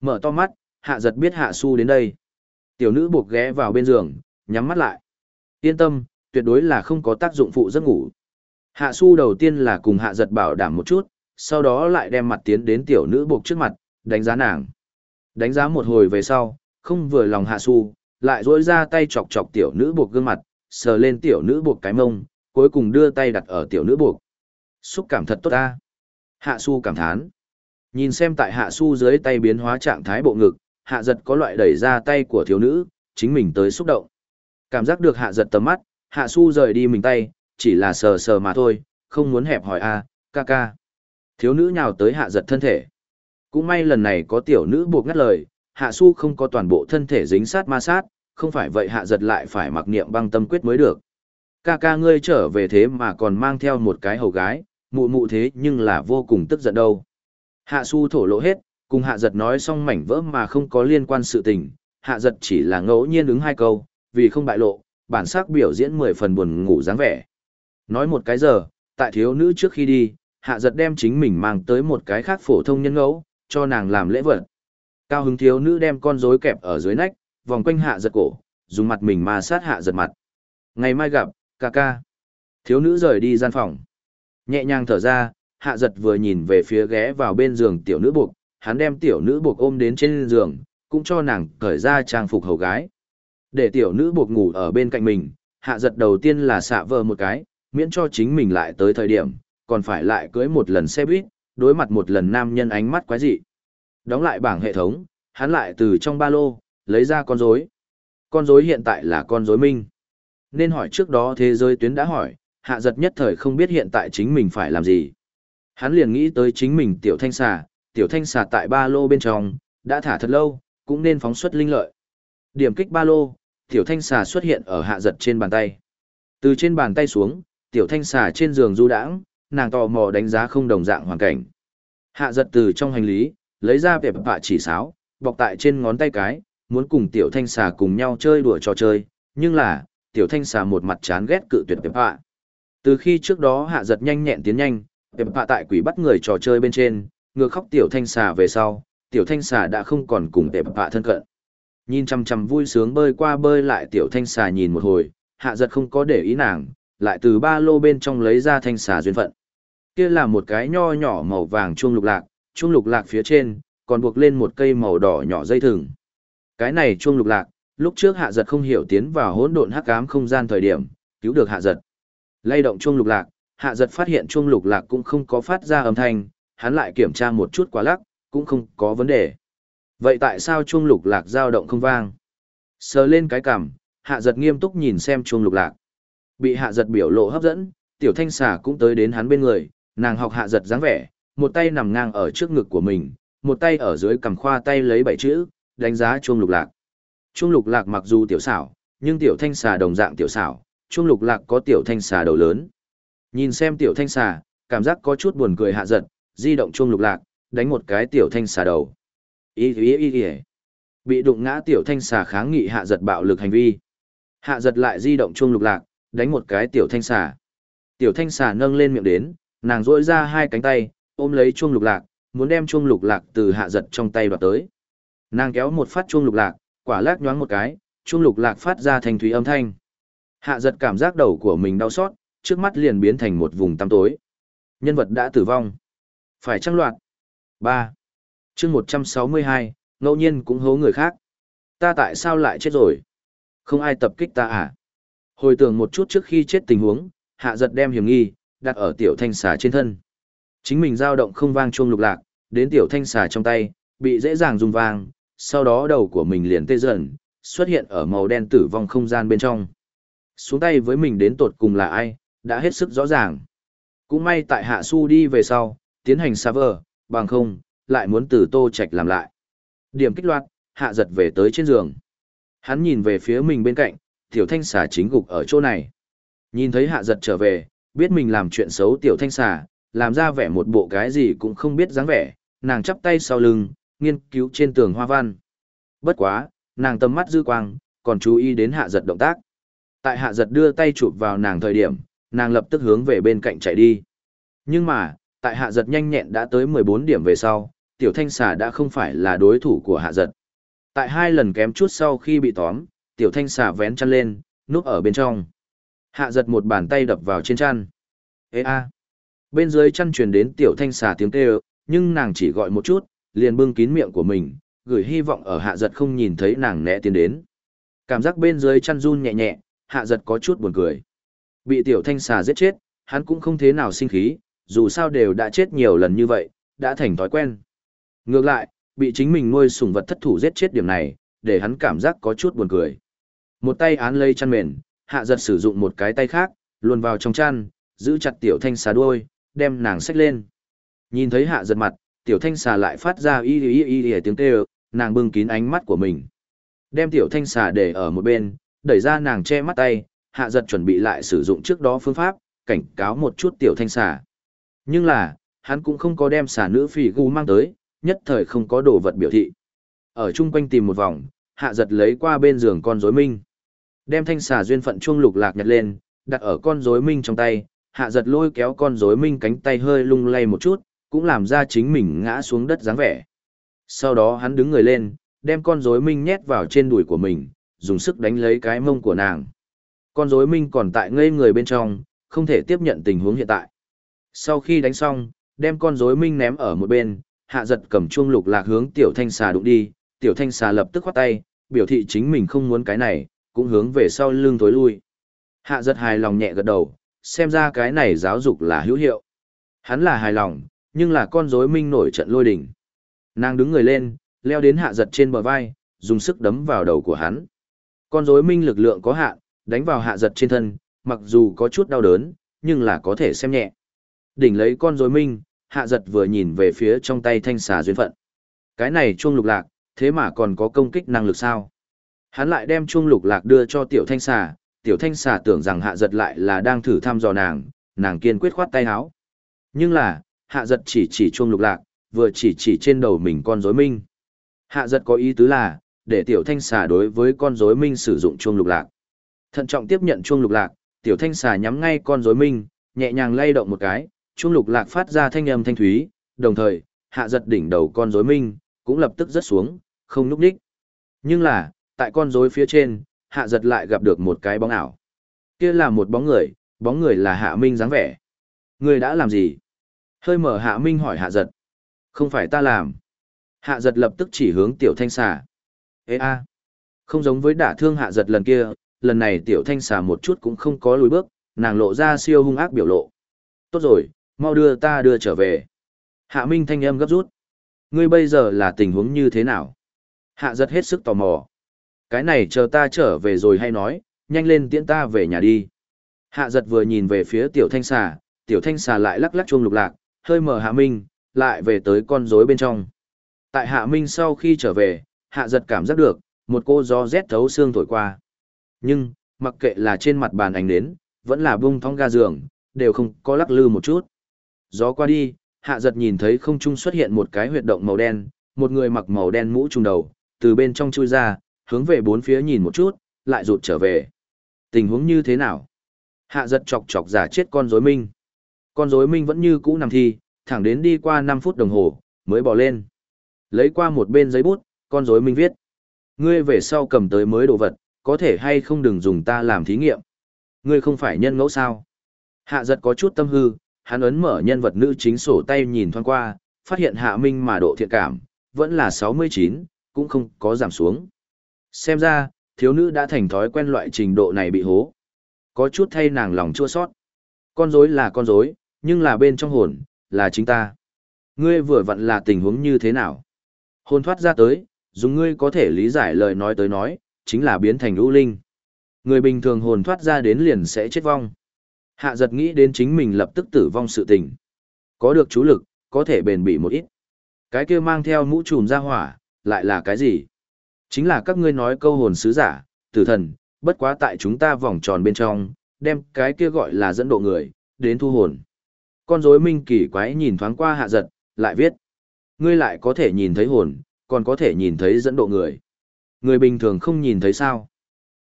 Mở to mắt, hạ giật biết hạ su đến đây. Tiểu nữ buộc ghé vào bên giường, nhắm mắt lại. Yên tâm, tuyệt đối là không có tác dụng phụ giấc ngủ. Hạ su đầu tiên là cùng hạ giật bảo đảm một chút, sau đó lại đem mặt tiến đến tiểu nữ buộc trước mặt, đánh giá nàng. Đánh giá một hồi về sau, không vừa lòng hạ su, lại dỗi ra tay chọc chọc tiểu nữ buộc gương mặt, sờ lên tiểu nữ buộc cái mông, cuối cùng đưa tay đặt ở tiểu nữ buộc. Xúc cảm thật tốt ta. Hạ su cảm thán. Nhìn xem tại hạ su dưới tay biến hóa trạng thái bộ ngực, hạ giật có loại đẩy ra tay của thiếu nữ, chính mình tới xúc động. Cảm giác được hạ giật tầm mắt, hạ su rời đi mình tay, chỉ là sờ sờ mà thôi, không muốn hẹp hỏi a, ca ca. Thiếu nữ nhào tới hạ giật thân thể. Cũng may lần này có tiểu nữ buộc ngắt lời, hạ su không có toàn bộ thân thể dính sát ma sát, không phải vậy hạ giật lại phải mặc niệm băng tâm quyết mới được. Ca ca ngươi trở về thế mà còn mang theo một cái hầu gái, mụ mụ thế nhưng là vô cùng tức giận đâu. Hạ su thổ lộ hết, cùng hạ giật nói xong mảnh vỡ mà không có liên quan sự tình, hạ giật chỉ là ngẫu nhiên ứng hai câu, vì không bại lộ, bản sắc biểu diễn mười phần buồn ngủ dáng vẻ. Nói một cái giờ, tại thiếu nữ trước khi đi, hạ giật đem chính mình mang tới một cái khác phổ thông nhân ngẫu, cho nàng làm lễ vật. Cao hứng thiếu nữ đem con rối kẹp ở dưới nách, vòng quanh hạ giật cổ, dùng mặt mình mà sát hạ giật mặt. Ngày mai gặp, ca ca. Thiếu nữ rời đi gian phòng. Nhẹ nhàng thở ra, hạ giật vừa nhìn về phía ghé vào bên giường tiểu nữ buộc, hắn đem tiểu nữ buộc ôm đến trên giường, cũng cho nàng cởi ra trang phục hầu gái. Để tiểu nữ buộc ngủ ở bên cạnh mình, hạ giật đầu tiên là xạ vờ một cái, miễn cho chính mình lại tới thời điểm, còn phải lại cưới một lần xe buýt, đối mặt một lần nam nhân ánh mắt quái dị. Đóng lại bảng hệ thống, hắn lại từ trong ba lô, lấy ra con rối. Con rối hiện tại là con rối minh. Nên hỏi trước đó thế giới tuyến đã hỏi, hạ giật nhất thời không biết hiện tại chính mình phải làm gì. Hắn liền nghĩ tới chính mình tiểu thanh xà, tiểu thanh xà tại ba lô bên trong, đã thả thật lâu, cũng nên phóng xuất linh lợi. Điểm kích ba lô, tiểu thanh xà xuất hiện ở hạ giật trên bàn tay. Từ trên bàn tay xuống, tiểu thanh xà trên giường du đãng, nàng tò mò đánh giá không đồng dạng hoàn cảnh. Hạ giật từ trong hành lý, lấy ra vẹp vạ chỉ sáo, bọc tại trên ngón tay cái, muốn cùng tiểu thanh xà cùng nhau chơi đùa trò chơi, nhưng là, tiểu thanh xà một mặt chán ghét cự tuyệt vẹp vạ. Từ khi trước đó hạ giật nhanh nhẹn tiến nhanh, vẹp vạ tại quỷ bắt người trò chơi bên trên, ngược khóc tiểu thanh xà về sau, tiểu thanh xà đã không còn cùng vẹp vạ thân cận. Nhìn chăm chăm vui sướng bơi qua bơi lại tiểu thanh xà nhìn một hồi, hạ giật không có để ý nàng, lại từ ba lô bên trong lấy ra thanh xà duyên phận. Kia là một cái nho nhỏ màu vàng chuông lục lạc, chuông lục lạc phía trên, còn buộc lên một cây màu đỏ nhỏ dây thừng. Cái này chuông lục lạc, lúc trước hạ giật không hiểu tiến vào hỗn độn hắc ám không gian thời điểm, cứu được hạ giật. Lay động chuông lục lạc, hạ giật phát hiện chuông lục lạc cũng không có phát ra âm thanh, hắn lại kiểm tra một chút quá lắc, cũng không có vấn đề. Vậy tại sao chuông lục lạc dao động không vang? Sờ lên cái cằm, hạ giật nghiêm túc nhìn xem chuông lục lạc. Bị hạ giật biểu lộ hấp dẫn, tiểu thanh xà cũng tới đến hắn bên người, nàng học hạ giật dáng vẻ, một tay nằm ngang ở trước ngực của mình, một tay ở dưới cầm khoa tay lấy bảy chữ, đánh giá chuông lục lạc. Chuông lục lạc mặc dù tiểu xảo, nhưng tiểu thanh xà đồng dạng tiểu xảo, chuông lục lạc có tiểu thanh xà đầu lớn. Nhìn xem tiểu thanh xà, cảm giác có chút buồn cười hạ giật, di động chuông lục lạc, đánh một cái tiểu thanh xà đầu. Ý ý ý ý. Bị đụng ngã tiểu thanh xà kháng nghị hạ giật bạo lực hành vi. Hạ giật lại di động chuông lục lạc, đánh một cái tiểu thanh xà. Tiểu thanh xà nâng lên miệng đến, nàng rỗi ra hai cánh tay, ôm lấy chuông lục lạc, muốn đem chuông lục lạc từ hạ giật trong tay đoạt tới. Nàng kéo một phát chuông lục lạc, quả lác nhoáng một cái, chuông lục lạc phát ra thành thúy âm thanh. Hạ giật cảm giác đầu của mình đau xót, trước mắt liền biến thành một vùng tăm tối. Nhân vật đã tử vong. Phải trăng loạt. 3. chương 162, ngẫu nhiên cũng hố người khác. Ta tại sao lại chết rồi? Không ai tập kích ta à? Hồi tưởng một chút trước khi chết tình huống, hạ giật đem hiểm nghi, đặt ở tiểu thanh xà trên thân. Chính mình dao động không vang chuông lục lạc, đến tiểu thanh xà trong tay, bị dễ dàng dùng vang, sau đó đầu của mình liền tê dần, xuất hiện ở màu đen tử vong không gian bên trong. Xuống tay với mình đến tột cùng là ai, đã hết sức rõ ràng. Cũng may tại hạ su đi về sau, tiến hành server, bằng không, lại muốn từ tô Trạch làm lại. Điểm kích loạt, hạ giật về tới trên giường. Hắn nhìn về phía mình bên cạnh, tiểu thanh xà chính gục ở chỗ này. Nhìn thấy hạ giật trở về, biết mình làm chuyện xấu tiểu thanh xà, làm ra vẻ một bộ cái gì cũng không biết dáng vẻ, nàng chắp tay sau lưng, nghiên cứu trên tường hoa văn. Bất quá, nàng tầm mắt dư quang, còn chú ý đến hạ giật động tác. Tại hạ giật đưa tay chụp vào nàng thời điểm, nàng lập tức hướng về bên cạnh chạy đi. Nhưng mà, tại hạ giật nhanh nhẹn đã tới 14 điểm về sau, tiểu thanh xà đã không phải là đối thủ của hạ giật. Tại hai lần kém chút sau khi bị tóm, tiểu thanh xà vén chăn lên, núp ở bên trong. Hạ giật một bàn tay đập vào trên chăn. Ê a! Bên dưới chăn truyền đến tiểu thanh xà tiếng kêu, nhưng nàng chỉ gọi một chút, liền bưng kín miệng của mình, gửi hy vọng ở hạ giật không nhìn thấy nàng né tiến đến. Cảm giác bên dưới chăn run nhẹ nhẹ, hạ giật có chút buồn cười. Bị tiểu thanh xà giết chết, hắn cũng không thế nào sinh khí, dù sao đều đã chết nhiều lần như vậy, đã thành thói quen. Ngược lại, bị chính mình nuôi sủng vật thất thủ giết chết điểm này, để hắn cảm giác có chút buồn cười. Một tay án lây chăn mền, hạ giật sử dụng một cái tay khác, luồn vào trong chăn, giữ chặt tiểu thanh xà đuôi, đem nàng xách lên. Nhìn thấy hạ giật mặt, tiểu thanh xà lại phát ra y y y y tiếng kêu, nàng bưng kín ánh mắt của mình. Đem tiểu thanh xà để ở một bên, đẩy ra nàng che mắt tay, hạ giật chuẩn bị lại sử dụng trước đó phương pháp, cảnh cáo một chút tiểu thanh xà. Nhưng là, hắn cũng không có đem xà nữ phỉ gu mang tới, nhất thời không có đồ vật biểu thị. Ở chung quanh tìm một vòng, hạ giật lấy qua bên giường con rối minh. Đem thanh xà duyên phận chuông lục lạc nhặt lên, đặt ở con rối minh trong tay, hạ giật lôi kéo con rối minh cánh tay hơi lung lay một chút, cũng làm ra chính mình ngã xuống đất dáng vẻ. Sau đó hắn đứng người lên, đem con rối minh nhét vào trên đùi của mình, dùng sức đánh lấy cái mông của nàng. Con rối minh còn tại ngây người bên trong, không thể tiếp nhận tình huống hiện tại. Sau khi đánh xong, đem con rối minh ném ở một bên, hạ giật cầm chuông lục lạc hướng tiểu thanh xà đụng đi, tiểu thanh xà lập tức khoát tay, biểu thị chính mình không muốn cái này, cũng hướng về sau lưng tối lui. Hạ giật hài lòng nhẹ gật đầu, xem ra cái này giáo dục là hữu hiệu. Hắn là hài lòng, nhưng là con rối minh nổi trận lôi đỉnh. Nàng đứng người lên, leo đến hạ giật trên bờ vai, dùng sức đấm vào đầu của hắn. Con rối minh lực lượng có hạn, đánh vào hạ giật trên thân, mặc dù có chút đau đớn, nhưng là có thể xem nhẹ. Đỉnh lấy con rối minh, hạ giật vừa nhìn về phía trong tay thanh xà duyên phận. Cái này chuông lục lạc, thế mà còn có công kích năng lực sao? Hắn lại đem chuông lục lạc đưa cho tiểu thanh xà, tiểu thanh xà tưởng rằng hạ giật lại là đang thử thăm dò nàng, nàng kiên quyết khoát tay áo. Nhưng là, hạ giật chỉ chỉ chuông lục lạc, vừa chỉ chỉ trên đầu mình con rối minh. Hạ giật có ý tứ là, để tiểu thanh xà đối với con rối minh sử dụng chuông lục lạc. Thận trọng tiếp nhận chuông lục lạc, tiểu thanh xà nhắm ngay con rối minh, nhẹ nhàng lay động một cái, chuông lục lạc phát ra thanh âm thanh thúy, đồng thời, hạ giật đỉnh đầu con rối minh, cũng lập tức rớt xuống, không núp đích. Nhưng là, tại con rối phía trên, hạ giật lại gặp được một cái bóng ảo. Kia là một bóng người, bóng người là hạ minh dáng vẻ. Người đã làm gì? Hơi mở hạ minh hỏi hạ giật. Không phải ta làm. Hạ giật lập tức chỉ hướng tiểu thanh xà. Ê a, không giống với đả thương hạ giật lần kia, lần này tiểu thanh xà một chút cũng không có lùi bước, nàng lộ ra siêu hung ác biểu lộ. Tốt rồi, mau đưa ta đưa trở về. Hạ Minh thanh âm gấp rút. Ngươi bây giờ là tình huống như thế nào? Hạ giật hết sức tò mò. Cái này chờ ta trở về rồi hay nói, nhanh lên tiễn ta về nhà đi. Hạ giật vừa nhìn về phía tiểu thanh xà, tiểu thanh xà lại lắc lắc chuông lục lạc, hơi mở Hạ Minh, lại về tới con rối bên trong. Tại Hạ Minh sau khi trở về, Hạ giật cảm giác được, một cô gió rét thấu xương thổi qua. Nhưng, mặc kệ là trên mặt bàn ánh đến, vẫn là bung thong ga giường, đều không có lắc lư một chút. Gió qua đi, hạ giật nhìn thấy không trung xuất hiện một cái huyệt động màu đen, một người mặc màu đen mũ trùng đầu, từ bên trong chui ra, hướng về bốn phía nhìn một chút, lại rụt trở về. Tình huống như thế nào? Hạ giật chọc chọc giả chết con rối minh. Con rối minh vẫn như cũ nằm thi, thẳng đến đi qua 5 phút đồng hồ, mới bỏ lên. Lấy qua một bên giấy bút, con rối minh viết. Ngươi về sau cầm tới mới đồ vật, có thể hay không đừng dùng ta làm thí nghiệm. Ngươi không phải nhân ngẫu sao? Hạ giật có chút tâm hư, hắn ấn mở nhân vật nữ chính sổ tay nhìn thoáng qua, phát hiện hạ minh mà độ thiện cảm, vẫn là 69, cũng không có giảm xuống. Xem ra, thiếu nữ đã thành thói quen loại trình độ này bị hố. Có chút thay nàng lòng chua sót. Con rối là con rối, nhưng là bên trong hồn, là chính ta. Ngươi vừa vặn là tình huống như thế nào? Hồn thoát ra tới, dùng ngươi có thể lý giải lời nói tới nói, chính là biến thành ưu linh. Người bình thường hồn thoát ra đến liền sẽ chết vong. Hạ giật nghĩ đến chính mình lập tức tử vong sự tình. Có được chú lực, có thể bền bỉ một ít. Cái kia mang theo mũ trùm ra hỏa, lại là cái gì? Chính là các ngươi nói câu hồn sứ giả, tử thần, bất quá tại chúng ta vòng tròn bên trong, đem cái kia gọi là dẫn độ người, đến thu hồn. Con rối minh kỳ quái nhìn thoáng qua hạ giật, lại viết. Ngươi lại có thể nhìn thấy hồn, còn có thể nhìn thấy dẫn độ người. Người bình thường không nhìn thấy sao.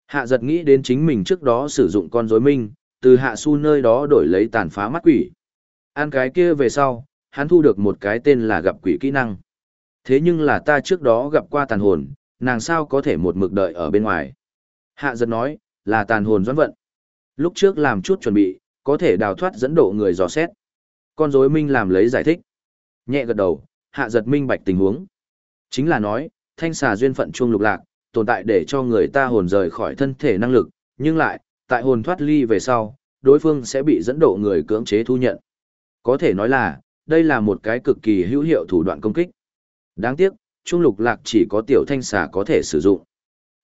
Hạ giật nghĩ đến chính mình trước đó sử dụng con rối minh, từ hạ su nơi đó đổi lấy tàn phá mắt quỷ. Ăn cái kia về sau, hắn thu được một cái tên là gặp quỷ kỹ năng. Thế nhưng là ta trước đó gặp qua tàn hồn, nàng sao có thể một mực đợi ở bên ngoài. Hạ giật nói, là tàn hồn doãn vận. Lúc trước làm chút chuẩn bị, có thể đào thoát dẫn độ người dò xét. Con rối minh làm lấy giải thích. Nhẹ gật đầu, hạ giật minh bạch tình huống. Chính là nói, thanh xà duyên phận chuông lục lạc, tồn tại để cho người ta hồn rời khỏi thân thể năng lực, nhưng lại, tại hồn thoát ly về sau, đối phương sẽ bị dẫn độ người cưỡng chế thu nhận. Có thể nói là, đây là một cái cực kỳ hữu hiệu thủ đoạn công kích. Đáng tiếc, trung lục lạc chỉ có tiểu thanh xà có thể sử dụng.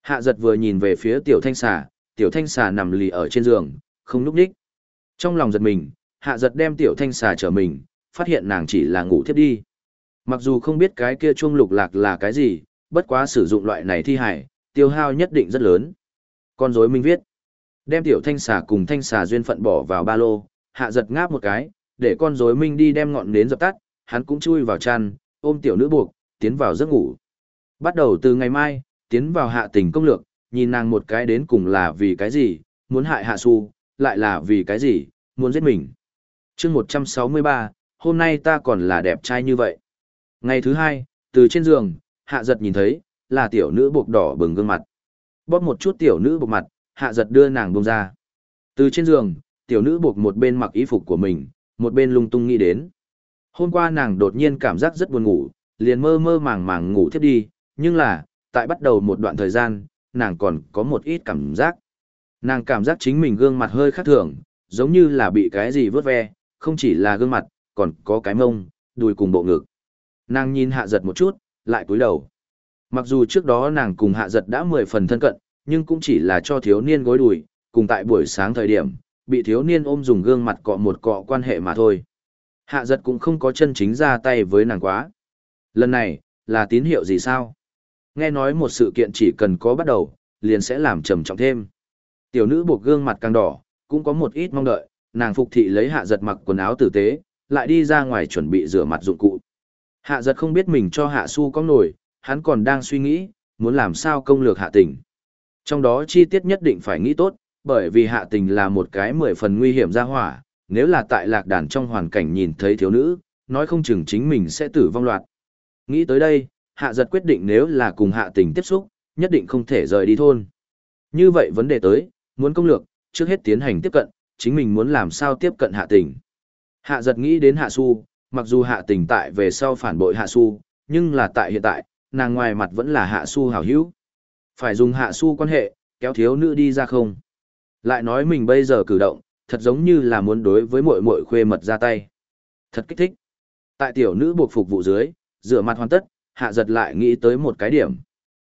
Hạ giật vừa nhìn về phía tiểu thanh xà, tiểu thanh xà nằm lì ở trên giường, không núp đích. Trong lòng giật mình, hạ giật đem tiểu thanh xà trở mình, phát hiện nàng chỉ là ngủ thiếp đi. Mặc dù không biết cái kia chuông lục lạc là cái gì, bất quá sử dụng loại này thi hải, tiêu hao nhất định rất lớn. Con rối minh viết. Đem tiểu thanh xà cùng thanh xà duyên phận bỏ vào ba lô, hạ giật ngáp một cái, để con rối minh đi đem ngọn nến dập tắt, hắn cũng chui vào chăn, ôm tiểu nữ buộc, tiến vào giấc ngủ. Bắt đầu từ ngày mai, tiến vào hạ tình công lược, nhìn nàng một cái đến cùng là vì cái gì, muốn hại hạ su, lại là vì cái gì, muốn giết mình. chương 163, hôm nay ta còn là đẹp trai như vậy. Ngày thứ hai, từ trên giường, hạ giật nhìn thấy, là tiểu nữ buộc đỏ bừng gương mặt. Bóp một chút tiểu nữ buộc mặt, hạ giật đưa nàng bông ra. Từ trên giường, tiểu nữ buộc một bên mặc y phục của mình, một bên lung tung nghĩ đến. Hôm qua nàng đột nhiên cảm giác rất buồn ngủ, liền mơ mơ màng màng ngủ thiếp đi, nhưng là, tại bắt đầu một đoạn thời gian, nàng còn có một ít cảm giác. Nàng cảm giác chính mình gương mặt hơi khác thường, giống như là bị cái gì vớt ve, không chỉ là gương mặt, còn có cái mông, đùi cùng bộ ngực. Nàng nhìn hạ giật một chút, lại cúi đầu. Mặc dù trước đó nàng cùng hạ giật đã mười phần thân cận, nhưng cũng chỉ là cho thiếu niên gối đùi, cùng tại buổi sáng thời điểm, bị thiếu niên ôm dùng gương mặt cọ một cọ quan hệ mà thôi. Hạ giật cũng không có chân chính ra tay với nàng quá. Lần này, là tín hiệu gì sao? Nghe nói một sự kiện chỉ cần có bắt đầu, liền sẽ làm trầm trọng thêm. Tiểu nữ buộc gương mặt càng đỏ, cũng có một ít mong đợi, nàng phục thị lấy hạ giật mặc quần áo tử tế, lại đi ra ngoài chuẩn bị rửa mặt dụng cụ. Hạ giật không biết mình cho hạ su có nổi, hắn còn đang suy nghĩ, muốn làm sao công lược hạ tình. Trong đó chi tiết nhất định phải nghĩ tốt, bởi vì hạ tình là một cái mười phần nguy hiểm ra hỏa, nếu là tại lạc đàn trong hoàn cảnh nhìn thấy thiếu nữ, nói không chừng chính mình sẽ tử vong loạt. Nghĩ tới đây, hạ giật quyết định nếu là cùng hạ tình tiếp xúc, nhất định không thể rời đi thôn. Như vậy vấn đề tới, muốn công lược, trước hết tiến hành tiếp cận, chính mình muốn làm sao tiếp cận hạ tình. Hạ giật nghĩ đến hạ su, mặc dù hạ tình tại về sau phản bội hạ su, nhưng là tại hiện tại, nàng ngoài mặt vẫn là hạ su hảo hữu. Phải dùng hạ su quan hệ, kéo thiếu nữ đi ra không. Lại nói mình bây giờ cử động, thật giống như là muốn đối với mội mội khuê mật ra tay. Thật kích thích. Tại tiểu nữ buộc phục vụ dưới, rửa mặt hoàn tất, hạ giật lại nghĩ tới một cái điểm.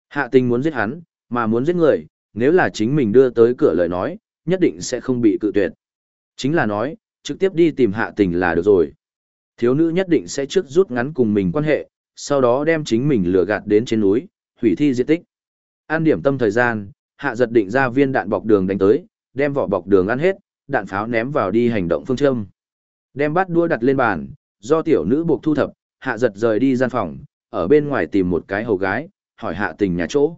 Hạ tình muốn giết hắn, mà muốn giết người, nếu là chính mình đưa tới cửa lời nói, nhất định sẽ không bị cự tuyệt. Chính là nói, trực tiếp đi tìm hạ tình là được rồi. Thiếu nữ nhất định sẽ trước rút ngắn cùng mình quan hệ, sau đó đem chính mình lừa gạt đến trên núi, hủy thi diệt tích. An điểm tâm thời gian, hạ giật định ra viên đạn bọc đường đánh tới, đem vỏ bọc đường ăn hết, đạn pháo ném vào đi hành động phương châm. Đem bát đua đặt lên bàn, do tiểu nữ buộc thu thập, hạ giật rời đi gian phòng, ở bên ngoài tìm một cái hầu gái, hỏi hạ tình nhà chỗ.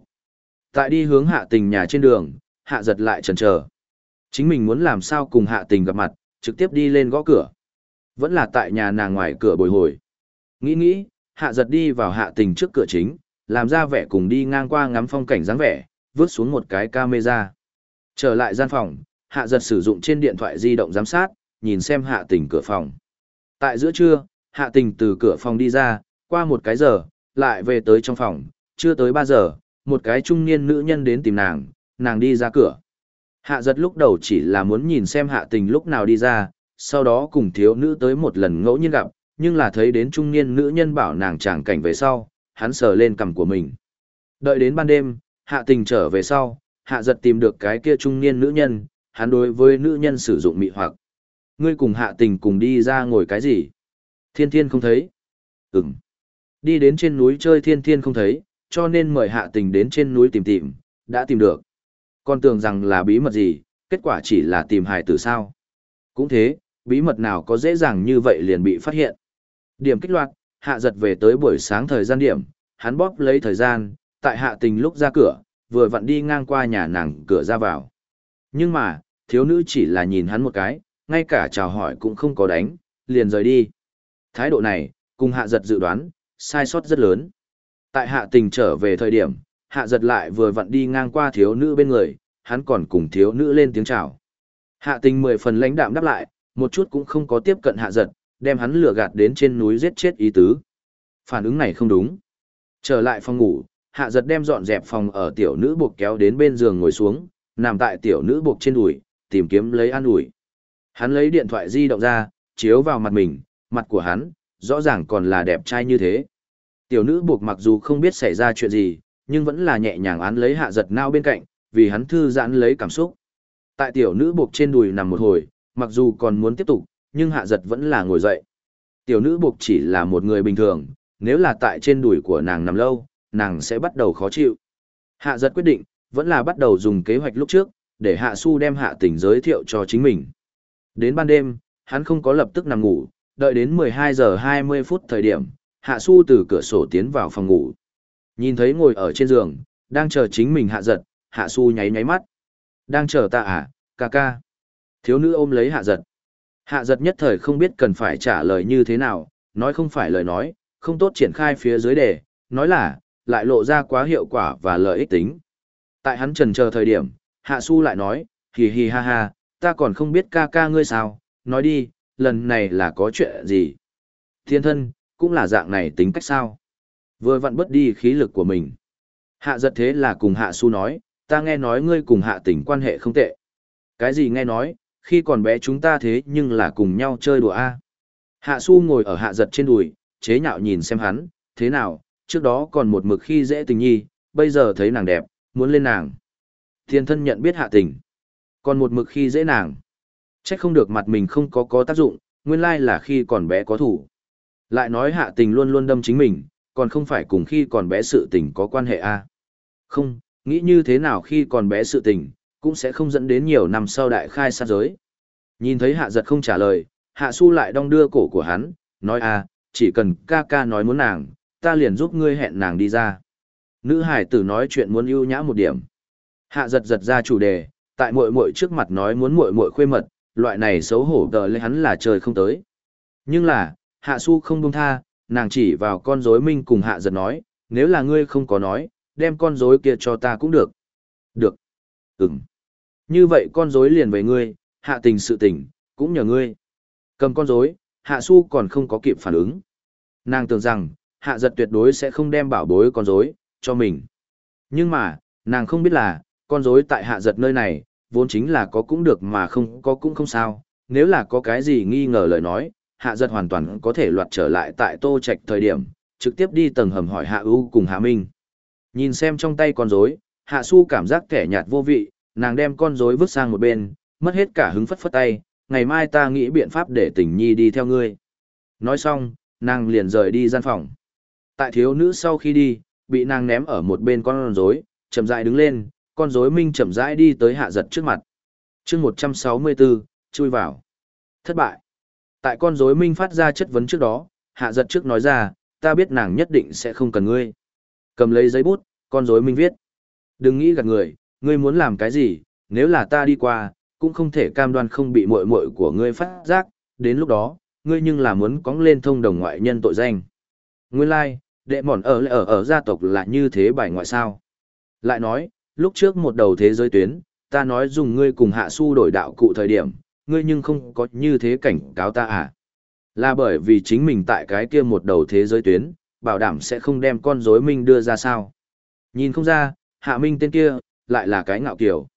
Tại đi hướng hạ tình nhà trên đường, hạ giật lại chần chờ. Chính mình muốn làm sao cùng hạ tình gặp mặt, trực tiếp đi lên gõ cửa. Vẫn là tại nhà nàng ngoài cửa bồi hồi. Nghĩ nghĩ, hạ giật đi vào hạ tình trước cửa chính, làm ra vẻ cùng đi ngang qua ngắm phong cảnh dáng vẻ, vứt xuống một cái camera. Trở lại gian phòng, hạ giật sử dụng trên điện thoại di động giám sát, nhìn xem hạ tình cửa phòng. Tại giữa trưa, hạ tình từ cửa phòng đi ra, qua một cái giờ, lại về tới trong phòng, chưa tới ba giờ, một cái trung niên nữ nhân đến tìm nàng, nàng đi ra cửa. Hạ giật lúc đầu chỉ là muốn nhìn xem hạ tình lúc nào đi ra, sau đó cùng thiếu nữ tới một lần ngẫu nhiên gặp, nhưng là thấy đến trung niên nữ nhân bảo nàng tràng cảnh về sau, hắn sờ lên cằm của mình. Đợi đến ban đêm, hạ tình trở về sau, hạ giật tìm được cái kia trung niên nữ nhân, hắn đối với nữ nhân sử dụng mị hoặc. Ngươi cùng hạ tình cùng đi ra ngồi cái gì? Thiên thiên không thấy. Ừm. Đi đến trên núi chơi thiên thiên không thấy, cho nên mời hạ tình đến trên núi tìm tìm, đã tìm được. Con tưởng rằng là bí mật gì, kết quả chỉ là tìm hài tử sao. Cũng thế, bí mật nào có dễ dàng như vậy liền bị phát hiện. Điểm kích loạt, hạ giật về tới buổi sáng thời gian điểm, hắn bóp lấy thời gian, tại hạ tình lúc ra cửa, vừa vặn đi ngang qua nhà nàng cửa ra vào. Nhưng mà, thiếu nữ chỉ là nhìn hắn một cái, ngay cả chào hỏi cũng không có đánh, liền rời đi. Thái độ này, cùng hạ giật dự đoán, sai sót rất lớn. Tại hạ tình trở về thời điểm, hạ giật lại vừa vặn đi ngang qua thiếu nữ bên người, hắn còn cùng thiếu nữ lên tiếng chào. Hạ tình mười phần lãnh đạm đáp lại, một chút cũng không có tiếp cận hạ giật, đem hắn lừa gạt đến trên núi giết chết ý tứ. Phản ứng này không đúng. Trở lại phòng ngủ, hạ giật đem dọn dẹp phòng ở tiểu nữ buộc kéo đến bên giường ngồi xuống, nằm tại tiểu nữ buộc trên đùi, tìm kiếm lấy an ủi. Hắn lấy điện thoại di động ra, chiếu vào mặt mình, mặt của hắn, rõ ràng còn là đẹp trai như thế. Tiểu nữ buộc mặc dù không biết xảy ra chuyện gì, nhưng vẫn là nhẹ nhàng án lấy hạ giật nao bên cạnh, vì hắn thư giãn lấy cảm xúc. Tại tiểu nữ buộc trên đùi nằm một hồi, mặc dù còn muốn tiếp tục, nhưng hạ giật vẫn là ngồi dậy. Tiểu nữ buộc chỉ là một người bình thường, nếu là tại trên đùi của nàng nằm lâu, nàng sẽ bắt đầu khó chịu. Hạ giật quyết định, vẫn là bắt đầu dùng kế hoạch lúc trước, để hạ su đem hạ tình giới thiệu cho chính mình. Đến ban đêm, hắn không có lập tức nằm ngủ, đợi đến 12 giờ 20 phút thời điểm, hạ su từ cửa sổ tiến vào phòng ngủ. Nhìn thấy ngồi ở trên giường, đang chờ chính mình hạ giật, hạ su nháy nháy mắt. Đang chờ ta à, ca ca. Thiếu nữ ôm lấy hạ giật. Hạ giật nhất thời không biết cần phải trả lời như thế nào, nói không phải lời nói, không tốt triển khai phía dưới đề, nói là, lại lộ ra quá hiệu quả và lợi ích tính. Tại hắn trần chờ thời điểm, hạ su lại nói, hì hì ha ha, ta còn không biết ca ca ngươi sao, nói đi, lần này là có chuyện gì. Thiên thân, cũng là dạng này tính cách sao. Vừa vặn bất đi khí lực của mình. Hạ giật thế là cùng hạ su nói, ta nghe nói ngươi cùng hạ Tỉnh quan hệ không tệ. Cái gì nghe nói, khi còn bé chúng ta thế nhưng là cùng nhau chơi đùa a Hạ su ngồi ở hạ giật trên đùi, chế nhạo nhìn xem hắn, thế nào, trước đó còn một mực khi dễ tình nhi, bây giờ thấy nàng đẹp, muốn lên nàng. Thiên thân nhận biết hạ tình. Còn một mực khi dễ nàng. Chắc không được mặt mình không có có tác dụng, nguyên lai là khi còn bé có thủ. Lại nói hạ tình luôn luôn đâm chính mình, còn không phải cùng khi còn bé sự tình có quan hệ a Không, nghĩ như thế nào khi còn bé sự tình, cũng sẽ không dẫn đến nhiều năm sau đại khai sát giới. Nhìn thấy hạ giật không trả lời, hạ su lại đong đưa cổ của hắn, nói a chỉ cần ca ca nói muốn nàng, ta liền giúp ngươi hẹn nàng đi ra. Nữ hải tử nói chuyện muốn ưu nhã một điểm. Hạ giật giật ra chủ đề, tại muội muội trước mặt nói muốn muội muội khuê mật, loại này xấu hổ đợi lấy hắn là trời không tới. Nhưng là, hạ su không buông tha, nàng chỉ vào con rối minh cùng hạ giật nói, nếu là ngươi không có nói, đem con rối kia cho ta cũng được. Được. Ừm. Như vậy con rối liền về ngươi, hạ tình sự tình, cũng nhờ ngươi. Cầm con rối, hạ su còn không có kịp phản ứng. Nàng tưởng rằng, hạ giật tuyệt đối sẽ không đem bảo bối con rối cho mình. Nhưng mà, nàng không biết là, con rối tại hạ giật nơi này, vốn chính là có cũng được mà không có cũng không sao. Nếu là có cái gì nghi ngờ lời nói, hạ giật hoàn toàn có thể loạt trở lại tại tô trạch thời điểm, trực tiếp đi tầng hầm hỏi hạ ưu cùng hạ minh. Nhìn xem trong tay con rối, hạ su cảm giác kẻ nhạt vô vị, nàng đem con rối vứt sang một bên, mất hết cả hứng phất phất tay, ngày mai ta nghĩ biện pháp để tình nhi đi theo ngươi. Nói xong, nàng liền rời đi gian phòng. Tại thiếu nữ sau khi đi, bị nàng ném ở một bên con rối, chậm rãi đứng lên, con rối minh chậm rãi đi tới hạ giật trước mặt. chương 164, chui vào. Thất bại. Tại con rối minh phát ra chất vấn trước đó, hạ giật trước nói ra, ta biết nàng nhất định sẽ không cần ngươi. Cầm lấy giấy bút, con rối minh viết. Đừng nghĩ gạt người, ngươi muốn làm cái gì, nếu là ta đi qua, cũng không thể cam đoan không bị muội muội của ngươi phát giác, đến lúc đó, ngươi nhưng là muốn cóng lên thông đồng ngoại nhân tội danh. Nguyên lai、like, đệ mòn ở ở ở gia tộc là như thế bài ngoại sao. Lại nói, lúc trước một đầu thế giới tuyến, ta nói dùng ngươi cùng hạ su đổi đạo cụ thời điểm, ngươi nhưng không có như thế cảnh cáo ta à. Là bởi vì chính mình tại cái kia một đầu thế giới tuyến, bảo đảm sẽ không đem con rối minh đưa ra sao. Nhìn không ra, hạ minh tên kia, lại là cái ngạo kiểu.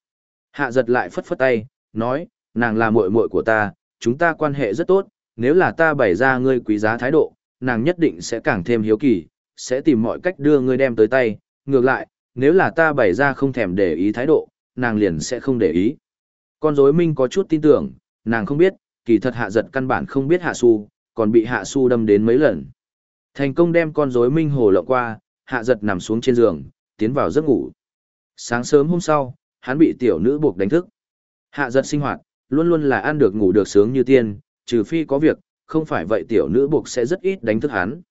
Hạ giật lại phất phất tay, nói, nàng là muội muội của ta, chúng ta quan hệ rất tốt, nếu là ta bày ra ngươi quý giá thái độ, nàng nhất định sẽ càng thêm hiếu kỳ, sẽ tìm mọi cách đưa ngươi đem tới tay, ngược lại, nếu là ta bày ra không thèm để ý thái độ, nàng liền sẽ không để ý. Con rối minh có chút tin tưởng, nàng không biết, kỳ thật hạ giật căn bản không biết hạ su, còn bị hạ su đâm đến mấy lần. Thành công đem con rối minh hồ lộng qua, hạ giật nằm xuống trên giường, tiến vào giấc ngủ. Sáng sớm hôm sau, hắn bị tiểu nữ buộc đánh thức. Hạ giật sinh hoạt, luôn luôn là ăn được ngủ được sướng như tiên, trừ phi có việc, không phải vậy tiểu nữ buộc sẽ rất ít đánh thức hắn.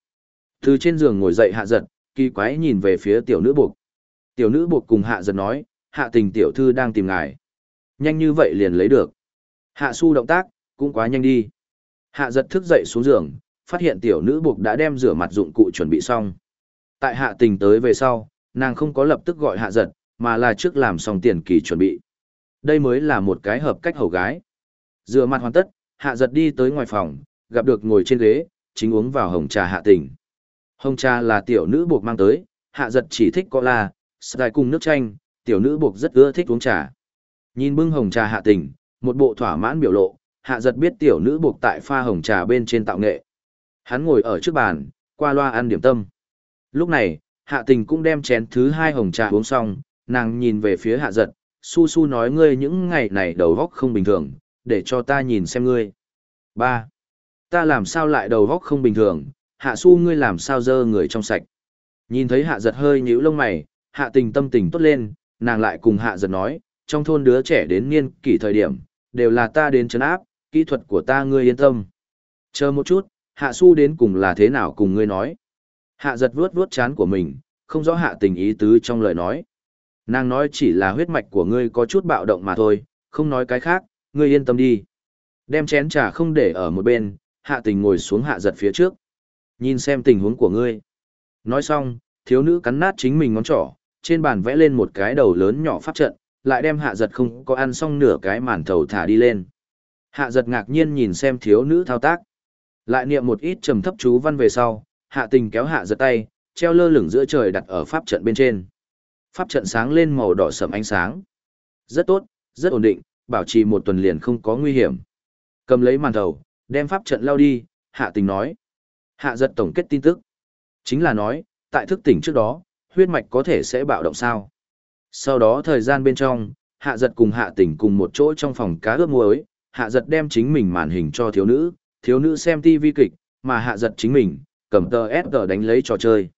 Từ trên giường ngồi dậy hạ giật, kỳ quái nhìn về phía tiểu nữ buộc. Tiểu nữ buộc cùng hạ giật nói, hạ tình tiểu thư đang tìm ngài. Nhanh như vậy liền lấy được. Hạ su động tác, cũng quá nhanh đi. Hạ giật thức dậy xuống giường, phát hiện tiểu nữ buộc đã đem rửa mặt dụng cụ chuẩn bị xong. Tại hạ tình tới về sau, nàng không có lập tức gọi hạ giật, mà là trước làm xong tiền kỳ chuẩn bị. Đây mới là một cái hợp cách hầu gái. Rửa mặt hoàn tất, hạ giật đi tới ngoài phòng, gặp được ngồi trên ghế, chính uống vào hồng trà hạ tình. Hồng trà là tiểu nữ buộc mang tới, hạ giật chỉ thích có la, sài cùng nước chanh, tiểu nữ buộc rất ưa thích uống trà. Nhìn bưng hồng trà hạ tình, một bộ thỏa mãn biểu lộ, hạ giật biết tiểu nữ buộc tại pha hồng trà bên trên tạo nghệ. Hắn ngồi ở trước bàn, qua loa ăn điểm tâm. Lúc này, hạ tình cũng đem chén thứ hai hồng trà uống xong, nàng nhìn về phía hạ giật, su su nói ngươi những ngày này đầu góc không bình thường, để cho ta nhìn xem ngươi. ba Ta làm sao lại đầu góc không bình thường, hạ su ngươi làm sao dơ người trong sạch. Nhìn thấy hạ giật hơi nhíu lông mày, hạ tình tâm tình tốt lên, nàng lại cùng hạ giật nói, trong thôn đứa trẻ đến niên kỷ thời điểm, đều là ta đến chấn áp, kỹ thuật của ta ngươi yên tâm. Chờ một chút, hạ su đến cùng là thế nào cùng ngươi nói. Hạ giật vuốt vuốt chán của mình, không rõ hạ tình ý tứ trong lời nói. Nàng nói chỉ là huyết mạch của ngươi có chút bạo động mà thôi, không nói cái khác, ngươi yên tâm đi. Đem chén trà không để ở một bên, hạ tình ngồi xuống hạ giật phía trước. Nhìn xem tình huống của ngươi. Nói xong, thiếu nữ cắn nát chính mình ngón trỏ, trên bàn vẽ lên một cái đầu lớn nhỏ pháp trận, lại đem hạ giật không có ăn xong nửa cái màn thầu thả đi lên. Hạ giật ngạc nhiên nhìn xem thiếu nữ thao tác. Lại niệm một ít trầm thấp chú văn về sau, hạ tình kéo hạ giật tay, treo lơ lửng giữa trời đặt ở pháp trận bên trên. Pháp trận sáng lên màu đỏ sẫm ánh sáng. Rất tốt, rất ổn định, bảo trì một tuần liền không có nguy hiểm. Cầm lấy màn thầu, đem pháp trận lao đi, hạ tình nói. Hạ giật tổng kết tin tức. Chính là nói, tại thức tỉnh trước đó, huyết mạch có thể sẽ bạo động sao. Sau đó thời gian bên trong, hạ giật cùng hạ tỉnh cùng một chỗ trong phòng cá ướp muối, hạ giật đem chính mình màn hình cho thiếu nữ, thiếu nữ xem TV kịch, mà hạ giật chính mình, cầm tờ SG đánh lấy trò chơi.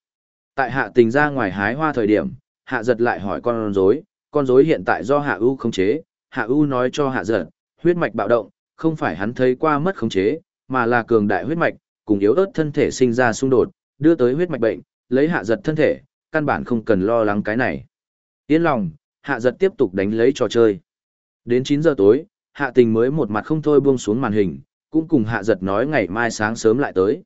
Tại hạ tình ra ngoài hái hoa thời điểm, hạ giật lại hỏi con rối, con rối hiện tại do hạ ưu khống chế, hạ ưu nói cho hạ giật, huyết mạch bạo động, không phải hắn thấy qua mất khống chế, mà là cường đại huyết mạch, cùng yếu ớt thân thể sinh ra xung đột, đưa tới huyết mạch bệnh, lấy hạ giật thân thể, căn bản không cần lo lắng cái này. Yên lòng, hạ giật tiếp tục đánh lấy trò chơi. Đến 9 giờ tối, hạ tình mới một mặt không thôi buông xuống màn hình, cũng cùng hạ giật nói ngày mai sáng sớm lại tới.